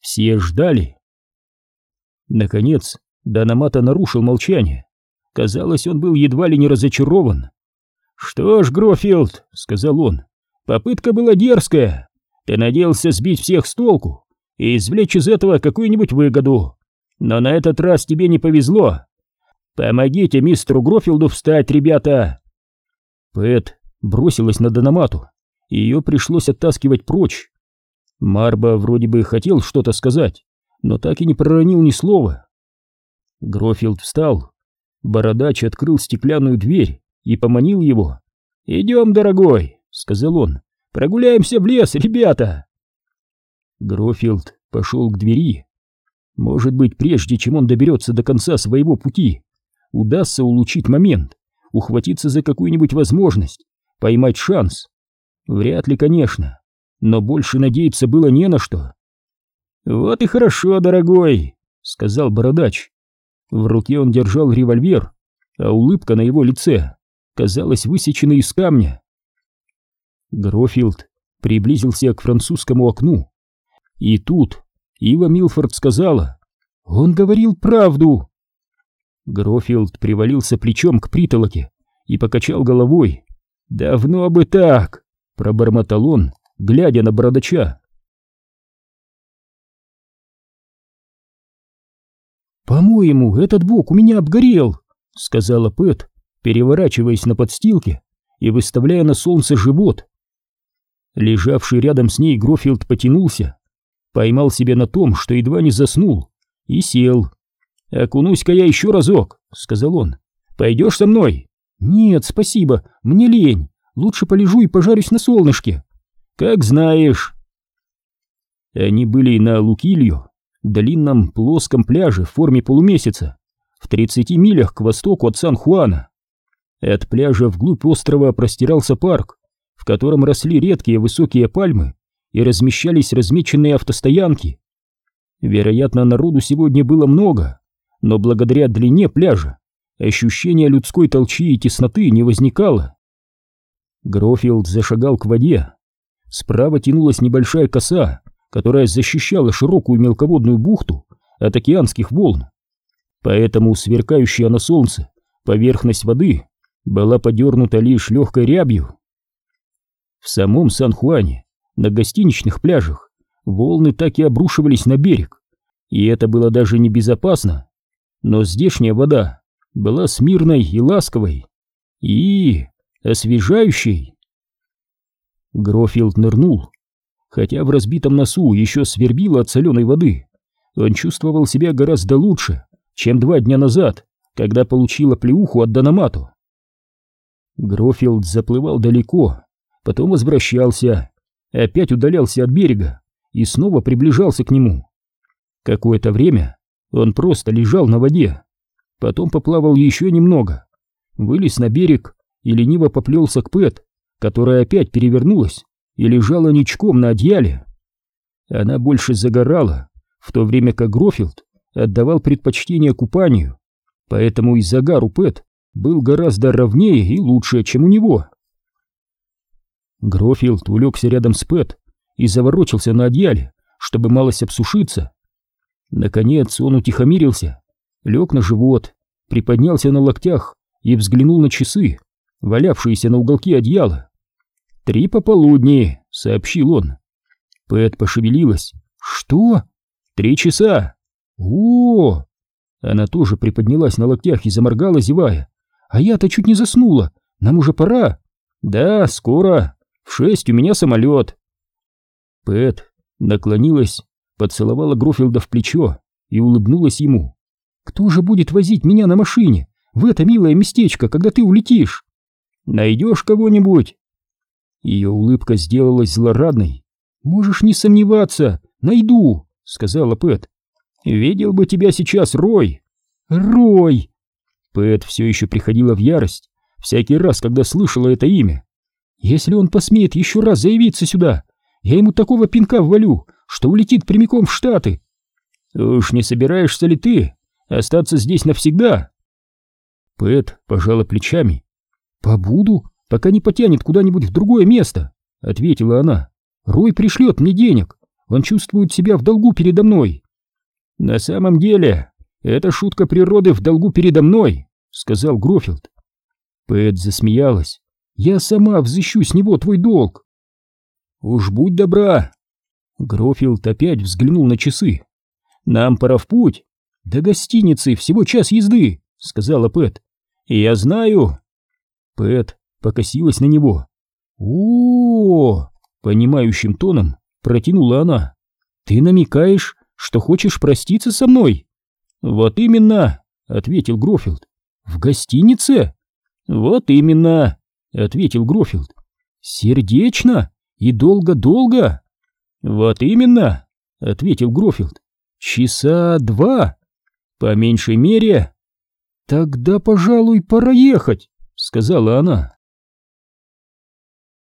Все ждали. Наконец, Данамата нарушил молчание. Казалось, он был едва ли не разочарован. «Что ж, Грофилд», — сказал он, — «попытка была дерзкая. Ты надеялся сбить всех с толку и извлечь из этого какую-нибудь выгоду. Но на этот раз тебе не повезло. Помогите мистеру Грофилду встать, ребята!» Пэт бросилась на Данамату и ее пришлось оттаскивать прочь. Марба вроде бы хотел что-то сказать, но так и не проронил ни слова. Грофилд встал. Бородач открыл стеклянную дверь и поманил его. «Идем, дорогой», — сказал он, — «прогуляемся в лес, ребята». Грофилд пошел к двери. Может быть, прежде чем он доберется до конца своего пути, удастся улучшить момент, ухватиться за какую-нибудь возможность, поймать шанс. Вряд ли, конечно, но больше надеяться было не на что. «Вот и хорошо, дорогой», — сказал бородач. В руке он держал револьвер, а улыбка на его лице казалась высеченной из камня. Грофилд приблизился к французскому окну. И тут Ива Милфорд сказала, «Он говорил правду!» Грофилд привалился плечом к притолоке и покачал головой. «Давно бы так!» Пробормотал он, глядя на бородача. «По-моему, этот бок у меня обгорел», — сказала Пэт, переворачиваясь на подстилке и выставляя на солнце живот. Лежавший рядом с ней Грофилд потянулся, поймал себя на том, что едва не заснул, и сел. «Окунусь-ка я еще разок», — сказал он. «Пойдешь со мной?» «Нет, спасибо, мне лень. Лучше полежу и пожарюсь на солнышке. Как знаешь. Они были на Лукилью, длинном плоском пляже в форме полумесяца, в 30 милях к востоку от Сан-Хуана. От пляжа вглубь острова простирался парк, в котором росли редкие высокие пальмы и размещались размеченные автостоянки. Вероятно, народу сегодня было много, но благодаря длине пляжа ощущения людской толчи и тесноты не возникало. Грофилд зашагал к воде. Справа тянулась небольшая коса, которая защищала широкую мелководную бухту от океанских волн. Поэтому сверкающая на солнце поверхность воды была подернута лишь легкой рябью. В самом Сан-Хуане, на гостиничных пляжах, волны так и обрушивались на берег, и это было даже небезопасно. Но здешняя вода была смирной и ласковой, и освежающей. Грофилд нырнул. Хотя в разбитом носу еще свербило от соленой воды, он чувствовал себя гораздо лучше, чем два дня назад, когда получил оплеуху от Дономату. Грофилд заплывал далеко, потом возвращался, опять удалялся от берега и снова приближался к нему. Какое-то время он просто лежал на воде, потом поплавал еще немного, вылез на берег и лениво поплелся к Пэт, которая опять перевернулась и лежала ничком на одеяле. Она больше загорала, в то время как Грофилд отдавал предпочтение купанию, поэтому и загар у Пэт был гораздо ровнее и лучше, чем у него. Грофилд улегся рядом с Пэт и заворочился на одеяле, чтобы малость обсушиться. Наконец он утихомирился, лег на живот, приподнялся на локтях и взглянул на часы, валявшиеся на уголке одеяла. «Три пополудни», — сообщил он. Пэт пошевелилась. «Что?» «Три часа». «О!» Она тоже приподнялась на локтях и заморгала, зевая. «А я-то чуть не заснула. Нам уже пора». «Да, скоро. В шесть у меня самолет». Пэт наклонилась, поцеловала Грофилда в плечо и улыбнулась ему. «Кто же будет возить меня на машине в это милое местечко, когда ты улетишь? Найдешь кого-нибудь?» Ее улыбка сделалась злорадной. «Можешь не сомневаться, найду», — сказала Пэт. «Видел бы тебя сейчас, Рой!» «Рой!» Пэт все еще приходила в ярость всякий раз, когда слышала это имя. «Если он посмеет еще раз заявиться сюда, я ему такого пинка ввалю, что улетит прямиком в Штаты!» «Уж не собираешься ли ты остаться здесь навсегда?» Пэт пожала плечами. «Побуду, пока не потянет куда-нибудь в другое место», — ответила она. «Рой пришлет мне денег, он чувствует себя в долгу передо мной». «На самом деле, это шутка природы в долгу передо мной», — сказал Грофилд. Пэт засмеялась. «Я сама взыщу с него твой долг». «Уж будь добра». Грофилд опять взглянул на часы. «Нам пора в путь. До гостиницы всего час езды», — сказала Пэт. «Я знаю». Пэт покосилась на него. о, -о, -о понимающим тоном протянула она. «Ты намекаешь, что хочешь проститься со мной?» «Вот именно», — ответил Грофилд. «В гостинице?» «Вот именно», — ответил Грофилд. «Сердечно и долго-долго?» «Вот именно», — ответил Грофилд. «Часа два?» «По меньшей мере». «Тогда, пожалуй, пора ехать», — сказала она.